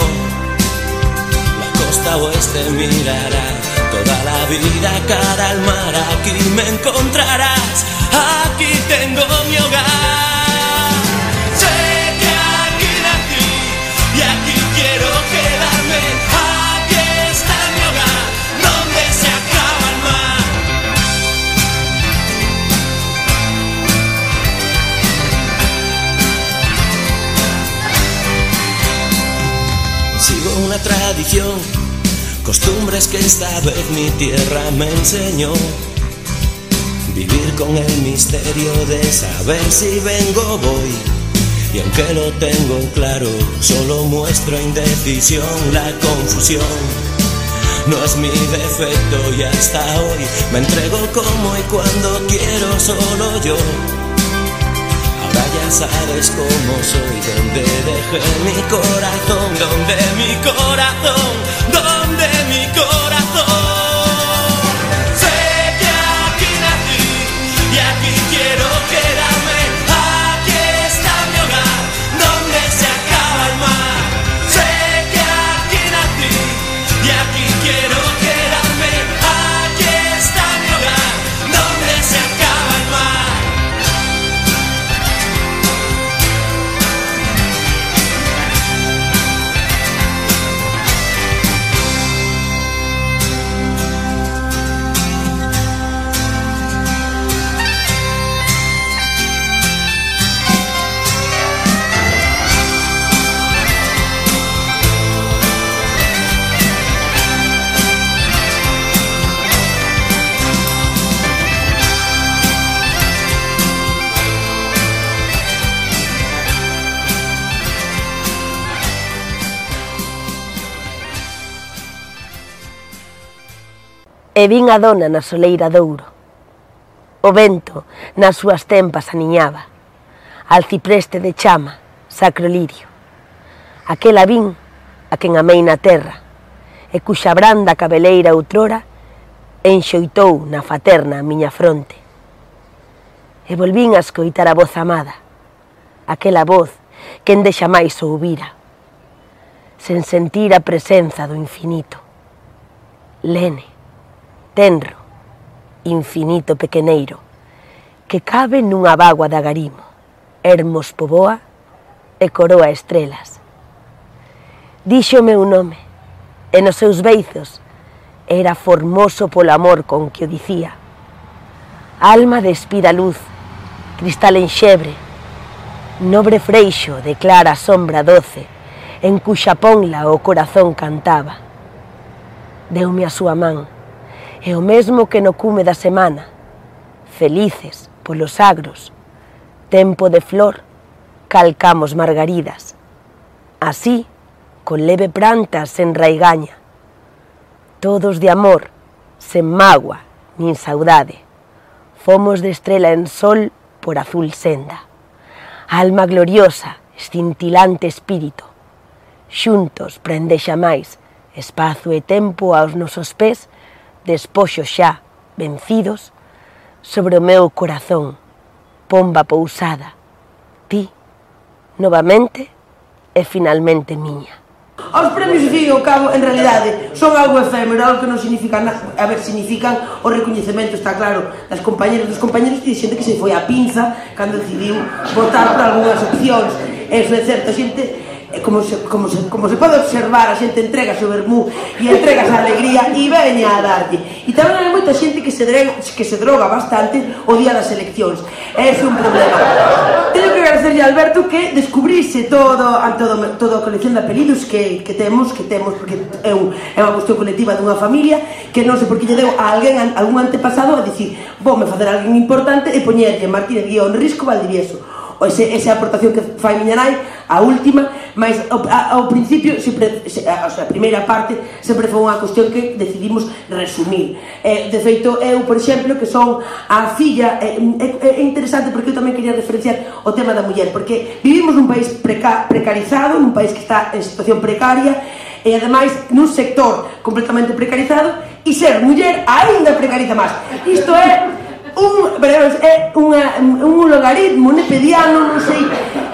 La costa oeste mirará toda la vida cara al mar, aquí me encontrarás, aquí tengo mi hogar. Costumbres que esta vez mi tierra me enseñó. Vivir con el misterio de saber si vengo o voy. Y aunque lo tengo claro, solo muestro indecisión, la confusión. No es mi defecto y hasta hoy me entrego como y cuando quiero solo yo. Sabes cómo soy, donde dejé mi corazón, donde mi corazón, donde mi corazón. E vin a dona na soleira douro. O vento nas súas tempas aniñaba. al cipreste de chama, sacro lirio. Aquela vin a quen amei na terra e cuxa branda cabeleira outrora enxoitou na faterna a miña fronte. E volvín a escoitar a voz amada, aquela voz que ende xa máis ouvira, sen sentir a presenza do infinito. Lene tenro, infinito pequeneiro, que cabe nunha bagua de agarimo, hermos poboa e coroa estrelas. Dixo o meu nome, e nos seus beizos era formoso polo amor con que o dicía. Alma de espira luz, cristal enxebre, nobre freixo de clara sombra doce, en cuxa ponla o corazón cantaba. Deume a súa man, e o mesmo que no cume da semana, felices polos agros, tempo de flor, calcamos margaridas. Así, con leve prantas sen raigaña, todos de amor, sen magua nin saudade, fomos de estrela en sol por azul senda. Alma gloriosa, escintilante espírito, xuntos prende xa máis espazo e tempo aos nosos pés despoxo xa, vencidos, sobre o meu corazón, pomba pousada, ti, novamente e finalmente miña. Os premios de ao cabo, en realidade, son algo efémero, algo que non significa nada. A ver, significan o recoñecemento, está claro, das compañeras, dos compañeros e xente que se foi a pinza cando decidiu votar por algunhas opcións. Eso é certo, xente como se, como, se, como se pode observar, a xente entrega o vermú e entrega a alegría e veña a darlle. E tamén hai moita xente que se, drega, que se droga bastante o día das eleccións. É un problema. Tenho que agradecerle a Alberto que descubrise todo, todo, toda a colección de apelidos que, que temos, que temos, porque é, un, é unha cuestión colectiva dunha familia, que non sei por que lle deu a alguén, a algún antepasado, a dicir, vou me facer alguén importante e poñerlle Martínez Guión Risco Valdivieso ese, esa aportación que fai miña nai, a última, mas ao, ao principio, sempre, se, a, o sea, a primeira parte, sempre foi unha cuestión que decidimos resumir. Eh, de feito, eu, por exemplo, que son a filla, é é, é interesante porque eu tamén quería referenciar o tema da muller, porque vivimos nun país preca, precarizado, nun país que está en situación precaria, e ademais nun sector completamente precarizado e ser muller aínda precariza máis. Isto é un, pero é unha, un logaritmo nepediano, non sei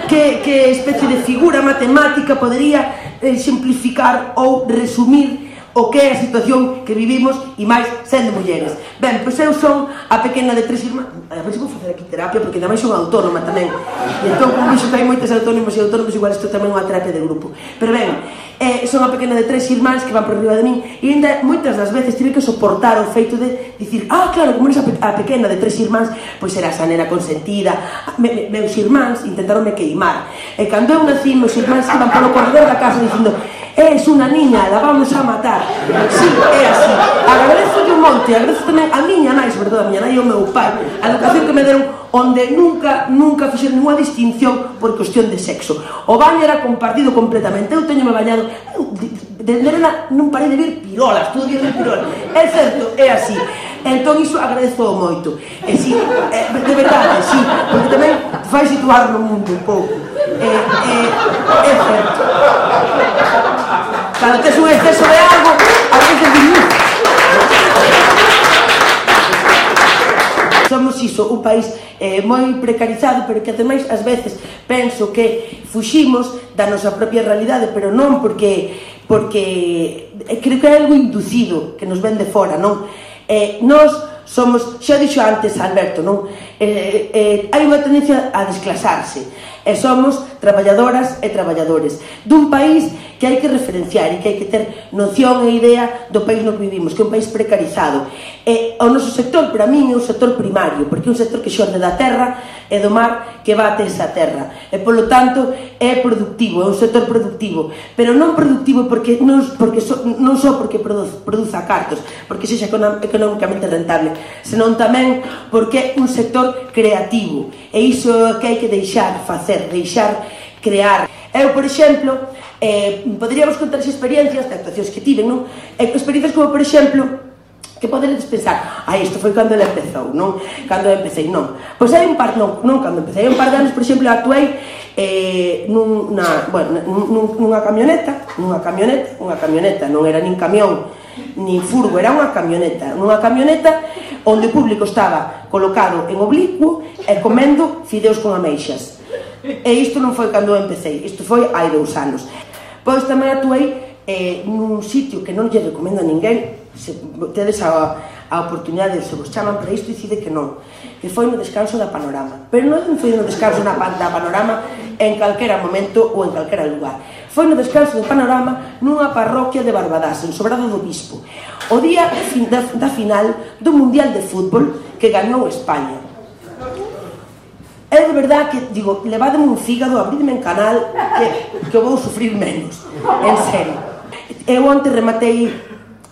que, que especie de figura matemática podería exemplificar simplificar ou resumir o que é a situación que vivimos e máis sendo mulleres. Ben, pois eu son a pequena de tres irmãs, eh, a ver se vou facer aquí terapia porque tamén son autónoma tamén. E entón, como iso que hai moitas autónomas e autónomos, igual isto tamén é unha terapia de grupo. Pero ben, eh, son a pequena de tres irmáns que van por riba de min e ainda moitas das veces tive que soportar o feito de dicir ah, claro, como eres a, pe a pequena de tres irmáns pois era a sanera consentida. Ah, me, me, meus irmáns intentaronme queimar. E cando eu nací, meus irmáns iban polo corredor da casa dicindo es unha niña, la vamos a matar. Sí, é así. Agradezo un monte, agradezo tamén a miña nai, sobre todo a miña nai e o meu pai a educación que me deron onde nunca, nunca fixeron ninguna distinción por cuestión de sexo. O baño era compartido completamente, eu teño me bañado, de nena non parei de ver pirolas, todo día de pirolas. É certo, é así. Entón iso agradezo moito. E si, eh, de verdade, si, porque tamén fai situar no mundo un pouco. É, e, é certo. Cando tes un exceso de algo, a veces diluces. Somos iso, un país eh, moi precarizado, pero que ademais ás veces penso que fuximos da nosa propia realidade, pero non porque porque eh, creo que é algo inducido que nos ven de fora, non? Eh, nós somos, xa dixo antes Alberto, non? Eh, eh, hai unha tendencia a desclasarse e somos traballadoras e traballadores dun país que hai que referenciar e que hai que ter noción e idea do país no que vivimos, que é un país precarizado. E o noso sector, para min, é un sector primario porque é un sector que xorde da terra e do mar que bate esa terra. E polo tanto é productivo é un sector productivo, pero non productivo porque non, porque so, non só porque produz, produza cartos, porque sexa económicamente rentable, senón tamén porque é un sector creativo. E iso é o que hai que deixar facer, deixar crear. Eu, por exemplo, eh, poderíamos contar as experiencias de actuacións que tiven, non? Eh, experiencias como, por exemplo, que poderedes pensar, ah, isto foi cando ele empezou, non? Cando eu empecé, non. Pois hai un par, non, non cando empecé, hai un par de anos, por exemplo, actuei eh, nun, na, bueno, nun, nunha camioneta, nunha camioneta, unha camioneta, non era nin camión, nin furgo, era unha camioneta, nunha camioneta onde o público estaba colocado en oblicuo e comendo fideos con ameixas. E isto non foi cando eu isto foi hai dous anos. Pois tamén atuei eh, nun sitio que non lle recomendo a ninguén, se tedes a, a oportunidade, se vos chaman para isto, dicide que non, que foi no descanso da panorama. Pero non foi no descanso na, da panorama en calquera momento ou en calquera lugar. Foi no descanso do panorama nunha parroquia de Barbadás, en Sobrado do Bispo. O día da, da final do Mundial de Fútbol que gañou España. É de verdad que, digo, levademe un fígado, abridme en canal, que, que vou sufrir menos. En serio. Eu onte rematei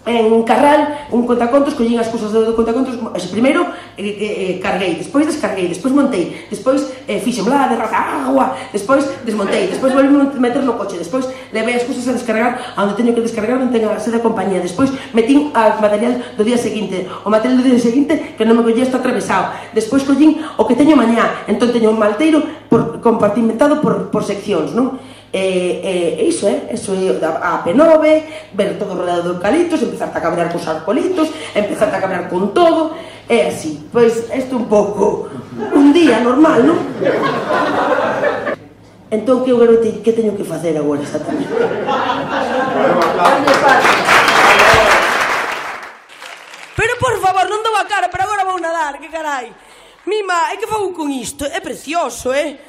en Carral, un contacontos, collín as cousas do contacontos, ese primeiro eh, eh, eh, carguei, despois descarguei, despois montei, despois eh, fixen blá, derrota agua, despois desmontei, despois volví a meter no coche, despois levei as cousas a descargar, onde teño que descargar, onde teño a sede de compañía, despois metín o material do día seguinte, o material do día seguinte que non me collía está atravesado, despois collín o que teño mañá, entón teño un malteiro por, compartimentado por, por seccións, non? E, e, iso é, iso é a P9, ver todo rodeado de eucaliptos, empezarte a cabrear cos arcolitos, empezarte a cabrear con todo, é así. Pois isto un pouco, un día normal, non? Entón que eu quero te, que teño que facer agora exactamente? Pero por favor, non dou a cara, pero agora vou nadar, que carai. Mima, é que fago con isto? É precioso, eh?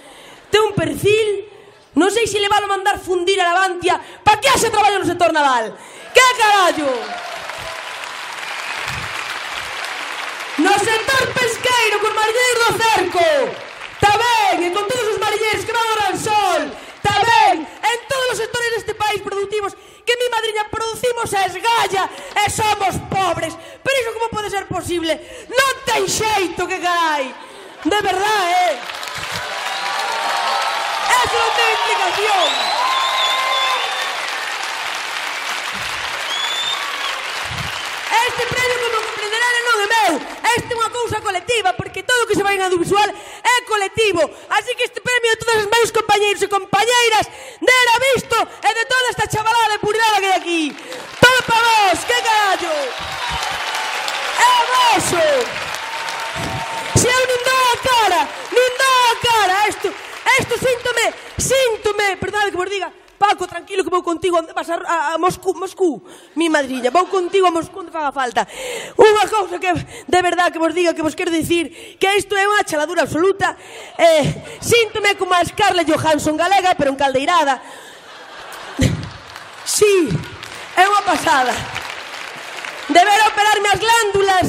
Ten un perfil Non sei se le van mandar fundir a Lavantia pa que haxe traballo no sector naval. Que carallo? No sector pesqueiro, con mariñeiros do cerco. Tamén, e con todos os mariñeiros que van ao Ransol. Tamén, en todos os sectores deste país productivos que mi madriña producimos a esgalla e somos pobres. Pero iso como pode ser posible? Non ten xeito que carai. De verdade, eh? Eso non ten explicación. Este premio, como comprenderán, non é meu. Este é unha cousa colectiva, porque todo o que se vai en audiovisual é colectivo. Así que este premio de todos os meus compañeiros e compañeiras de era visto e de toda esta chavalada purilada que hai aquí. Todo para vos, que carallo! É vosso! Se eu non dou a cara, non dou a cara a isto, Esto síntome, síntome, perdón que vos diga, Paco, tranquilo que vou contigo, vas a, a, a Moscú, Moscú, mi madriña, vou contigo a Moscú onde faga falta. Unha cousa que de verdad que vos diga, que vos quero dicir, que isto é unha chaladura absoluta, eh, síntome como a Scarlett Johansson galega, pero en caldeirada. Sí, é unha pasada. Deber operarme as glándulas,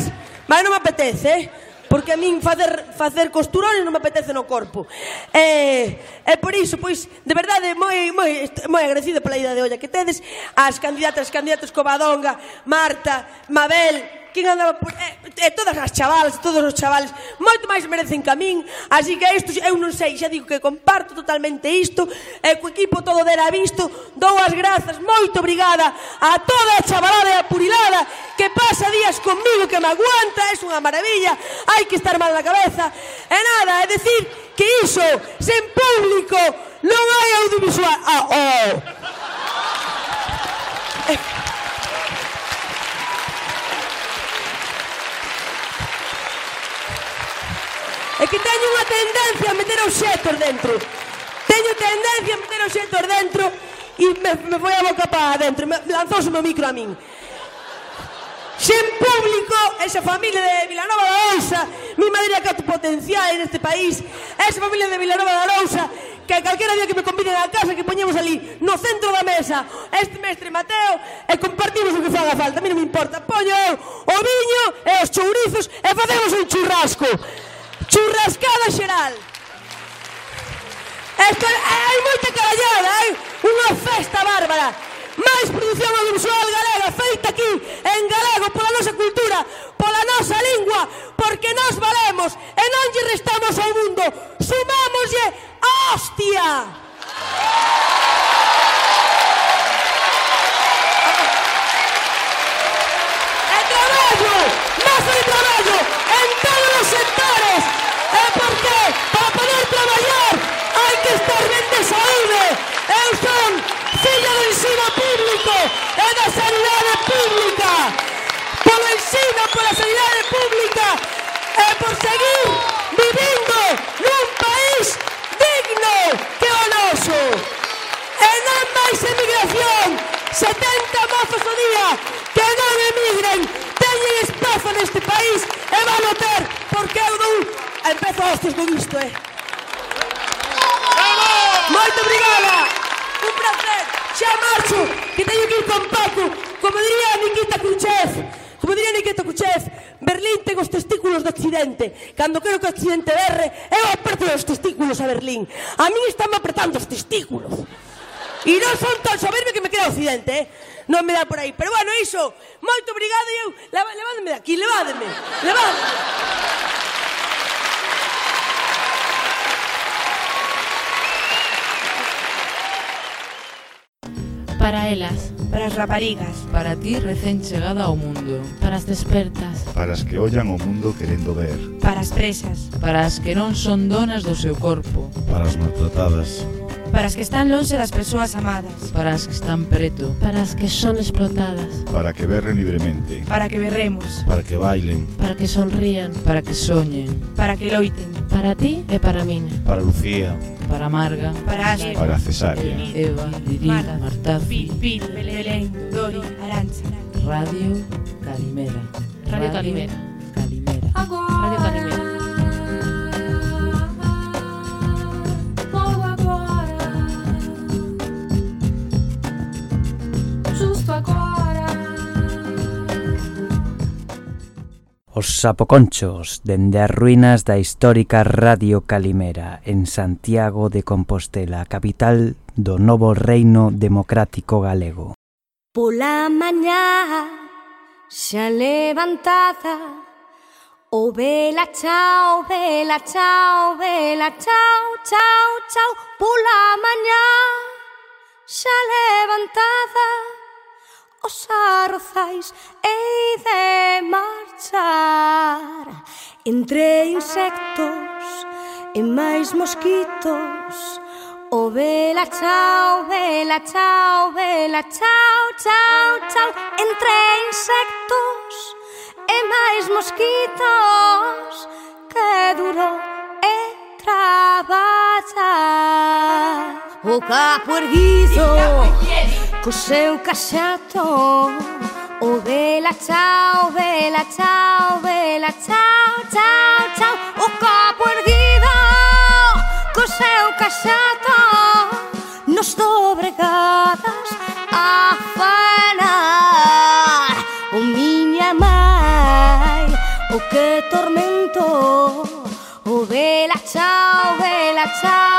mas non me apetece, eh? Porque a min facer, facer costurones non me apetece no corpo. E, e por iso, pois, de verdade, moi, moi, moi agradecido pola ida de olla que tedes, as candidatas, candidatos Covadonga, Marta, Mabel, quen andaba por... E, e todas as chavalas, todos os chavales, moito máis merecen que a min, así que isto eu non sei, xa digo que comparto totalmente isto, e co equipo todo dera visto, dou as grazas, moito obrigada a toda a chavalada e a purilada que pasa días comigo, que me aguanta, é unha maravilla, hai que estar mal na cabeza, e nada, é decir que iso, sen público, non hai audiovisual. Ah, oh. Eh. É que teño unha tendencia a meter obxectos dentro. Teño tendencia a meter obxectos dentro e me, me foi a boca para dentro. Me, lanzouse o micro a min. Sen público, esa familia de Vilanova da Lousa, mi madre que potencial neste país, esa familia de Vilanova da Lousa, que calquera día que me conviden a casa que poñemos ali no centro da mesa este mestre Mateo e compartimos o que faga falta, a mí non me importa poño eu o viño e os chourizos e facemos un churrasco churrascada xeral. Esto hai moita caballada, hai unha festa bárbara. Máis produción audiovisual galega feita aquí en galego pola nosa cultura, pola nosa lingua, porque nos valemos e non lle restamos ao mundo, sumámoslle a hostia. Occidente. Cando quero que Occidente berre, eu aperto os testículos a Berlín. A mí están apretando os testículos. E non son tan soberbio que me queda Occidente, eh? Non me dá por aí. Pero bueno, iso, moito obrigado e eu... Levádeme de aquí, levádeme. Levádeme. para elas. Para as raparigas. Para ti recén chegada ao mundo. Para as despertas. Para as que ollan o mundo querendo ver. Para as presas. Para as que non son donas do seu corpo. Para as maltratadas. Para as que están longe das persoas amadas. Para as que están preto. Para as que son explotadas. Para que berren libremente. Para que berremos. Para que bailen. Para que sonrían. Para que soñen. Para que loiten. Para ti e para min. Para Lucía para Marga, para Ayer, para Cesárea, Eva, Lili, Marta, Marta Pil, Pil, Belén, Dori, Arancha, Radio Calimera. Radio Calimera. Calimera. Radio Calimera. Os sapoconchos dende as ruínas da histórica Radio Calimera en Santiago de Compostela, capital do novo reino democrático galego. Pola mañá xa levantada O oh, vela chao, vela chao, vela chao, chao, chao Pola mañá xa levantada Os arrozais hei de marchar. Entre insectos e máis mosquitos O vela chao, vela chao, vela chao, chao, chao. Entre insectos e máis mosquitos Que duro e traballar. O capo erguizo co seu caxato O vela chao, vela chao, vela chao, chao, chao. O copo erguido co seu caxato Nos dobregadas a fanar O miña mai, o que tormento. O vela chao, vela chao.